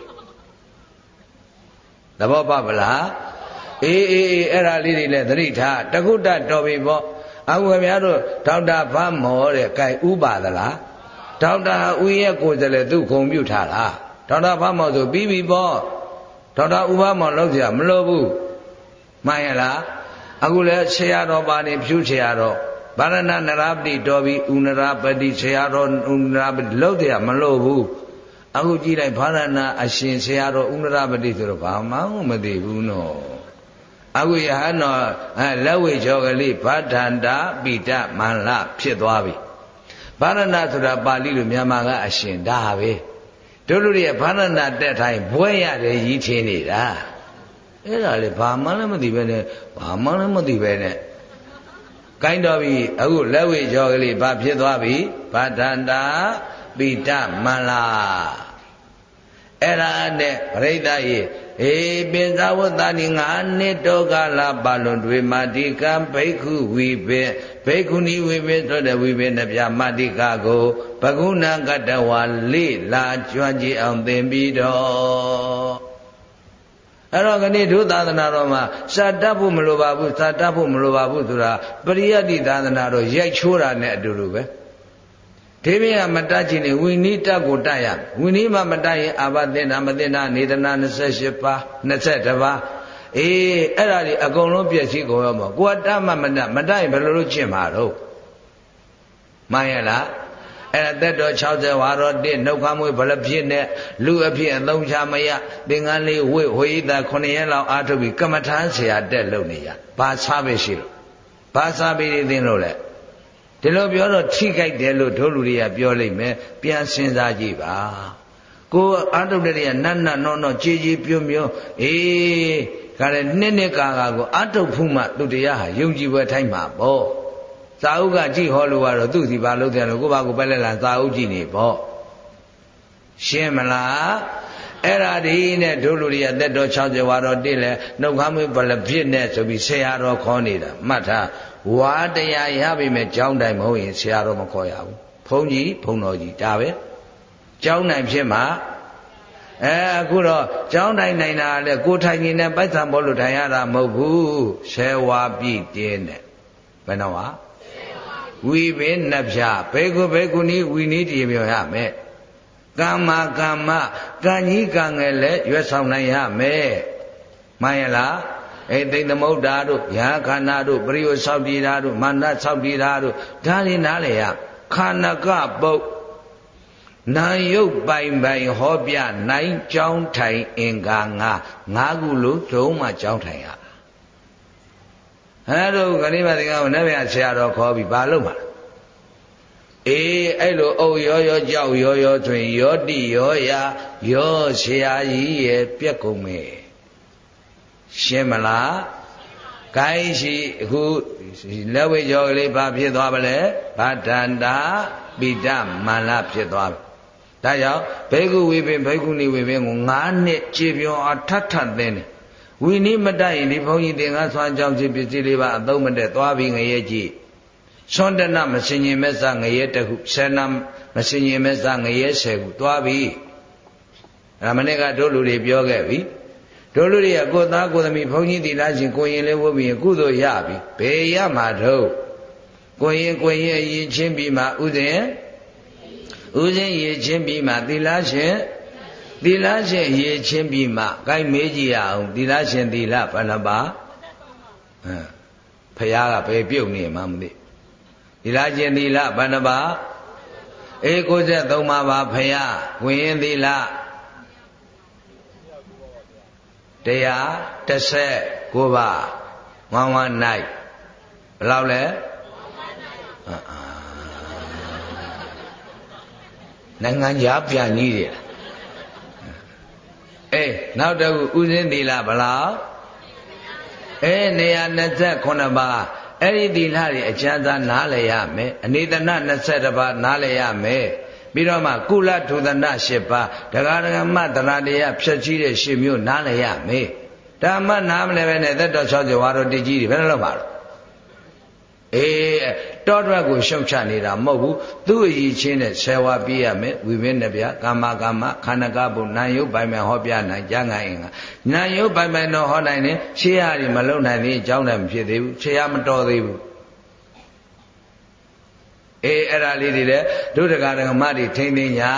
သဘောပေါက်ပလားအေးအေးအေးအဲ့ဒါလေးတွေလည်းသတိထားတကုတ္တတော်ပြီပေါ့အခုခင်ဗျားတို့ဒေါက်တာဖမ်းမောတဲ့ gain ဥပါသလားဒေါက်တာဦးရဲ့ကိုယ်စလဲသူ့ခုံပြုထားလားဒေါက်တာဖမ်းမောဆိုပြီးပြီပေါ့ဒေါက်တာဥပမောလောက်ကြမလို့ဘူးမှန်ရလား အခုလဲဆရာတော်ပါနေဖြူဆရာတော်ဗာရဏနရပတိတော်ပြီးဥနရပတိဆရာတော်ဥနရပတိလောက်ကြမလို့ဘူးအခုကြည့်လိုက်ဗာရဏအရှင်ဆရာတော်ဥနရပတိဆိုတော့ဘာမှမသိဘူးနော်အခုယဟန်တော်လက်ဝေချောကလေးဗဒ္ဒန္တာပိတမန္လဖြစ်သွားပြီဗာရဏဆိုတာပါဠိလိုမြန်မာကအရှင်ဒါပဲတို့လူတွေဗာရဏတက်ထိုင်ဘွဲရတယ်ရည်ထင်းနေတာ အဲ့ဒါလေဘာမှလည်းမသိပဲနဲ့ဘာမှလည်းမသိပဲနဲ့ကိုင်းတော်ပြီအခုလက်ဝေချောကလေးဘာဖြစ်သွားပြီဗဒ္ဒန္တာပိတမန္လအဲ့ဒါနဲ့ပရိသတ်ရေအေပိဇဝတ္တနိငါနှစ်တောကလာပါလွန်တွေမာတိကံဘိက္ခုဝိပေဘိက္ခုနီဝိပေဆိုတဲ့ဝိပေနှပြမာတိကကိုဘဂုဏကတဝါလေလာကျွမ်းကြည့်အောင်သင်ပြီးတော့ အဲ့တော့ခဏဒုသာသနာတော်မှာစာတတ်ဖို့မလိုပါဘူးစာတတ်ဖို့မလိုပါဘူးဆိုတာပရိယတ်တိသာသနာတော်ရိုက်ချိုးတာနဲ့အတူတူပဲဒေဝိယမတတ်ခြင်းနဲ့ဝိနည်းတတ်ကိုတတ်ရဝိနည်းမှမတတ်ရင်အာဘသင်္နာမသင်္နာနေတနာ28ပါး22ပါးအေးအဲ့ဒါတွေအကုန်လုံးပြည့်စည်ကုန်ရောမကိုကတတ်မှမတတ်မတတ်ရင်ဘယ်လိုလုပ်ကျင့်မှာတော့မှန်ရလား အဲ့ဒါသက်တော်60ဝါတော်1နှုတ်ခမ်းမွေးဘလဖြစ်နဲ့လူအဖြစ်အသုံးချမရသင်္ကန်းလေးဝိဝိသ9ရက်လောက်အားထုတ်ပြီးကမ္မထမ်းဆရာတက်လုပ်နေရဘာစားပဲရှိလို့ဘာစားပြီးသင်လို့လဲဒီလိုပြောတော့ထိကြိုက်တယ်လို့တို့လူတွေကပြောလိုက်မယ်ပြန်စဉ်းစားကြည့်ပါကိုအာတုတ္တရိယနတ်နတ်နောနောကြည်ကြည်ပြုံပြုံအေးခါတဲ့နှစ်နှစ်ကာကာကိုအာတုဖုမှသူတရားဟာယုံကြည်ပွဲထိုင်းမှာပေါ့ သာဥကကြည့်ဟောလို့ကတော့သူ့စီပါလို့တယ်လို့ကိုဘာကိုပဲလဲလာသာဥကြည့်နေပေါ့ရှင်းမလားအဲ့ဒါဒီနဲ့တို့လူတွေကသက်တော်60ဝါတော်တည်းလဲနှုတ်ခမ်းမွေးဘလဖြစ်နဲ့ဆိုပြီးဆရာတော်ခေါ်နေတာမှတ်ထားဝါတရားရပြီမဲ့ကြောင်းတိုင်မဟုတ်ရင်ဆရာတော်မခေါ်ရဘူးဘုန်းကြီးဘုန်းတော်ကြီးဒါပဲကြောင်းတိုင်ဖြစ်မှာအဲအခုတော့ကြောင်းတိုင်နိုင်တာလဲကိုထိုင်နေနဲ့ပိုက်ဆံဘောလို့ထိုင်ရတာမဟုတ်ဘူးဆယ်ဝါပြည့်တင်းတဲ့ဘယ်တော့ဟာ ဝီပင်နှဖြဘေကုဘေကုနီဝီနီတည်မြော်ရမယ်ကမ္မကမ္မကံကြီးကံငယ်လဲရွတ်ဆောင်နိုင်ရမယ်မှန်ရလားအဲသိသမုဒ္ဒါတို့ယာခန္ဓာတို့ပရိယောဆောက်တည်တာတို့မာနဆောက်တည်တာတို့ဒါလေးနားလေရခန္ဓကပုတ်နာယုတ်ပိုင်ပိုင်ဟောပြနိုင်ကြောင်းထိုင်အင်္ဂါငါငါးခုလို့ဒုံးမှကြောင်းထိုင်ရ အဲတို့ခဏိမတိကကိုနတ်ဗျာဆရာတော်ခေါ်ပြီးဘာလုပ်မှာအေးအဲ့လိုအုပ်ရောရောကြောက်ရောရောဆိုရင်ရောတိရောရာရောဆရာကြီးရဲ့ပြက်ကုန်မယ်ရှင်းမလားကိုင်းရှိအခုလက်ဝိကျော်ကလေးဘာဖြစ်သွားပါလဲဗဒ္ဒန္တာပိတမန္လဖြစ်သွားပြီဒါကြောင့်ဘေကုဝိပင်ဘေကုဏိဝိပင်ကို9နှစ်ခြေပြောင်းအထထသင်းတယ် ဝိနိမတရင်ဒီဘုန်းကြီးတင်ကားဆွမ်းကြောင်းခြင်းပစ္စည်းလေးပါအသုံးမတက်သွားပြီးငရဲကြည့်သွန်တနမစင်ញင်မဲ့စငရဲတခုဆယ်နမစင်ញင်မဲ့စငရဲဆယ်ခုသွားပြီအမနစ်ကတို့လူတွေပြောခဲ့ပြီတို့လူတွေကကိုသားကိုသမီးဘုန်းကြီးတီလာရှင်ကိုရင်လေးဝုတ်ပြီးကုသိုလ်ရပြီဘယ်ရမှာတော့ကိုရင်ကိုရင်အရင်ချင်းပြီးမှဥစဉ်ဥစဉ်ရေချင်းပြီးမှတီလာရှင် သီလရှင်ရေချင်းပြီးမှကိုင်းမေးကြည့်ရအောင်သီလရှင်သီလဘယ်နှပါဟမ်ဖះကဘယ်ပြုတ်နေမှမသိသီလရှင်သီလဘယ်နှပါအေး93ပါးပါဖះဝင်ရင်သီလတရား19ပါးဝမ်းဝမ်းနိုင်ဘယ်လောက်လဲနိုင်ငံကြားပြန်ကြီးတယ်အေး နောက်တစ်ခုဥစဉ်သီလဘလောက်အေး129ပါးအဲ့ဒီသီလတွေအကျဉ်းသားနားလည်ရမယ်အနိဒနာ22ပါးနားလည်ရမယ်ပြီးတော့မှကုလထုသနာ8ပါးဒဂရဂမတရာတရားဖြည့်ကြီးတဲ့ရှင်မျိုးနားလည်ရမယ်ဓမ္မနားမလဲပဲနဲ့သက်တော်60ဝါတော်တည်ကြီးတွေဘယ်လိုလုပ်ပါလဲအေး တောထွက်ကိုရှုပ်ချနေတာမဟုတ်ဘူးသူ့အည်ချင်းနဲ့ဆယ်ဝါပြည့်ရမယ်ဝိပင်းနှပြကာမကာမခန္ဓကဘုနာယုတ်ပိုင်မယ်ဟောပြနိုင်ကြငါအင်္ဂါနာယုတ်ပိုင်မယ်တော့ဟောနိုင်တယ်ရှေးရည်မလုံနိုင်သေးအကြောင်းလည်းမဖြစ်သေးဘူးရှေးရမတော်သေးဘူးအေးအဲ့ဒါလေးတွေလည်းဒုဒကရကမတွေထိမ့်သိညာ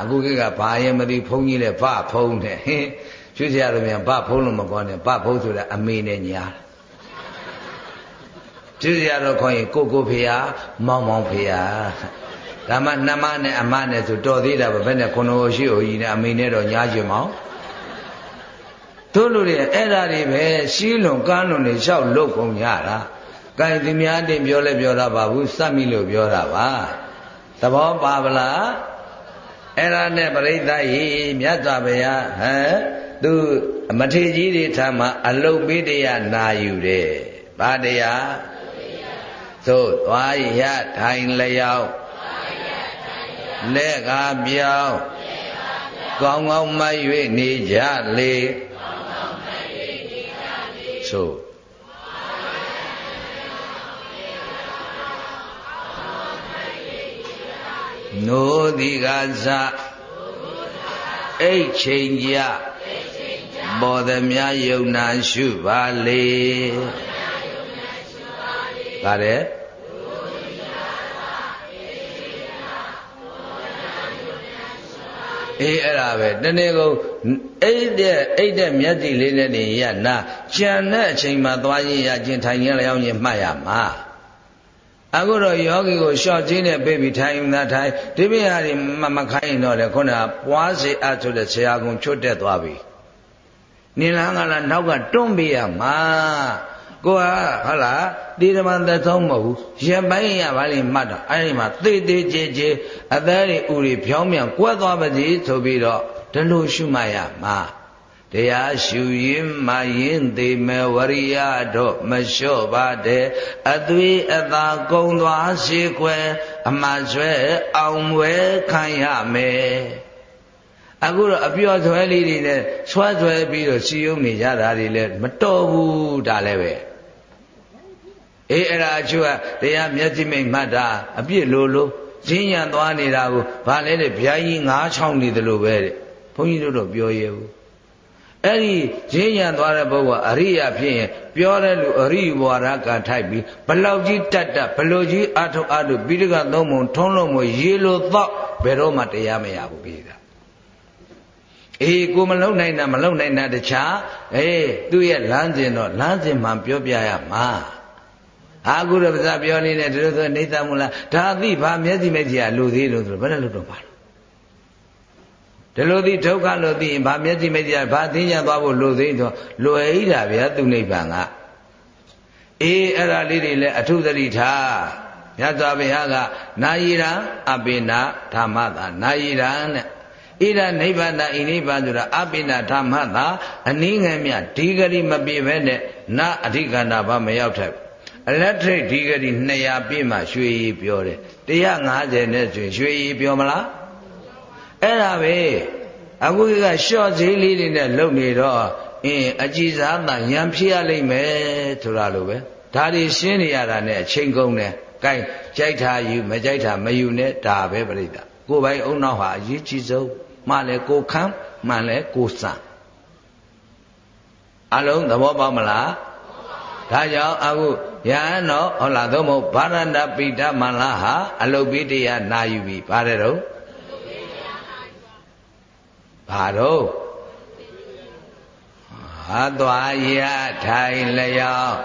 အခုကိကဘာရင်မသိဘုန်းကြီးလည်းဗဖုံးတယ်ဟင်ကျွေးစရာတို့မြန်ဗဖုံးလို့မကောနဲ့ဗဖုံးဆိုတာအမေနဲ့ညာကျွေးစ ရာတော့ခေါ်ရင်ကိုကိုဖေဟာမောင်မောင်ဖေဟာဒါမှနှမနဲ့အမနဲ့ဆိုတော်သေးတာပဲဘယ်နဲ့ခုနရှိအိုကြီးနဲ့အမေနဲ့တော့ညာကျင်မောင်တို့လူတွေအဲ့ဒါတွေပဲရှင်းလွန်ကန်းလွန်နေလျှောက်လုတ်ကုန်ကြတာကဲဒီများတင်ပြောလဲပြောတာပါဘူးစက်မိလို့ပြောတာပါသဘောပါဗလားအဲ့ဒါနဲ့ပြိဿရေမြတ်စွာဘုရားဟမ်သူမထေကြီးတွေထားမှာအလုတ်ပေးတရားနာယူတယ်ဗာတရား သို့သွားရထိုင်လျောက်လက်ကားပြောင်းကောင်းကောင်းမ၍နေကြလေသို့နိုးဒီကစားအိတ်ချိန်ကြပေါ်သမျှယုံနာရှုပါလေ ဒါတဲ့အေးအဲ့ဒါပဲတနေ့ကုန်အိတ်တဲ့အိတ်တဲ့မျက်တိလေးနဲ့နေရနာကြံတဲ့အချိန်မှသွားရင်ရချင်းထိုင်ရင်လျောင်းရင်မှတ်ရမှာအခုတော့ယောဂီကိုရှော့ချင်းနဲ့ပြေးပြီးထိုင်သာထိုင်ဒီပြဟာတွေမမခိုင်းတော့လေခုနကပွားစေအပ်ဆိုတဲ့ဆရာကုံချွတ်တက်သွားပြီနိလန်းကလာနောက်ကတွန်းပေးရမှာ ကိုကဟုတ်လားတိဓမ္မသက်ဆုံးမဟုတ်ဘူးရပိုင်းရပါလိမ့်မှတ်တော့အဲ့ဒီမှာသေသေးချေချေအသက်တွေဥတွေဖြောင်းမြန်ကွက်သွားပါစီဆိုပြီးတော့ဒီလိုရှုမှတ်ရမှာတရားရှုရင်မရင်သေးမယ်ဝရိယတော့မလျှော့ပါတဲ့အသွေးအသာကုံသွားရှိခွဲအမှဆွဲအောင်ဝဲခံရမယ်အခုတော့အပြော့ဆွဲလေးတွေနဲ့ဆွဲဆွဲပြီးတော့စီယုံနေကြတာတွေလည်းမတော်ဘူးဒါလည်းပဲ အေးအဲ့ဒါအချို့ကတရားမျက်စိမိတ်မှတ်တာအပြစ်လိုလိုဈဉ္ညာသွားနေတာကိုဘာလဲတဲ့ဗျာကြီးငါးချောင်းနေတယ်လို့ပဲတဲ့ဘုန်းကြီးတို့တော့ပြောရဲဘူးအဲ့ဒီဈဉ္ညာသွားတဲ့ပုဂ္ဂိုလ်အရိယာဖြစ်ရင်ပြောတဲ့လူအရိဝါဒကထိုက်ပြီးဘလောက်ကြီးတတ်တတ်ဘလို့ကြီးအထုအထုပြီးတကသုံးပုံထုံးလုံးမရေလိုတော့ဘယ်တော့မှတရားမရဘူးပြီးတာအေးကိုမလုံနိုင်တာမလုံနိုင်တာတခြားအေးသူ့ရဲ့လမ်းစဉ်တော့လမ်းစဉ်မှပြောပြရမှာ အာကုရပဇပြောနေတဲ့ဒီလိုဆိုနေသမူလားဒါအသိဘာမျက်စိမဲ့ကြီးကလူသေးလို့ဆိုဘယ်နဲ့လို့တော့ပါလို့ဒီလိုသိဒုက္ခလို့သိရင်ဘာမျက်စိမဲ့ကြီးကဘာသိညာသွားဖို့လူသေးဆိုလွယ်ဤတာဗျာသူနိဗ္ဗာန်ကအေးအဲ့ဒါလေးတွေလည်းအထုသတိထားမြတ်စွာဘုရားကနာယိရံအပိနာဓမ္မသာနာယိရံနဲ့ဣဒနိဗ္ဗာန်ဣနိဗ္ဗာန်ဆိုတာအပိနာဓမ္မသာအနည်းငယ်မြဒီဂရီမပြည့်ပဲနဲ့နအဓိကနာဘာမရောက်ထက် အလက်ထရိတ်ဒီဂရီ200ပြည့်မှရွှေရည်ပြောတယ်150နဲ့ဆိုရွှေရည်ပြောမလားအဲ့ဒါပဲအခုကရှော့ဈေးလေးတွေနဲ့လုံနေတော့အင်းအကြည်စားသာရံဖြစ်ရလိမ့်မယ်ဆိုတာလိုပဲဒါတွေရှင်းနေရတာနဲ့အချိန်ကုန်တယ်။ကဲကြိုက်တာယူမကြိုက်တာမယူနဲ့ဒါပဲပြိတ္တာကိုယ်ပိုင်အုံနောက်ဟာအရေးကြီးဆုံးမှလည်းကိုခမ်းမှလည်းကိုစံအလုံးသဘောပေါက်မလားဒါကြောင့်အခု ယဟန်တော့ဟုတ်လားသို့မဟုတ်ဗာရဏပိဋမန္လာဟာအလုတ်ပိတရားနာယူပြီဗါတဲ့တော့ဘာတော့ဟာသွားရထိုင်လျောက်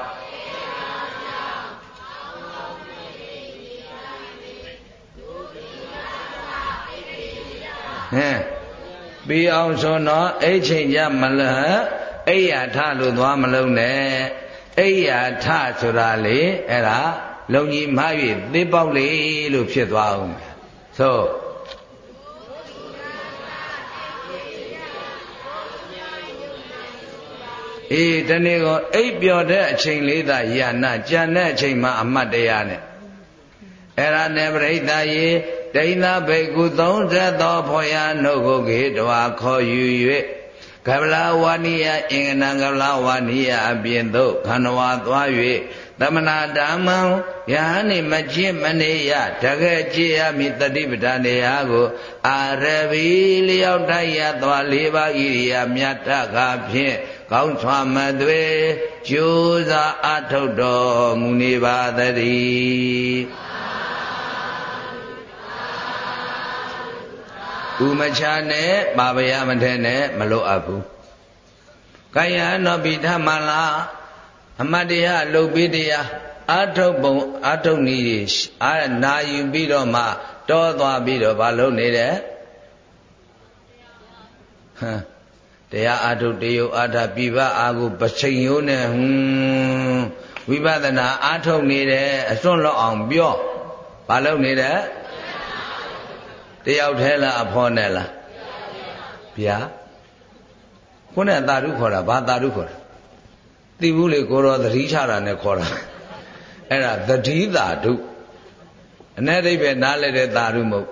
ဟဲ့ပြီးအောင်ဆိုတော့အဲ့ချိန်ကြမလားအိယာထလို့သွားမလုံးနဲ့ အိယာထဆိုတာလေအဲ့ဒါလုံကြီးမ၍သေပေါက်လေလို့ဖြစ်သွားအောင်ဆိုအေးတနေ့ကအိပ်ပျော်တဲ့အချိန်လေးသာယာနာကြံတဲ့အချိန်မှအမှတ်တရားနဲ့အဲ့ဒါနဲ့ပြိဿရေဒိဋ္ဌဘိက္ခု30သောဖော်ရနှုတ်ကိုကေတဝါခေါ်ယူ၍ ကဗလာဝါနိယအင်္ဂနံကဗလာဝါနိယအပြင်သို့ခန္ဓဝါသွား၍သမနာဓမ္မံယဟန်နေမကျင့်မနေရတကယ်ကြည်ရမည်တတိပဒနေရာကိုအာရဘီလျောက်တိုက်ရသွားလေးပါးဣရိယာမြတ်တကဖြင့်ကောင်းစွာမသွေကြိုးစားအထုတ်တော်မူနေပါသတည်း ဥမချနဲ့ပါပယမထဲနဲ့မလို့အပ်ဘူး။ကာယနောပိဓမ္မလားအမတ်တရားလှုပ်ပြီးတရားအာထုတ်ပုံအာထုတ်နည်းအာနာယူပြီးတော့မှတောသွားပြီးတော့ဘာလုပ်နေတယ်ဟမ်တရားအာထုတ်တယုအာထပြပအာကိုပချိန်ရိုးနဲ့ဟွန်းဝိပဿနာအာထုတ်နေတယ်အစွန့်လောက်အောင်ပြောဘာလုပ်နေတယ် တယောက်ထဲလားအဖောနဲ့လားဗျာခုနကသာဓုခေါ်တာဘာသာဓုခေါ်တာသိဘူးလေကိုရောသတိချတာနဲ့ခေါ်တာအဲ့ဒါသတိသာဓုအ내အိဗေနားလဲတဲ့သာဓုမဟုတ်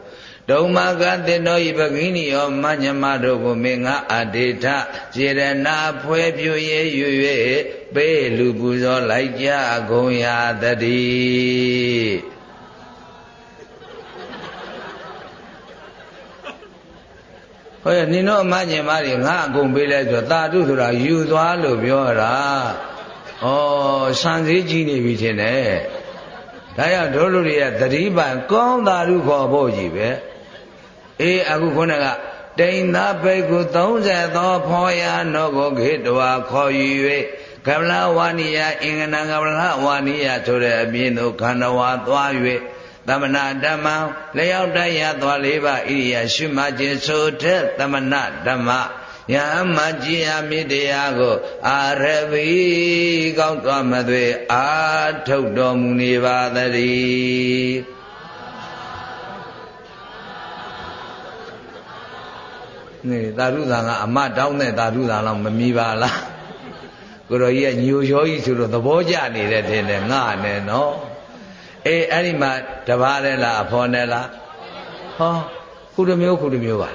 ဒုံမကတင်တော်ဤပကိနိယောမညမတို့ကိုမင်းငါအတေထစေရနာဖွဲပြွေရွ၍ပေးလူပူဇော်လိုက်ကြကုန်ရာတည်း ဟောနင်တို့အမညင်မတွေငါအကုန်ပေးလဲဆိုသာဓုဆိုတာယူသွားလို့ပြောတာဩဆန်စည်းကြီးနေပြီထင်တယ်ဒါကြောင့်တို့လူတွေကသတိပံကောင်းသာဓုခေါ်ဖို့ကြီးပဲအေးအခုခုနကတိန်သာပိတ်ကု30သောဖောရနောကိုခေတဝါခေါ်ယူ၍ကမလဝါနိယအင်္ဂနံကမလဝါနိယဆိုတဲ့အပြင်သို့ခန္ဓဝါသွား၍ သမဏဓမ္မလျောက်တရသွားလေးပါဣရိယာရှုမှခြင်းဆိုတဲ့သမဏဓမ္မယဟမကြည်အမိတရားကိုအာရဘိကောင်းသွားမသွေအာထုတ်တော်မူနေပါသတည်းနေသာဓုသာကအမတောင်းတဲ့သာဓုသာတော့မမီပါလားကိုရောကြီးကညိုရောကြီးဆိုတော့သဘောကျနေတဲ့ထင်တယ်ငါနဲ့နော် အေးအဲ့ဒီမှာတပားနဲ့လားအဖော်နဲ့လားဟောခုတစ်မျိုးခုတစ်မျိုးပါ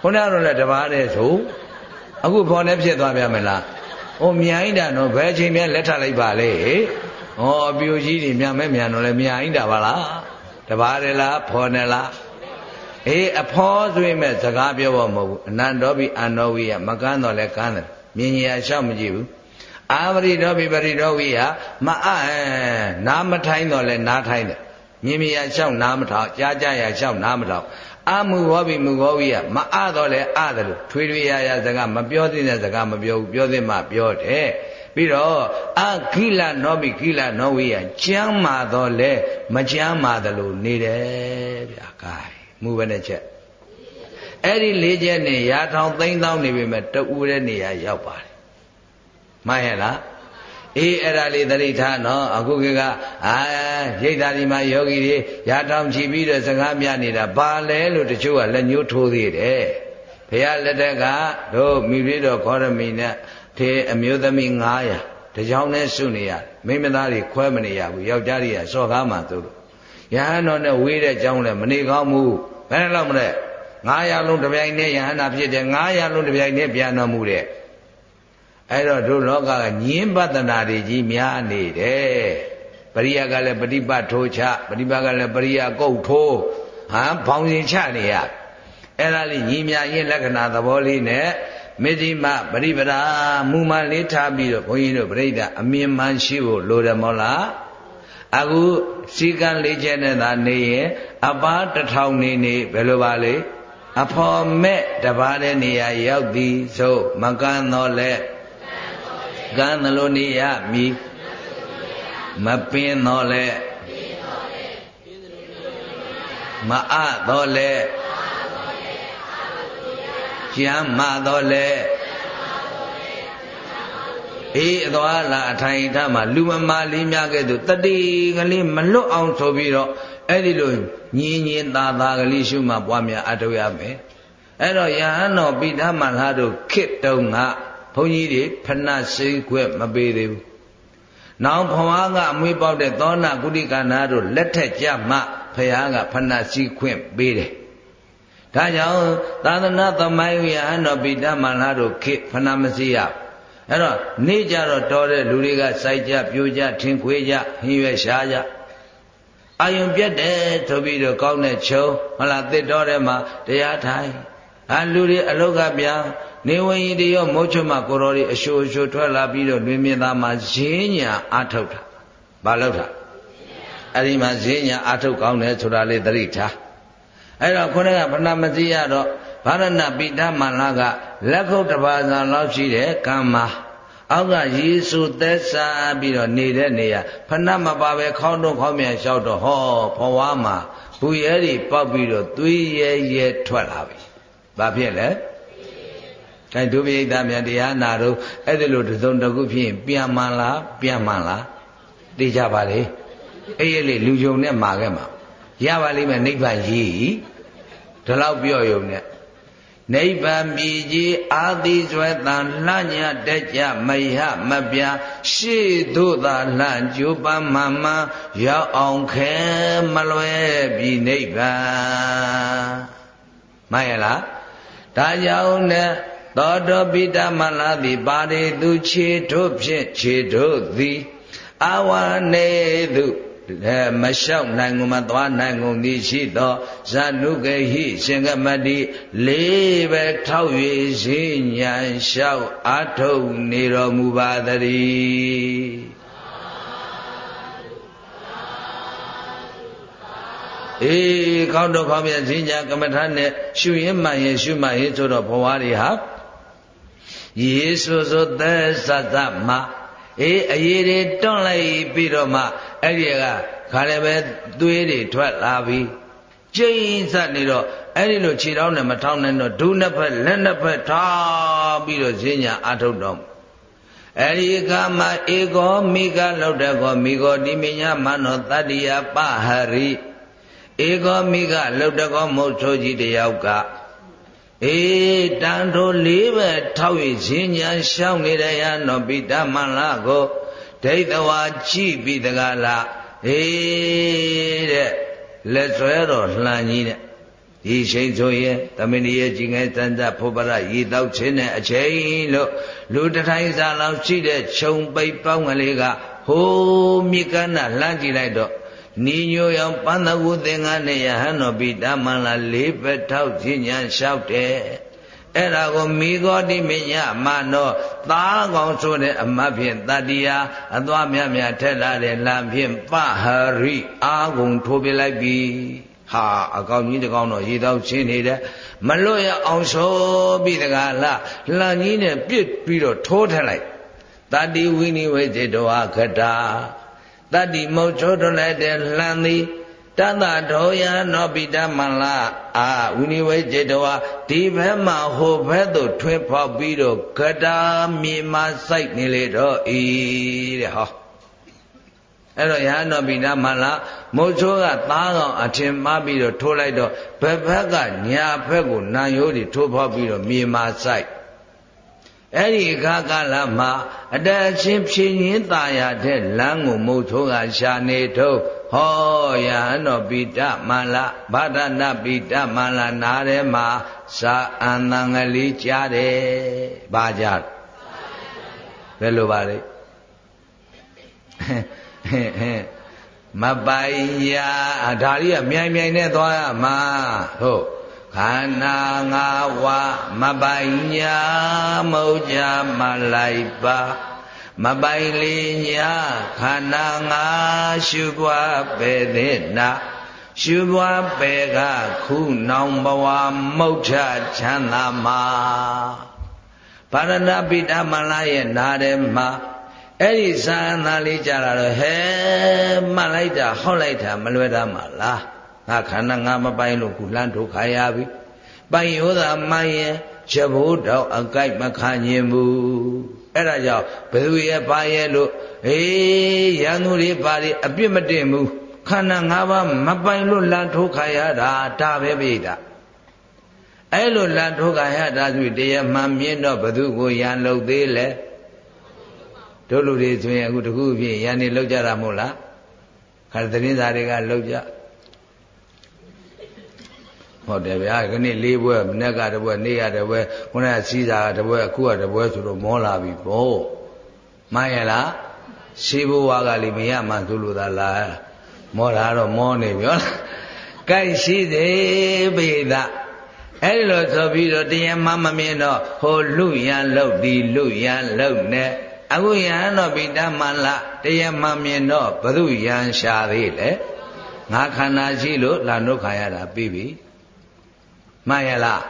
ခုနကတော့လည်းတပားနဲ့ဆိုအခုဖော်နဲ့ဖြစ်သွားပြန်မလားဟိုမြိုင်းတာနော်ဘယ်ချိန်မြန်လက်ထလိုက်ပါလေဟောအပြိုကြီးတွေမြန်မဲ့မြန်တော့လဲမြိုင်းတာပါလားတပားနဲ့လားဖော်နဲ့လားအေးအဖော်ဆိုရင်မဲ့စကားပြောဖို့မဟုတ်ဘူးအနန္တောဘိအန္တောဝိယမကန်းတော့လဲကန်းတယ်မြင်ရရှောက်မကြည့်ဘူး အာပရိဒောပိပရိဒောဝိယမအနာမထိုင်းတော့လဲနားထိုင်းတယ်မြင်မြင်ရလျှောက်နားမထောင်ကြားကြရလျှောက်နားမထောင်အမှုဟောပိမူဟောဝိယမအတော့လဲအဲ့ဒါလို့ထွေထွေရရစကားမပြောသင့်တဲ့စကားမပြောဘူးပြောသင့်မှပြောတယ်ပြီးတော့အခိလနောပိခိလနောဝိယကျမ်းမာတော့လဲမကျမ်းမာသလိုနေတယ်ဗျာ gain မူပဲနဲ့ချက်အဲ့ဒီလေးချက်နဲ့ရာထောင်သိန်းသောင်းနေပြီမဲ့တူတဲ့နေရာရောက်ပါတယ် မှန်ရဲ့လားအေးအဲ့ဒါလေးသတိထားနော်အခုကအာရိတ်တာဒီမှာယောဂီတွေရာတောင်ချီပြီးတော့စကားပြနေတာဘာလဲလို့တချို့ကလက်ညှိုးထိုးသေးတယ်ဘုရားလက်ထက်ကတို့မိပြီးတော့ခေါရမီနဲ့ထေအမျိုးသမီး900တကြောင်နဲ့စုနေရမိမသားတွေခွဲမနေရဘူးယောက်ျားတွေကစော်ကားမှသူတို့ယဟန်တော်နဲ့ဝေးတဲ့ကြောင်းလည်းမနေကောင်းဘူးဘယ်နဲ့လောက်မလဲ900လုံးတစ်ပြိုင်နဲ့ယဟန်နာဖြစ်တယ်900လုံးတစ်ပြိုင်နဲ့ပြန်တော်မူတဲ့ အဲ့တော့တို့လောကကညင်းပတနာတွေကြီးများနေတယ်ပရိယကလည်းပฏิပတ်ထိုးချပฏิပတ်ကလည်းပရိယကုတ်ထိုးဟမ်ဘောင်ရင်ချနေရအဲ့ဒါလေးညီမြရင်လက္ခဏာသဘောလေးနဲ့မေဇိမပရိပရာမူမှန်လေးထားပြီးတော့ဘုန်းကြီးတို့ပြိဋ္ဌာအမြင်မှန်ရှိဖို့လိုတယ်မောလားအခုစီကံလေးချက်နဲ့သာနေရင်အပါတစ်ထောင်နေနေဘယ်လိုပါလဲအဖော်မဲ့တပါးတဲ့နေရာရောက်သည်ဆိုမကန်းတော့လဲ ကမ်းသလိုနေရမည်မပင်တော့လဲမအတော့လဲကျမ်းမာတော့လဲအေးအသွားလာအထိုင်ထမှာလူမမာလေးများကဲ့သို့တတိကလေးမလွတ်အောင်ဆိုပြီးတော့အဲ့ဒီလိုညင်ညင်သာသာကလေးရှုမှပွားများအထောက်ရမယ်အဲ့တော့ယဟန်တော်ပိဋကမလာတို့ခစ်တုံးက ဘုန်းကြီးတွေဖဏစိတ်ခွဲ့မပေးသေးဘူး။နောက်ဘဝကအမွေးပေါက်တဲ့သောနာကုဋိကနာတို့လက်ထက်ကြမှဖះကဖဏစိတ်ခွင့်ပေးတယ်။ဒါကြောင့်သာသနာသမိုင်းရဟန်းတော်ပိဋကမန္လာတို့ခေဖနာမစီရအဲ့တော့နေကြတော့တော်တဲ့လူတွေကစိုက်ကြပြိုကြထင်ခွေကြဟင်းရွက်ရှားကြအာယုံပြတ်တယ်ဆိုပြီးတော့ကောင်းတဲ့ချုံဟလာတစ်တော်ထဲမှာတရားထိုင်အာလူတွေအလုတ်ကပြန် နေဝင်ကြီးတရောမိုးချွတ်မှကိုတော်တွေအရှိုးအရှိုးထွက်လာပြီးတော့လွင်မြင်သားမှာဈေးညာအာထုတ်တာဘာလို့တာအဲ့ဒီမှာဈေးညာအာထုတ်ကောင်းတယ်ဆိုတာလေးသတိထားအဲ့တော့ခုနကဗဏမတိရတော့ဗာရဏပိဋမန္လကလက်ခုပ်တစ်ပါးစာလောက်ရှိတဲ့ကမ္မာအောက်ကယေစုသက်စာပြီးတော့နေတဲ့နေရာဖဏမပါပဲခေါင်းတော့ခေါင်းမြန်လျှောက်တော့ဟောဘဝမှာဘူရဲတွေပေါက်ပြီးတော့သွေးရဲရဲထွက်လာပြီ။ဘာဖြစ်လဲ။ အဲဒုပိဋကမြတ်တရားနာတော့အဲ့ဒီလိုသုံးတခုဖြစ်ရင်ပြန်မှန်လားပြန်မှန်လားသိကြပါလေ။အဲ့ရလေလူယုံနဲ့မာခဲ့မှာရပါလိမ့်မယ်နိဗ္ဗာန်ကြီးဒီလောက်ပြောရုံနဲ့နိဗ္ဗာန်ပြည်ကြီးအာတိဇွဲတန်လှညတက်ကြမယမပြရှေ့သို့သာလှကြိုးပမ်းမှမှရောက်အောင်ခဲမလွယ်ပြီနိဗ္ဗာန်မှန်ရလားဒါကြောင့်နဲ့ သောတောပိတမလာသည်ပါရိသူခြေတို့ဖြင့်ခြေတို့သည်အဝနေသူမလျှောက်နိုင်ကုန်မသွားနိုင်ကုန်သည်ရှိသောဇာနုကဟိရှင်ကမတိလေးပဲထောက်၍ရှိညာလျှောက်အာထုတ်နေတော်မူပါတည်းအေးခေါင်းတော်ခေါင်းမြတ်ဈဉ္ညာကမ္မထာနဲ့ရှုရင်မှရင်ရှုမှရင်ဆိုတော့ဘဝတွေဟာ ယေစုဆိုသက်သတ္တမအေးအရေးတွေတွန့်လိုက်ပြီးတော့မှအဲ့ဒီကခါလည်းပဲသွေးတွေထွက်လာပြီးကျိန်းစနေတော့အဲ့ဒီလိုခြေထောက်နဲ့မထောက်နိုင်တော့ဒုနှစ်ဖက်လက်နှစ်ဖက်ထားပြီးတော့ဈဉ္ညာအထုတ်တော့အဲ့ဒီကမှာဧကောမိကလောက်တဲ့ကောမိကောတိမညာမနောတတ္တိယပဟရိဧကောမိကလောက်တဲ့ကောမုတ်ဆိုကြီးတယောက်က အေးတန်ထိုလေးပဲထောက်ရခြင်းညာရှောင်းနေတဲ့ရနောပိတမန္လာကိုဒိဋ္ဌဝါကြည့်ပြီးတကားလားအေးတဲ့လက်ဆွဲတော်လှန်ကြီးနဲ့ဒီချိန်ဆိုရင်သမဏေရဲ့ကြီးငယ်တန်တဖုပ္ပရရေတောက်ခြင်းနဲ့အချိန်လို့လူတထိုင်စာလောက်ရှိတဲ့ခြုံပိတ်ပေါင်းကလေးကဟိုးမြစ်ကမ်းနာလှမ်းကြည့်လိုက်တော့ နီညိုရောင်ပန်းသဝုသင်္ကနဲ့ယဟန်တော်ပိတမန်လာလေးပဲထောက်ခြင်းညာလျှောက်တယ်အဲ့ဒါကိုမိဂောတိမညမနောသားကောင်ဆိုတဲ့အမတ်ဖြင့်တတ္တိယအသွားမြမြထက်လာတဲ့လမ်းဖြင့်ပဟရိအာဂုံထိုးပြလိုက်ပြီဟာအကောင်ကြီးတကောင်တော့ရေတောက်ချင်းနေတယ်မလွတ်ရအောင်ဆိုပြီးတကားလားလမ်းကြီးနဲ့ပြစ်ပြီးတော့ထိုးထက်လိုက်တတ္တိဝိနိဝေစေတောခတာ တတ္တိမုတ်ချိုးထွလိုက်တဲ့လှမ်းသည်တတဒောယနောပိတမန္လာအာဝိနိဝေจิตဝါဒီဘက်မှာဟိုဘက်သို့ထွင်းဖောက်ပြီးတော့ကတာမြေမှာစိုက်နေလေတော့ဤတဲ့ဟောအဲ့တော့ယဟန်တော်ပိဏမန္လာမုတ်ချိုးကသားကောင်အထင်မှားပြီးတော့ထိုးလိုက်တော့ဘက်ဘက်ကညာဘက်ကိုနံရိုးတွေထိုးဖောက်ပြီးတော့မြေမှာစိုက် အဲ့ဒီအခါကာလမှာအတအချင်းဖြင်းရင်းตาရတဲ့လမ်းကိုမုတ်ချိုးကရှာနေထုတ်ဟောယဟန်တော်ပိဋမန္လဗဒနာပိဋမန္လနားထဲမှာစာအန္တန်ကလေးကြားတယ်ဘာကြားဘယ်လိုပါလဲမပိုင်ရာဒါကြီးကမြိုင်မြိုင်နဲ့သွားရမှာဟုတ် ခန္ဓာငါဝမပိုင်ညာမௌကြမလိုက်ပါမပိုင်လေညာခန္ဓာငါရှုပွားပေတဲ့နာရှုပွားပေကခုနောင်ဘဝမုတ်ထချမ်းသာမှာဗာရဏပိဋမလာရဲ့နားထဲမှာအဲ့ဒီသာနာလေးကြတာတော့ဟဲမှတ်လိုက်တာဟောက်လိုက်တာမလွယ်တာမလား ငါခန္ဓာငါမပိုင်လို့ခုလန့်ဒုက္ခရပြီပိုင်ရောသာမှန်ရင်ရဘိုးတော့အကြိုက်မခံခြင်းဘူးအဲ့ဒါကြောင့်ဘယ်သူရဲ့ပါရဲ့လို့အေးရန်သူတွေပါတွေအပြစ်မတင်ဘူးခန္ဓာ၅ပါးမပိုင်လို့လန်ထိုးခါရတာဒါပဲပြိတာအဲ့လိုလန်ထိုးခါရတာဆိုတရားမှန်မြင်တော့ဘသူကိုရန်လုပ်သေးလဲတို့လူတွေဆိုရင်အခုတခုဖြစ်ရန်နေလောက်ကြတာမဟုတ်လားခါသတင်းစာတွေကလောက်ကြ ဟုတ်တယ်ဗျာခဏလေးဘွဲမနေ့ကတပွဲနေ့ကတပွဲခုနကစီးစာကတပွဲအခုကတပွဲဆိုတော့မောလာပြီပေါ့မှန်ရလားရှိဘဝကလေးမရမှသူလို့သာလားမောတာတော့မောနေပြောလားကိုက်ရှိသေးပိဒအဲ့ဒီလိုဆိုပြီးတော့တရားမှမမြင်တော့ဟိုလူရန်လောက်ဒီလူရန်လောက်နဲ့အခုယဟန်တော့ဗိတမလတရားမှမြင်တော့ဘု து ယံရှာသေးလေငါခန္ဓာရှိလို့လာနှုတ်ခါရတာပြီးပြီ မှန်ရလား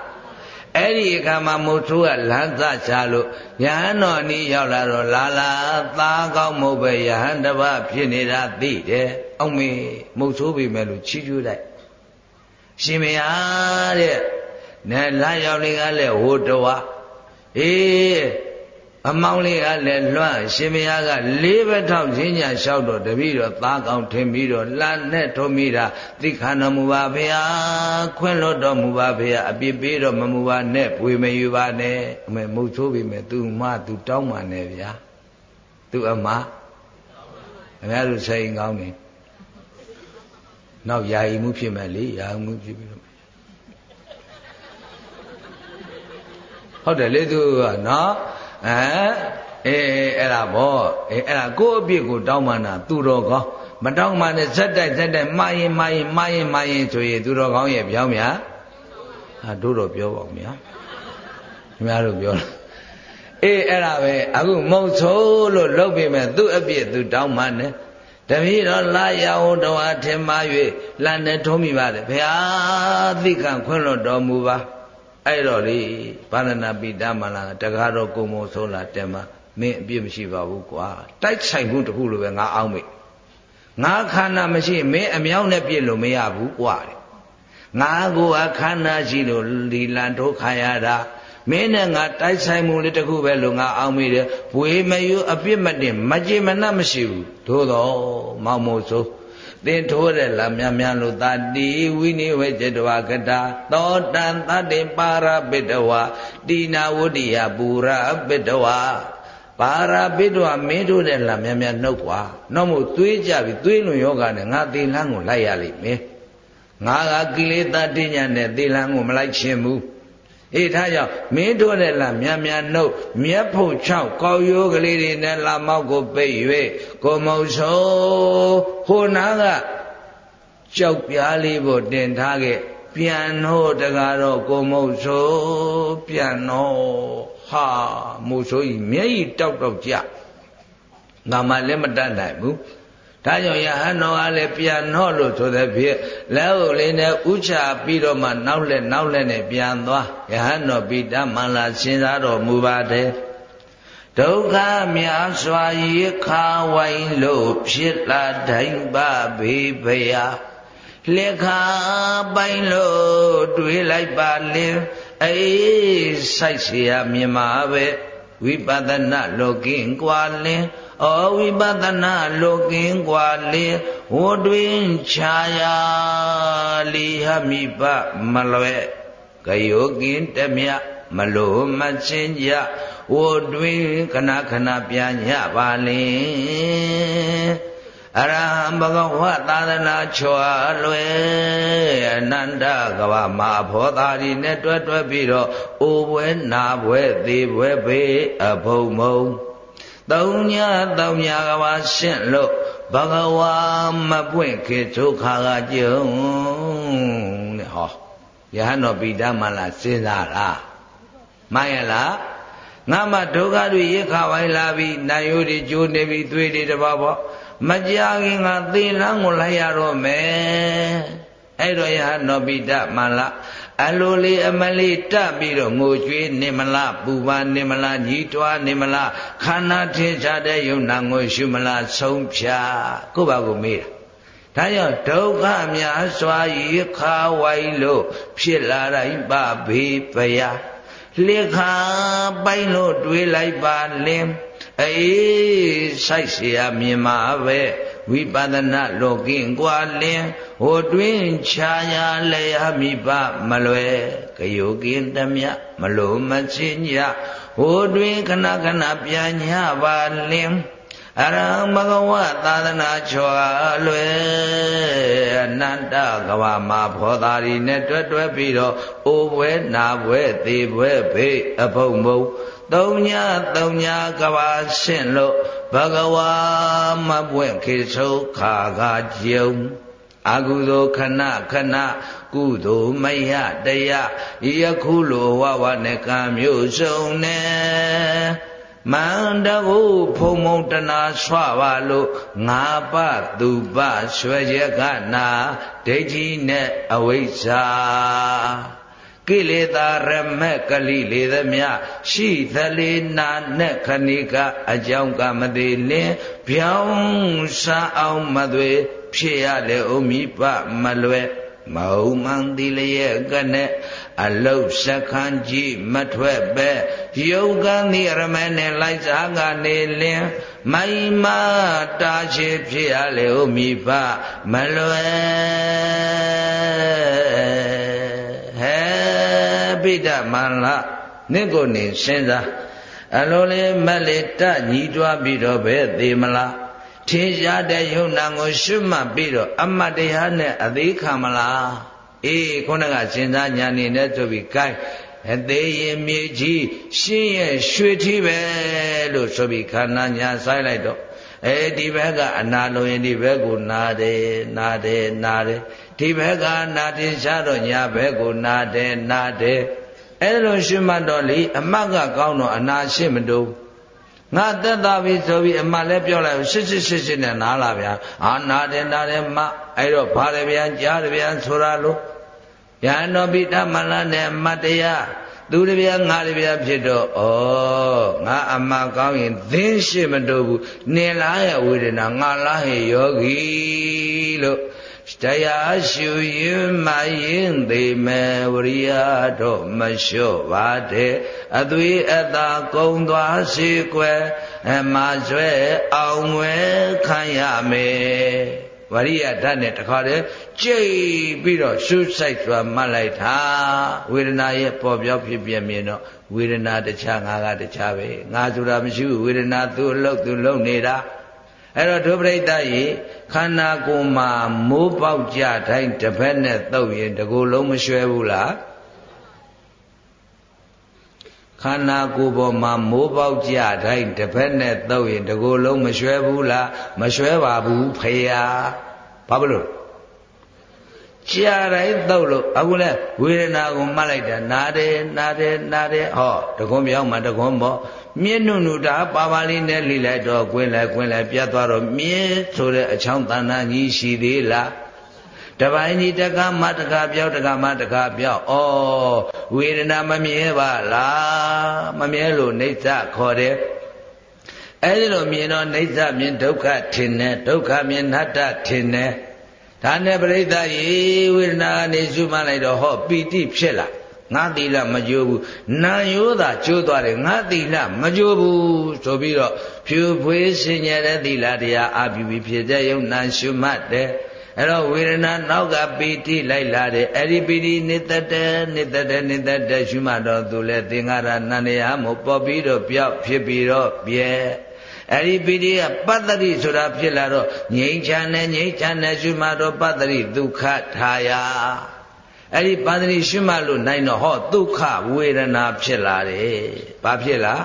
အဲ့ဒီအခါမှာမုတ်ထိုးကလမ်းသချလို့ယဟန်တော်နီးရောက်လာတော့လာလာသားကောင်းမဟုတ်ပဲယဟန်တပဖြစ်နေတာသိတယ်အောင်မေမုတ်ထိုးပြီမဲ့လို့ချီးကျူးလိုက်ရှင်မယားတဲ့နဲ့လာရောက်လေးကလည်းဟိုတဝအေး အမောင်းလေးကလည်းလွှမ်းရှင်မယားကလေးဘက်ထောက်ရင်းညာလျှောက်တော့တပည့်တော့သားကောင်းထင်ပြီးတော့လှမ်းနဲ့ထုံးမိတာသိခန္ဓမူပါဗျာခွင့်လွတ်တော်မူပါဗျာအပြစ်ပေးတော့မမူပါနဲ့ပွေမယူပါနဲ့အမေမုတ်ချိုးပြီမဲ့သူမသူတောင်းပါနဲ့ဗျာသူအမခင်ဗျားတို့စိတ်ကောင်းနေနောက်ယာယီမှုဖြစ်မဲ့လေယာယီမှုဖြစ်ပြီးတော့ဟုတ်တယ်လေသူကနော် ဟမ်အေးအဲ့ဒါဗောအေးအဲ့ဒါကိုယ့်အပြစ်ကိုတောင်းမှနာသူတော်ကောင်းမတောင်းမှနဲ့ဇက်တိုက်ဇက်တိုက်မှားရင်မှားရင်မှားရင်မှားရင်ဆိုရင်သူတော်ကောင်းရဲ့ပြောင်းမြဟာတို့တော့ပြောပါဦးမြာခင်ဗျားတို့ပြောလားအေးအဲ့ဒါပဲအခုမုံဆိုးလို့လုပ်ပြီမဲ့သူ့အပြစ်သူတောင်းမှနဲ့တပည့်တော်လာရဝတော်ထင်မှား၍လမ်းနဲ့ထုံးမိပါတယ်ဘုရားသိကံခွင့်လွတ်တော်မူပါ အဲ့တော့လေဘာလနာပိတမလာတကားတော့ကိုမုံဆိုးလာတက်မှာမင်းအပြစ်မရှိပါဘူးကွာတိုက်ဆိုင်မှုတခုလိုပဲငါအောင်းမိငါခန္ဓာမရှိမင်းအမြောက်နဲ့ပြည့်လို့မရဘူးကွာတဲ့ငါကိုအခန္ဓာရှိလို့ဒီလန်ထိုးခါရတာမင်းနဲ့ငါတိုက်ဆိုင်မှုလေးတခုပဲလို့ငါအောင်းမိတယ်ဘွေမယူအပြစ်မတင်မကြေမနတ်မရှိဘူးသို့တော့မောင်မို့ဆို သင်ထိုးတဲ့လမြမြလို့တတိဝိနိဝေจิตဝကတာသောတံတတေပါရပိတဝတိနာဝတိယပူရပိတဝပါရပိတဝမင်းထိုးတဲ့လမြမြနှုတ်ကွာနောက်မို့သွေးကြပြီသွေးလွန်ယောဂနဲ့ငါသေလန်းကိုလိုက်ရလိမ့်မယ်ငါကကိလေသာတိညာနဲ့သေလန်းကိုမလိုက်ခြင်းဘူး အေးထားကြောင့်မင်းတို့နဲ့လာမြန်မြန်နှုတ်မြက်ဖို့ချောက်ကောက်ရိုးကလေးတွေနဲ့လာမောက်ကိုပိတ်၍ကိုမုံဆိုးဟိုနာကကြောက်ပြားလေးကိုတင်ထားခဲ့ပြန်တော့တကားတော့ကိုမုံဆိုးပြန်တော့ဟာမုံဆိုးကြီးမျက်ရည်တောက်တောက်ကြငါမှလည်းမတတ်နိုင်ဘူး ဒါကြောင့်ယဟန်တော်ကလည်းပြန်တော့လို့ဆိုတဲ့ဖြစ်လက်ဥလေးနဲ့ဥချပြီးတော့မှနောက်လက်နောက်လက်နဲ့ပြန်သွားယဟန်တော်ပိတမလာစဉ်းစားတော်မူပါတယ်ဒုက္ခများစွာရေခါဝိုင်းလို့ဖြစ်လာတိုင်းပါဘေးဖရာလက်ခါပိုင်လို့တွေးလိုက်ပါလင်အေးဆိုင်เสียမြင်မှာပဲဝိပဿနာလောကင်းကွာလင် ဩဝိပဿနာလောကင်းกว่าလေဝတွင်ခြာယာလီဟမိပမလွဲကယောကင်းတမြမလို့မချင်းကြဝတွင်ခဏခဏပြန်ညပါလေအရဟံဘဂဝသာသနာချွာလွယ်အနန္တကဘာမဘောသာရီနဲ့တွဲတွဲပြီးတော့အိုပွဲနာပွဲသေးပွဲဘေးအဖုံမုံ သုံးညသုံးညကဘာရှင့်လို့ဘဂဝါမပွင့်ခေဒုက္ခကကြုံတဲ့ဟောယဟန်တော်ပိဋကမလားစဉ်းစားလားမှန်ရလားငါမှဒုက္ခတွေရခဝိုင်းလာပြီးနာယိုတွေကျိုးနေပြီးသွေးတွေတပါပေါ့မကြခင်ကသေလန်းကိုလိုက်ရတော့မယ်အဲ့တော့ယဟန်တော်ပိဋကမလား အလိုလေးအမလေးတတ်ပြီးတော့ငိုကြွေးနေမလားပူပါနေမလားညီးတွားနေမလားခန္ဓာထင်ရှားတဲ့ယုံနာငိုရှုမလားဆုံးဖြာကိုယ့်ဘာကိုမေးတာဒါကြောင့်ဒုက္ခများစွာရေခါဝိုင်းလို့ဖြစ်လာတိုင်းပဘေးပယလက်ခါပိုင်လို့တွေးလိုက်ပါလင်းအေးဆိုင်เสียမြင်မှာပဲ ဝိပဿနာလောကင်းကွာလင်ဟိုတွင်ခြာယာလျာမိပမလွယ်ကယုကင်းတမြမလို့မချင်းညဟိုတွင်ခဏခဏပြန်ညပါလင်အရဟံဘဂဝသာသနာချောလွယ်အနန္တကဘာမှာဖောသားရီနဲ့တွဲတွဲပြီးတော့အိုပွဲနာပွဲသေပွဲဖေးအဖုံမုံသုံးညာသုံးညာကဘာရှင်းလို့ ဘဂဝါမပွင့်ခေဆုခါခါကြုံအကုသိုလ်ခဏခဏကုသိုလ်မယတရားယခုလိုဝဝနဲ့ကံမျိုးစုံနဲ့မန္တဟုဖုံမုံတနာဆွပါလို့ငါပသူပရွှေရကနာဒိဋ္ဌိနဲ့အဝိဇ္ဇာ ကိလေသာရမက်ကလိလေသမျှရှိသလေနာနဲ့ခဏိကအကြောင်းကမသေးလင်ဗျောင်းစားအောင်မသွေဖြစ်ရလေဥမိပမလွယ်မဟုတ်မှန်ဒီလျက်ကနဲ့အလုတ်စခန်းကြည့်မထွက်ပဲယုတ်ကံဒီရမနဲ့လိုက်စားကနေလင်းမိုင်မတာရှိဖြစ်ရလေဥမိပမလွယ် ပိဋမန္လနင့်ကိုနေစဉ်းစားအလိုလေးမက်လေးတညီးတွားပြီးတော့ပဲသေးမလားထင်ရှားတဲ့ယုံနာကိုရှုမှတ်ပြီးတော့အမတ်တရားနဲ့အသေးခံမလားအေးခုနကစဉ်းစားညာနေနဲ့ဆိုပြီး gain အသေးရင်မြေကြီးရှင်းရဲ့ရွှေထီးပဲလို့ဆိုပြီးခန္ဓာညာဆိုင်လိုက်တော့ အဲဒီဘက်ကအနာလိုရင်ဒီဘက်ကိုနာတယ်နာတယ်နာတယ်ဒီဘက်ကနာတင်ရှားတော့ညာဘက်ကိုနာတယ်နာတယ်အဲလိုရှုမှတ်တော့လေအမတ်ကကောင်းတော့အနာရှိမတူငါသက်သာပြီဆိုပြီးအမတ်လည်းပြောလိုက်ရှစ်ရှစ်ရှစ်ရှစ်နဲ့နားလာဗျာအာနာတယ်နာတယ်မအဲ့တော့ဘာတယ်ဗျာကြားတယ်ဗျာဆိုတာလို့ယန္တောပိဋမလနဲ့မတ်တရား သူတပြားငါတပြားဖြစ်တော့ဩငါအမကောင်းရင်သင်းရှိမတို့ဘူးနင်လားရဲ့ဝေဒနာငါလားရဲ့ယောဂီလို့တရားရှုရင်မရင်သေးမယ်ဝရိယတော့မလျှော့ပါတဲ့အသွေးအသာကုံသွားစေကွယ်အမဆွဲအောင်ဝဲခံရမယ် ဝရိယဓာတ်နဲ့တခါတည်းကြိတ်ပြီးတော့ရှုဆိုင်စွာမှတ်လိုက်တာဝေဒနာရဲ့ပေါ်ပြောဖြစ်ပြမြင်တော့ဝေဒနာတခြားငါကတခြားပဲငါဆိုတာမရှိဘူးဝေဒနာသူ့အလုပ်သူလုပ်နေတာအဲ့တော့ဒုပရိသတ်ရေခန္ဓာကိုယ်မှာမိုးပေါက်ကြတိုင်းတစ်ဖက်နဲ့သုတ်ရင်တကူလုံးမရွှဲဘူးလား ခန္ဓာကိုယ်ပေါ်မှာမိုးပေါက်ကြတိုင်းတစ်ဖက်နဲ့သုတ်ရင်တကူလုံးမရွှဲဘူးလားမရွှဲပါဘူးဖေယာဘာဖြစ်လို့ကြာတိုင်းသုတ်လို့အခုလဲဝေဒနာကိုမှတ်လိုက်တာနာတယ်နာတယ်နာတယ်ဟောတကွန်းပြောင်းမှတကွန်းပေါ့မြင်းနုနုတာပါပါလေးနဲ့လိလိုက်တော့ကွင်းလဲကွင်းလဲပြတ်သွားတော့မြင်းဆိုတဲ့အချောင်းတန်တန်ကြီးရှိသေးလား တပိုင်းကြီးတကမတကပြောက်တကမတကပြောက်ဩဝေဒနာမမြဲပါလားမမြဲလို့နေသခေါ်တယ်အဲဒီလိုမြင်တော့နေသမြင်ဒုက္ခထင်တယ်ဒုက္ခမြင်နတ္တထင်တယ်ဒါနဲ့ပြိဿရေဝေဒနာကနေရှုမှလိုက်တော့ဟောပီတိဖြစ်လာငါသီလမကြိုးဘူးနာယောသာကျိုးသွားတယ်ငါသီလမကြိုးဘူးဆိုပြီးတော့ဖြူဖွေးစင်ញတဲ့သီလတရားအာပြုပြီးဖြစ်တဲ့ယုံနာရှုမှတ်တယ် အဲ့တော့ဝေဒနာနောက်ကပီတိလိုက်လာတယ်အဲ့ဒီပီတိနေတတ်တယ်နေတတ်တယ်နေတတ်တယ်ရှုမှတ်တော့သူလဲသင်္ကာရနန္တရားမို့ပေါ်ပြီးတော့ပြောက်ဖြစ်ပြီးတော့ပြဲအဲ့ဒီပီတိကပတ္တိဆိုတာဖြစ်လာတော့ငြိမ်းချမ်းတယ်ငြိမ်းချမ်းတယ်ရှုမှတ်တော့ပတ္တိဒုက္ခထာယာအဲ့ဒီပါဠိရှုမှတ်လို့နိုင်တော့ဟောဒုက္ခဝေဒနာဖြစ်လာတယ်ဘာဖြစ်လား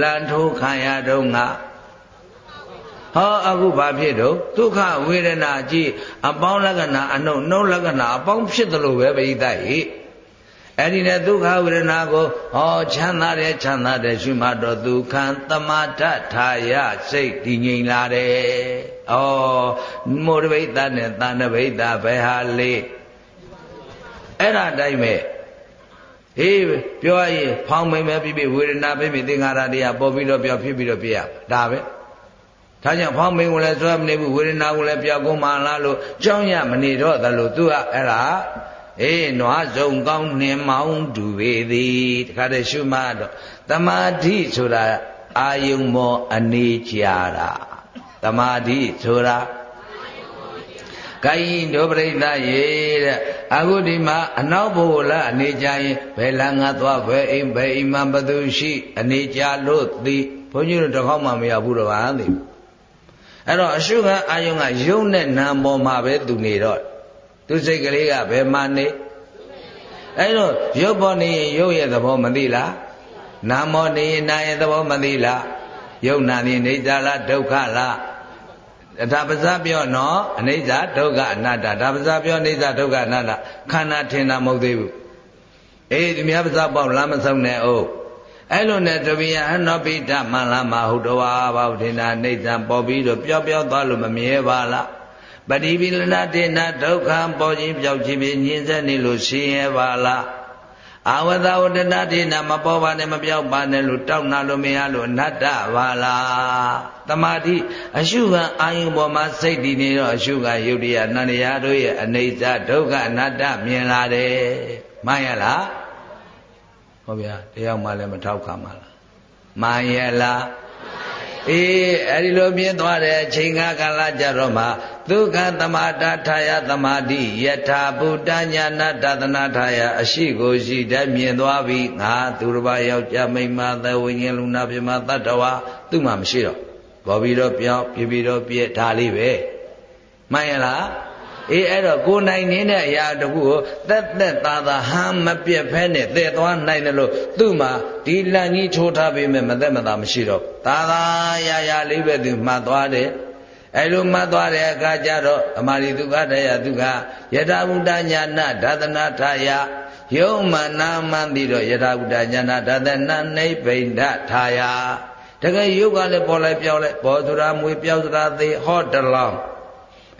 လန်ထိုးခံရတော့ငါ ဟောအခုဘာဖြစ်တော့ဒုက္ခဝေဒနာကြည့်အပေါင်းလက္ခဏာအနှုတ်နှုတ်လက္ခဏာအပေါင်းဖြစ်တယ်လို့ပဲပရိသတ်ဟိအဲ့ဒီနဲ့ဒုက္ခဝေဒနာကိုဟောချမ်းသာတယ်ချမ်းသာတယ်ရှုမှတ်တော့ဒုက္ခံတမာထထာယစိတ်တည်ငြိမ်လာတယ်။ဩမောရဘိတ္တနဲ့တဏ္ဍဘိတ္တဘယ်ဟာလေးအဲ့ဒါတိုင်းပဲဟေးပြောရရင်ဖောင်းမိန်ပဲပြပြဝေဒနာပဲပြသင်္ခါရတရားပေါ်ပြီးတော့ပြောဖြစ်ပြီးတော့ပြရဒါပဲ ဒါကြောင့်ဖောင်းမိန်ကိုလည်းစွဲမနေဘူးဝေဒနာကိုလည်းပြောကုန်မှလားလို့ကြောင်းရမနေတော့သလိုသူကအဲ့ဒါအေးနွားစုံကောင်းနှင်မောင်းတူပေသည်တခါတည်းရှုမှတော့တမာတိဆိုတာအာယုံမောအနေကြတာတမာတိဆိုတာကိုင်းဒုပရိသရေတဲ့အခုဒီမှာအနောက်ဘုလားအနေကြရင်ဘယ်လငါသွားဘယ်အိမ်ဘယ်အိမ်မှာဘသူရှိ အနေကြလို့သိဘဘုန်းကြီးတို့တစ်ခေါက်မှမရဘူးတော့ဗာသိ အဲ့တော့အရှုခံအာယုံကယုံနဲ့နာပေါ်မှာပဲသူနေတော့သူစိတ်ကလေးကဘယ်မှာနေအဲ့တော့ရုပ်ပေါ်နေရင်ရုပ်ရဲ့သဘောမသိလားနာမောနေရင်နာရဲ့သဘောမသိလားယုံနာနေနေကြလားဒုက္ခလားဒါပဇာပြောနော်အနိစ္စဒုက္ခအနတ္တဒါပဇာပြောအနိစ္စဒုက္ခအနတ္တခန္ဓာထင်တာမဟုတ်သေးဘူးအေးဒီမြတ်ပဇာပေါက်လမ်းမဆုံးနဲ့အို့ အဲ့လိုနဲ့တပိယအနောပိတမန္လမဟုတဝါဘောထင်တာအိဋ္ဌံပေါ်ပြီးတော့ပျောက်ပျောက်သွားလို့မမြဲပါလားပတိပိလနာတေနဒုက္ခပေါ်ခြင်းပျောက်ခြင်းဖြင့်ညှင်းဆက်နေလို့ရှင်းရပါလားအဝသဝတ္တနာတိနာမပေါ်ပါနဲ့မပြောက်ပါနဲ့လို့တောက်နာလို့မရလို့အနတ္တပါလားတမာတိအရှုခံအာယုံပေါ်မှာစိတ်တည်နေတော့အရှုခံယုတ်တရားနန္တရားတို့ရဲ့အနေစာဒုက္ခအနတ္တမြင်လာတယ်မှန်ရလား ဟုတ်ဗျာတယောက်မှလည်းမထောက်ခံပါလားမှန်ရလားအေးအဲ့ဒီလိုမြင်သွားတဲ့အချိန်ကကာလကြတော့မှဒုက္ခသမတာထာယသမာတိယထာဗုဒ္ဓညာနာတသနာထာယအရှိကိုရှိတတ်မြင်သွားပြီငါသူတစ်ပါးယောက်ျားမိန်းမသဝိညာဉ်လူနာပြမတတ္တဝါသူ့မှာမရှိတော့ဘောပြီးတော့ပြောင်းပြပြီးတော့ပြည့်ဒါလေးပဲမှန်ရလား အေးအဲ့တော့ကိုနိုင်နေတဲ့အရာတခုကိုသက်သက်သာသာဟမ်းမပြက်ဖဲနဲ့တည်သွားနိုင်တယ်လို့သူ့မှာဒီလန်ကြီးထိုးထားပေးမယ်မသက်မသာမရှိတော့သာသာရရလေးပဲသူမှတ်သွားတယ်အဲ့လိုမှတ်သွားတဲ့အခါကျတော့အမာရိဒုက္ခတရားဒုက္ခယထာဘုဒ္ဓညာနာဒါသနာထာယယုံမနာမှန်ပြီးတော့ယထာဘုဒ္ဓညာနာဒါသနာနိဗ္ဗိဒထာယတကယ်ယုတ်ကလည်းပေါ်လိုက်ပြောင်းလိုက်ပေါ်ဆိုတာမွေပြောင်းဆိုတာသေဟောတလောင်း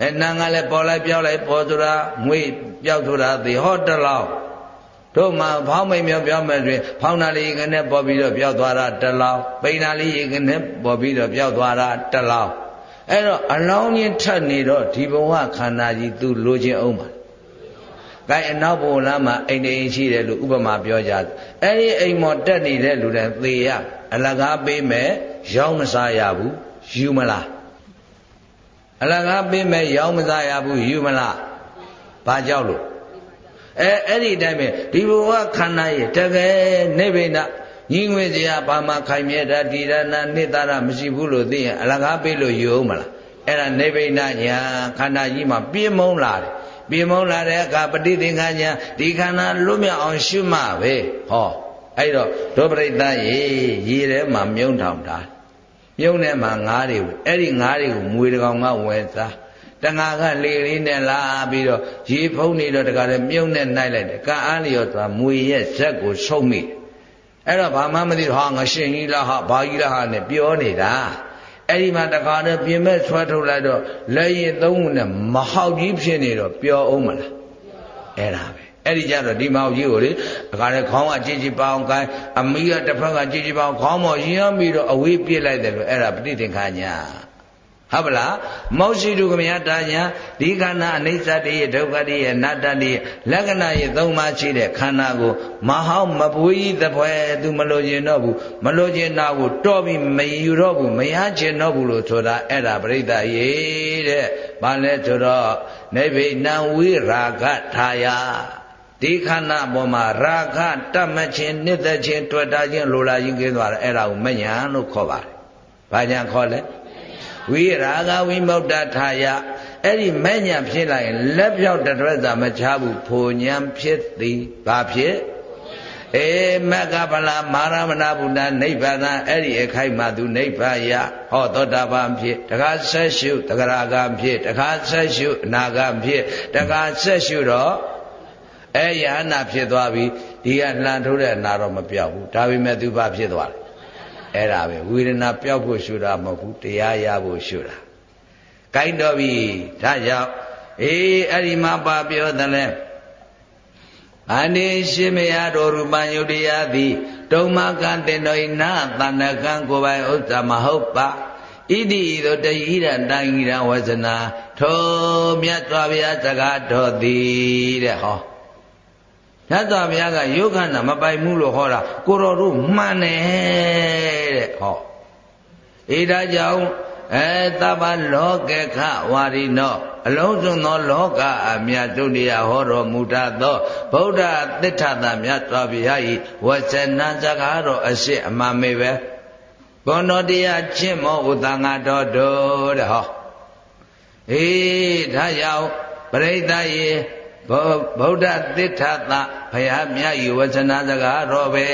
အဲနာငါလည်းပေါ်လိုက်ပြောက်လိုက်ပေါ်ဆိုတာငွေပြောက်ဆိုတာသေဟောတလောက်တို့မှဖောင်းမိန်မြောက်ပြောင်းမဲ့တွင်ဖောင်းနာလေးကနဲ့ပေါ်ပြီးတော့ပြောက်သွားတာတလောက်ပိန်နာလေးကနဲ့ပေါ်ပြီးတော့ပြောက်သွားတာတလောက်အဲ့တော့အလောင်းချင်းထက်နေတော့ဒီဘဝခန္ဓာကြီးသူလိုချင်အောင်ပါကဲအနောက်ဘုံလမ်းမှာအိမ်တိမ်ရှိတယ်လို့ဥပမာပြောကြတယ်အဲ့ဒီအိမ်မော်တက်နေတဲ့လူတွေသေရအလကားပေးမယ်ရောင်းမစားရဘူးယူမလား အလကားပေးမဲ့ရောင်းမစားရဘူးယူမလားဘာကြောက်လို့အဲအဲ့ဒီအတိုင်းပဲဒီဘဝခန္ဓာရဲ့တကယ်နိဗ္ဗာန်ညီငွေစရာဘာမှခိုင်မြဲတာဒီရဏနိတ္တရမရှိဘူးလို့သိရင်အလကားပေးလို့ယူအောင်မလားအဲ့ဒါနိဗ္ဗာန်ညာခန္ဓာကြီးမှာပြင်းမုံလာတယ်ပြင်းမုံလာတဲ့အခါပဋိသင်္ခာညာဒီခန္ဓာလွတ်မြောက်အောင်ရှုမှပဲဟောအဲ့တော့ဒုပရိသရေရေထဲမှာမြုံထောင်တာ မြုံထဲမှာငါးတွေအဲ့ဒီငါးတွေကိုမွေတကောင်ကဝယ်စားတငါကလေလေးနဲ့လာပြီးတော့ရေဖုံးနေတော့တခါလဲမြုံနဲ့နိုင်လိုက်တယ်ကံအားလျော်သွားမွေရဲ့ဇက်ကိုဆုံးမိအဲ့တော့ဘာမှမသိတော့ဟာငရှင်ကြီးလားဟာဘာကြီးလားဟာနဲ့ပြောနေတာအဲ့ဒီမှာတခါတော့ပြင်မဲ့ဆွဲထုတ်လိုက်တော့လက်ရည်သုံးခုနဲ့မဟောက်ကြီးဖြစ်နေတော့ပြောအောင်မလားအဲ့ဒါပဲ အဲ့ဒီကြတော့ဒီမောင်ကြီးကိုလေအခါနဲ့ခေါင်းကကြည်ကြည်ပေါအောင်ကိုင်းအမီးကတစ်ဖက်ကကြည်ကြည်ပေါအောင်ခေါင်းပေါ်ရင်းပြီးတော့အဝေးပြစ်လိုက်တယ်လို့အဲ့ဒါပဋိသင်္ခာညာဟုတ်ပလားမောရှိတုကမယတာညာဒီခန္ဓာအနိစ္စတည်းရဲ့ဒုက္ခတည်းရဲ့အနတ္တတည်းရဲ့လက္ခဏာရဲ့သုံးပါးရှိတဲ့ခန္ဓာကိုမဟောင်းမပွေးသဖွယ်သူမလိုချင်တော့ဘူးမလိုချင်တာကိုတော့ပြီးမယူတော့ဘူးမရချင်တော့ဘူးလို့ဆိုတာအဲ့ဒါပြိဿရေတဲ့ဘာလဲဆိုတော့နိဗ္ဗိနံဝိရာဂထာယ ဒီခန္ဓာပေါ်မှာရာဂတတ်မခြင်းနှစ်သက်ခြင်းတွေ့တာခြင်းလိုလားခြင်းကင်းသွားတယ်အဲ့ဒါကိုမညာလို့ခေါ်ပါတယ်။ဘာညာခေါ်လဲဝိရာဂဝိမု ക്ത ထာယအဲ့ဒီမညာဖြစ်လာရင်လက်ပြောက်တရွက်စာမချဘူးဖိုညာဖြစ်သည်ဘာဖြစ်အေမကဗလာမာရမဏဗုဒ္ဓနိဗ္ဗာန်အဲ့ဒီအခိုက်မှာသူနိဗ္ဗာယဟောသောတာပန်ဖြစ်တခါဆက်ရှုတဂရကံဖြစ်တခါဆက်ရှုအနာဂံဖြစ်တခါဆက်ရှုတော့ အဲယဟနာဖြစ်သွားပြီဒီကလှန်ထိုးတဲ့အနာတော့မပြောက်ဘူးဒါပေမဲ့သူဘာဖြစ်သွားလဲအဲ့ဒါပဲဝေဒနာပျောက်ဖို့ရှုတာမဟုတ်ဘူးတရားရဖို့ရှုတာကိုင်းတော့ပြီဒါကြောင့်အေးအဲ့ဒီမှာပါပြောတယ်လဲအနိရှိမယတော်ရူပံယုတ်တရားသည်တုံမကံတင်တော်ဤနာတဏ္ဍကံကိုယ်ပိုင်ဥစ္စာမဟုတ်ပါဣတိသောတယိရတိုင်ရဝဇနာထိုမြတ်စွာဘုရားစကားတော်သည်တဲ့ဟော ရသော်ဘုရားကယုခန္ဓာမပိုင်မှုလို့ဟောတာကိုတော်တို့မှန်တယ်တဲ့ဟောဧဒါကြောင့်အဲတပ္ပလောကေခဝါရိနောအလုံးစုံသောလောကအမြတ်တုတရားဟောတော်မူတတ်သောဗုဒ္ဓသစ္ထတာမြတ်စွာဘုရား၏ဝဇ္ဇနံစကားတော်အရှိအမှန်မေပဲဘွန်တော်တရားကျင့်မောဥတငါတော်တို့တဲ့ဟောအေးဒါကြောင့်ပရိသတ်ရေ ဗုဒ္ဓသစ္ထာသဘုရားမြတ်ဤဝဇနာစကားတော်ပဲ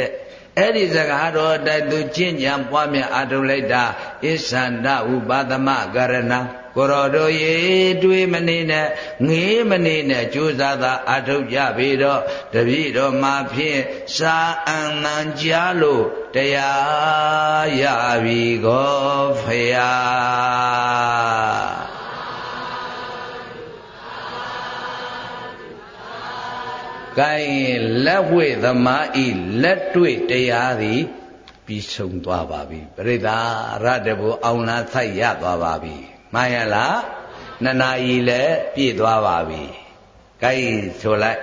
တဲ့အဲ့ဒီစကားတော်တိုက်သူကျင့်ကြံပွားများအထုလိုက်တာဣသန္တဥပါသမကရဏကိုရောတို့ရေတွေးမနေနဲ့ငေးမနေနဲ့ကြိုးစားသာအထုတ်ကြပြီတော့တပည့်တော်မှာဖြင့်စာအံနံကြားလို့တရားရပြီကောဖရာ ကိုင်းလက်ဝိသမားဤလက်တွေ့တရားသည်ပြီးဆုံးသွားပါပြီပြိဿရတဘူအောင်လားဆိုက်ရသွားပါပြီမှန်ရလားနှစ်နာရီလည်းပြည့်သွားပါပြီကိုင်းဆိုလိုက်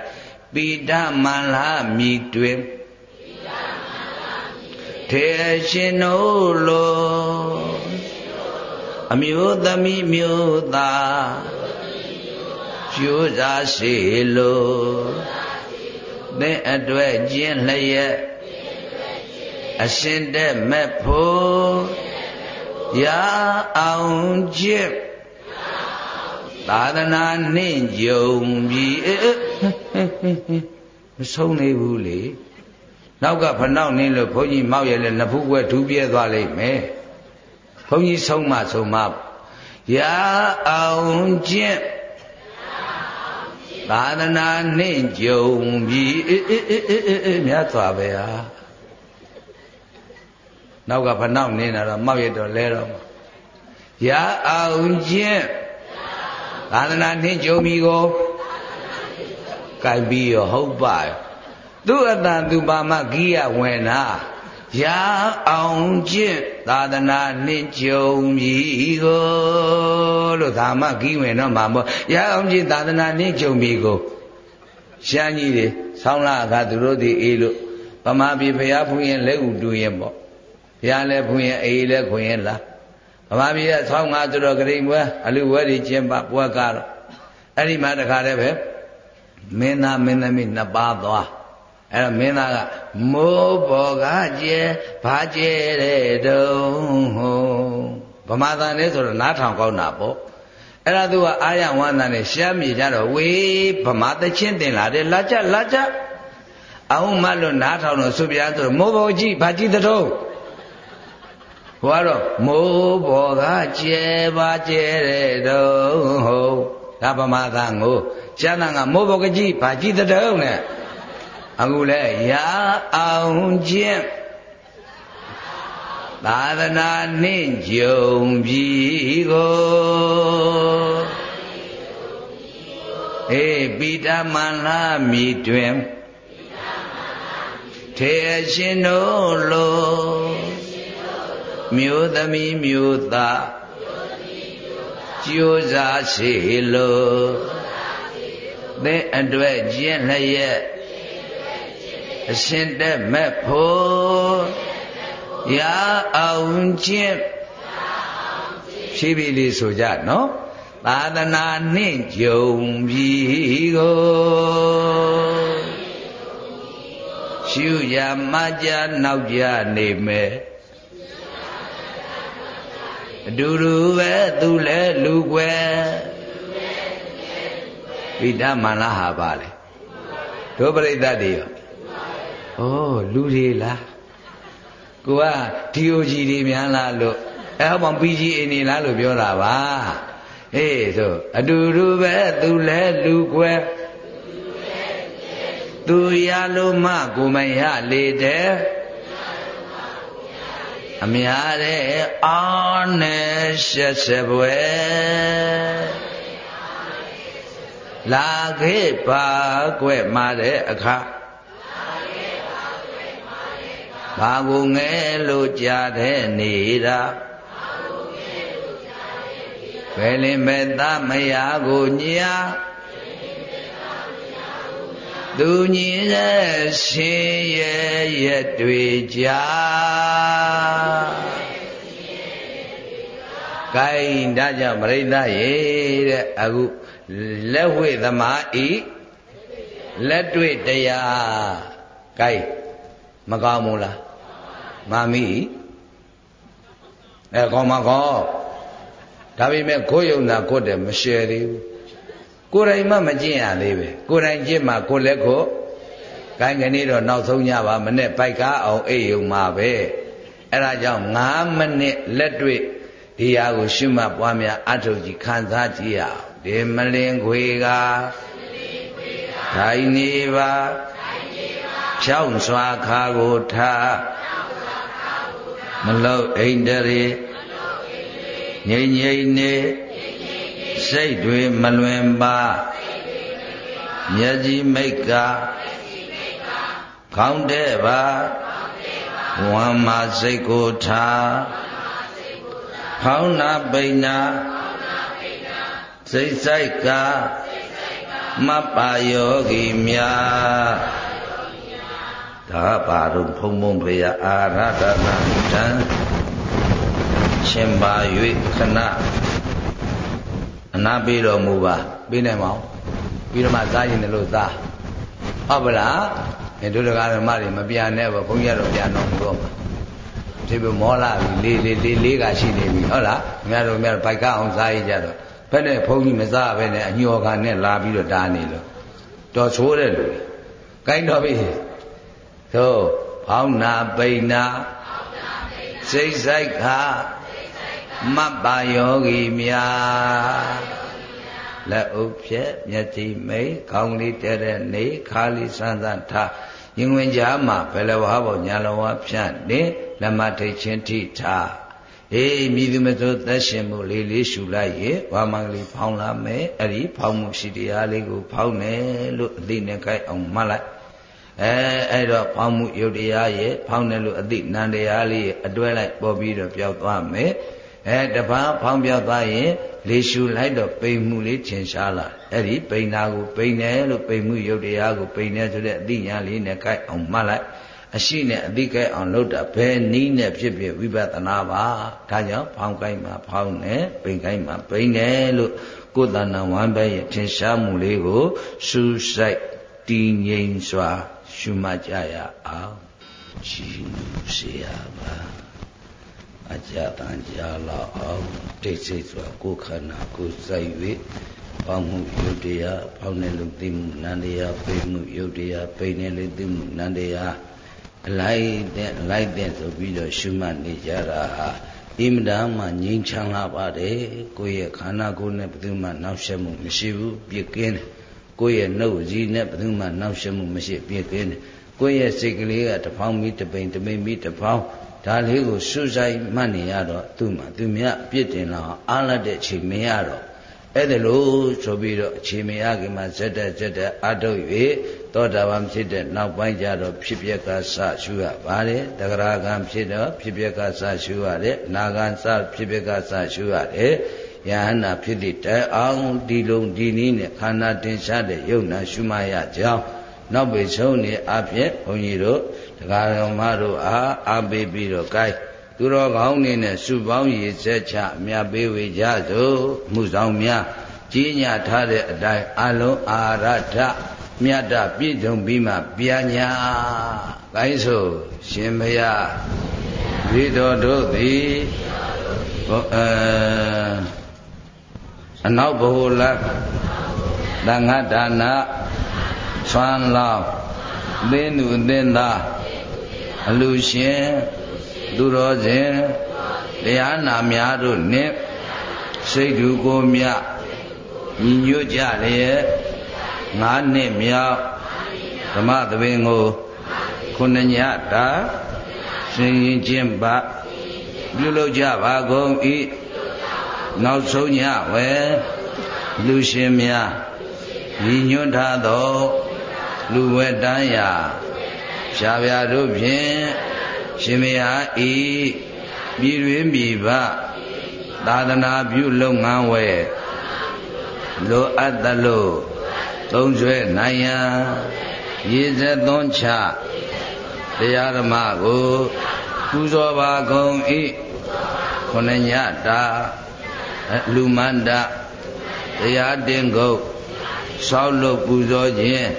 ပိဋမန္လာမြည်တွင်ထေရှင်တို့လိုအမျိုးသမီးမျိုးသားကျိုးစားစေလို သင်အတွက်ကျင့်လျက်အရှင်တဲ့မဲ့ဖို့ရာအောင်ကျင့်သာသနာနှင့်ကြုံပြီးမဆုံးသေးဘူးလေနောက်ကဖနောက်နင်းလို့ဘုန်းကြီးမောက်ရဲလဲနဖူးကွဲဒူးပြဲသွားလိမ့်မယ်ဘုန်းကြီးဆုံးမဆုံးမရာအောင်ကျင့် သာသနာနှင့်ကြုံပြီးအေးအေးအေးအေးအေးမြတ်စွာဘုရားနောက်ကဖနောက်နင်းတာတော့မောက်ရတော့လဲတော့ရအောင်ချင်းသာသနာနှင့်ကြုံပြီးကိုကြိုက်ပြီးရောဟုတ်ပါသူ့အတန်သူပါမဂိယဝင်နာ ရာအောင်ကျင့်သာသနာနှင့်ကြုံပြီကိုလို့ဒါမှဂိဝင်တော့မှာမို့ရာအောင်ကျင့်သာသနာနှင့်ကြုံပြီကိုရှမ်းကြီးတွေဆောင်းလာအခါသူတို့ဒီအေးလို့ဗမာပြည်ဘုရားဖူးရင်လက်ဥတူရင်ပေါ့ဘုရားလည်းဖူးရင်အေးလည်းခွင်ရင်လားဗမာပြည်ကဆောင်းငါသူတော်ဂရိမ်ပွဲအလူဝဲဒီကျင်းပပွဲကားတော့အဲ့ဒီမှာတခါတည်းပဲမင်းသားမင်းသမီးနှစ်ပါးသွား အဲ့တော့မင်းသားကမိုးဘော်ကကျဲဘာကျဲတဲ့တုံးဟိုဗမာသားနဲ့ဆိုတော့နားထောင်ကောင်းတာပေါ့အဲ့ဒါသူကအာရဝန္တာနဲ့ရှမ်းမြေကြတော့ဝေးဗမာသချင်းတင်လာတယ်လာကြလာကြအောင်မလို့နားထောင်တော့ဆိုပြဆိုတော့မိုးဘော်ကြီးဘာကြီးတုံးဟိုကတော့မိုးဘော်ကကျဲပါကျဲတဲ့တုံးဟိုဒါဗမာသားကိုရှမ်းသားကမိုးဘော်ကကြီးဘာကြီးတုံးနဲ့ အခုလဲရာအောင်ခြင်းသာသနာနှင့်ကြုံပြီးကိုအေးပိဋမန္လာမိတွင်ထေရှင်တို့လိုမျိုးသမီးမျိုးသားကြိုးစားရှိလိုသင်အတွက်ကျင့်လျက် အရှင်တက်မဲ့ဖို့ရာအောင်ခြင်းဖြည်းဖြည်းလေးဆိုကြနော်သာသနာနှင့်ကြုံပြီးကိုရှုရမကြနောက်ကြနေမယ်အတူတူပဲသူလဲလူွယ်ဗိဓမာနဟာပါလေဒုပရိသတ်တွေရော ဩလူတွေလားကိုကဒီအိုကြီးတွေများလားလို့အဲဟောပီကြီးအိနေလားလို့ပြောတာပါအေးဆိုအတူတူပဲသူလဲလူကွယ်သူရလို့မကိုမရလေတဲ့အများတဲ့အာနဲ့ရှက်စပွဲလာခဲ့ပါကွယ်မာတဲ့အခါ ဘာကိုငဲလို့ကြားတဲ့နေတာဘယ်လင်မဲ့သားမယားကိုညာသူညီရဲ့ရှင်ရဲ့ရက်တွေကြာကိုင်းဒါကြောင့်ပရိသတ်ရေတဲ့အခုလက်ဝိသမားဤလက်တွေ့တရား gain မကောင်းဘူးလား မာမိအဲကောင်းမှာကောဒါပေမဲ့ကိုယ်ယုံတာကိုယ်တည်းမရှယ်သေးဘူးကိုယ်တိုင်မှမကျင့်ရသေးပဲကိုယ်တိုင်ကျင့်မှကိုယ်လည်းကိုကိုင်းကနေတော့နောက်ဆုံးညပါမနဲ့ပိုက်ကားအောင်အိပ်ယုံမှာပဲအဲ့ဒါကြောင့်9မိနစ်လက်တွေ့ဒီဟာကိုရှုမှတ်ပွားများအထုပ်ကြီးခံစားကြည့်ရအောင်ဒီမလင်ခွေကထိုင်နေပါဖြောင်းစွာခါကိုထား မလုတ်အိန္ဒြေငြိမ့်ငြိမ့်နေစိတ်တွေမလွင်ပါမျက်ကြီးမိတ်ကခေါင်းတဲ့ပါဝမ်းမစိတ်ကိုထားဖောင်းနာပိဏာစိတ်ဆိုင်ကမပ္ပါယောဂီများ ဒါပါတော့ဖုံဖုံဖေယအာရဒနာတံရှင်ပါ၍ခဏအနာပေးတော်မူပါပြီးနိုင်မအောင်ပြီးတော့မှစားရင်လည်းစားဟုတ်ပလားအဲတို့တကားဓမ္မတွေမပြန်နဲ့ဘုန်းကြီးတော့ပြန်တော်မူတော့မှာဒီဘမောလာပြီလေးလေးလေးလေးကရှိနေပြီဟုတ်လားအများတို့အများတို့ဘိုက်ကအောင်စားရကြတော့ဘယ်နဲ့ဘုန်းကြီးမစားဘဲနဲ့အညော်ကနဲ့လာပြီးတော့တားနေလို့တော်ချိုးတဲ့လူကိုင်းတော်ပြီ သို့ဖောင်းနာပိဏစိတ်ဆိုင်ခမပ္ပါယောဂီများလက်ဥဖြက်မျက်တိမိတ်ခေါင်းလေးတဲတဲ့နေခါလေးစမ်းစမ်းထားရင်ဝင်ကြားမှာဘယ်လဝါဘောညာလဝါဖြန့်နေလက်မထိတ်ချင်းထိထားအေးမြည်သူမသို့သက်ရှင်မှုလေးလေးရှူလိုက်ရဲ့ဝါမင်္ဂလီဖောင်းလာမယ်အဲ့ဒီဖောင်းမှုရှိတရားလေးကိုဖောင်းတယ်လို့အသိနဲ့ခိုက်အောင်မှတ်လိုက် အဲအဲ့တော့ဖောင်းမှုယုတ်တရားရဲ့ဖောင်းတယ်လို့အသိနံတရားလေးရဲ့အတွဲလိုက်ပေါ်ပြီးတော့ပျောက်သွားမယ်အဲတပန်းဖောင်းပြောက်သွားရင်လေရှူလိုက်တော့ပိန်မှုလေးထင်ရှားလာအဲ့ဒီပိန်နာကိုပိန်တယ်လို့ပိန်မှုယုတ်တရားကိုပိန်တယ်ဆိုတဲ့အသိဉာဏ်လေးနဲ့ကြိုက်အောင်မှတ်လိုက်အရှိနဲ့အသိကြိုက်အောင်လုပ်တာဘယ်နည်းနဲ့ဖြစ်ဖြစ်ဝိပဿနာပါဒါကြောင့်ဖောင်းကြိုက်မှာဖောင်းတယ်ပိန်ကြိုက်မှာပိန်တယ်လို့ကိုယ်တဏ္ဍဝမ်းပဲရဲ့ထင်ရှားမှုလေးကိုစူးစိုက်တည်ငြိမ်စွာ ရှုမှတ်ကြရအောင်ရှင်ဆရာပါအကြတန်ကြာလောက်အောင်တိတ်ဆိတ်စွာကိုယ်ခန္ဓာကိုယ်စိုက်၍ပေါင်းမှုယုတ်တရားဖောင်းနေလို့သိမှုနန္တရားပိမှုယုတ်တရားပိနေလို့သိမှုနန္တရားအလိုက်တဲ့အလိုက်တဲ့ဆိုပြီးတော့ရှုမှတ်နေကြတာဟာအင်မတန်မှငြိမ်းချမ်းလာပါတယ်ကိုယ့်ရဲ့ခန္ဓာကိုယ်နဲ့ဘယ်သူမှနောက်ဆက်မှုမရှိဘူးပြည့်ကင်းတယ် ကိုယ့်ရဲ့နှုတ်ကြီးနဲ့ဘယ်သူမှနောက်ဆက်မှုမရှိပြည့်ကင်းတယ်ကိုယ့်ရဲ့စိတ်ကလေးကတဖောင်းမီတပိန်တပိန်မီတဖောင်းဒါလေးကိုစွဆိုင်မှတ်နေရတော့သူ့မှာသူမြတ်ပြစ်တင်တော့အားလတ်တဲ့ချိန်မရတော့အဲ့ဒါလို့ဆိုပြီးတော့အချိန်မရခင်မှာဇက်တက်ဇက်တက်အထုတ်၍သောတာပန်ဖြစ်တဲ့နောက်ပိုင်းကျတော့ဖြစ်ပျက်ကစရှုရပါတယ်တဂရကံဖြစ်တော့ဖြစ်ပျက်ကစရှုရတယ်နာဂံစဖြစ်ပျက်ကစရှုရတယ် ယဟနာဖြစ်သည့်တိုင်အောင်ဒီလုံးဒီနည်းနဲ့ခန္ဓာတင်ရှားတဲ့ယုံနာရှုမှရကြောင်းနောက်ပေဆုံးနေအဖြစ်ဘုန်းကြီးတို့တရားတော်မတို့အားအားပေးပြီးတော့ gain သူတော်ကောင်းနေနဲ့စုပေါင်းရည်ဆက်ချအမြတ်ပေးဝေကြစို့မှုဆောင်များကြီးညာထားတဲ့အတိုင်းအလုံးအာရထမြတ်တာပြည့်စုံပြီးမှပြညာဂိုင်းဆိုရှင်မယဒီတော်တို့သည်ဘောအဲ အနောက်ဘဟုလသံဃဒါနဆွမ်းလောင်းသင်းသူအသင်းသားအလူရှင်သူတော်စဉ်တရားနာများတို့နှင့်စိတ်ဓုကိုမြညီညွတ်ကြလျက်ငါးနှစ်မြောက်ဓမ္မသဘင်ကိုခုနှစ်ညတာရှင်ရင်ချင်းပပြုလုပ်ကြပါကုန်၏ နောက်ဆုံးညဝယ်လူရှင်များညီညွတ်ထားသောလူဝဲတန်းရာရှားဗျာတို့ဖြင့်ရှင်မယားဤပြည်တွင်ပြည်ပသာသနာပြုလုပ်ငန်းဝဲလိုအပ်သလိုသုံးဆွဲနိုင်ရန်ရည်စက်သွန်းချတရားဓမ္မကိုပူဇော်ပါကုန်၏ခொနညတာ လူမန္တတရားတင်ကုန်ဆောက်လုပ်ပူဇော်ခြင်း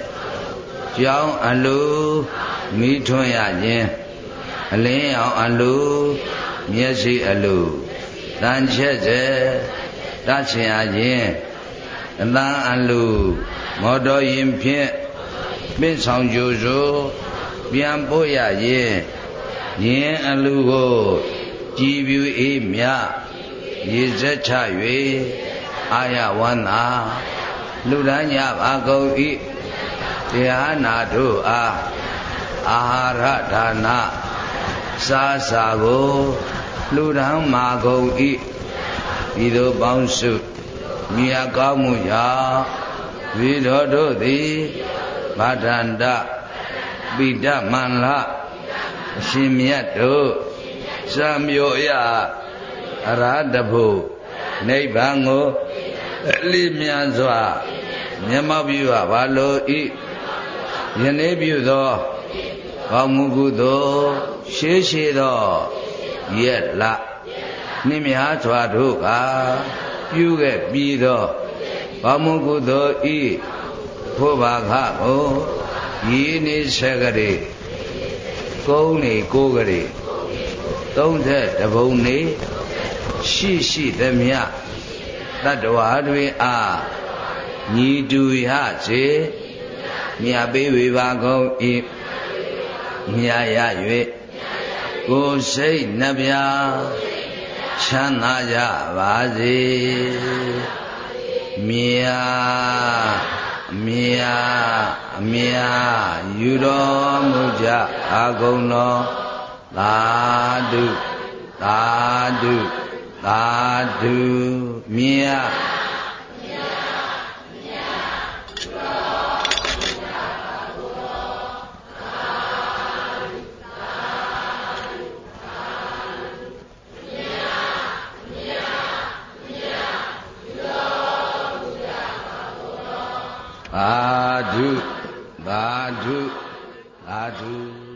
ကြောင်းအလိုမိထွန်းရခြင်းအလင်းအောင်အလိုမျက်စိအလိုတန်ချက်စေတချင်အရင်အတန်းအလူမော်တော်ရင်ဖြင့်ပင့်ဆောင်ကြိုဆိုပြန်ပို့ရရင်ညင်အလူကိုကြည်ပြူအေးမြ ရေစက်ချ၍အာရဝန္တာလူဒန်းညပါကုန်ဤတရားနာတို့အားအာဟာရဒါနစားစာကိုလူဒန်းမာကုန်ဤဤသို့ပေါင်းစုမြာကောင်းမှုရာဝိတော်တို့သည်ဗဒန္တပိဋမန္လအရှင်မြတ်တို့စံမျိုးရ အရဟတဖို့နိဗ္ဗာန်ကိုအလိမြန်စွာမျက်မှောက်ပြုပါလို့ဤယနေ့ပြုသောကောင်းမှုကုသိုလ်ရှေးရှေးသောရက်လနှင်းများစွာတို့ကပြုခဲ့ပြီးသောကောင်းမှုကုသိုလ်ဤဖို့ပါခကိုရည်နေဆက်ကြရေကုန်းနေကိုကြရေသုံးသက်တပုံနေ ရှိရှိသမျှတတ္တဝါတွေအားညီတူရစေမြတ်ပေးဝေပါကုန်၏မြတ်ရ၍ကိုယ်စိတ်နှပြချမ်းသာကြပါစေမြတ်မြတ်မြတ်ယူတော်မူကြအာကုန်တော်သာဓုသာဓု သာဓုမြတ်သာဓုသာဓုသာဓု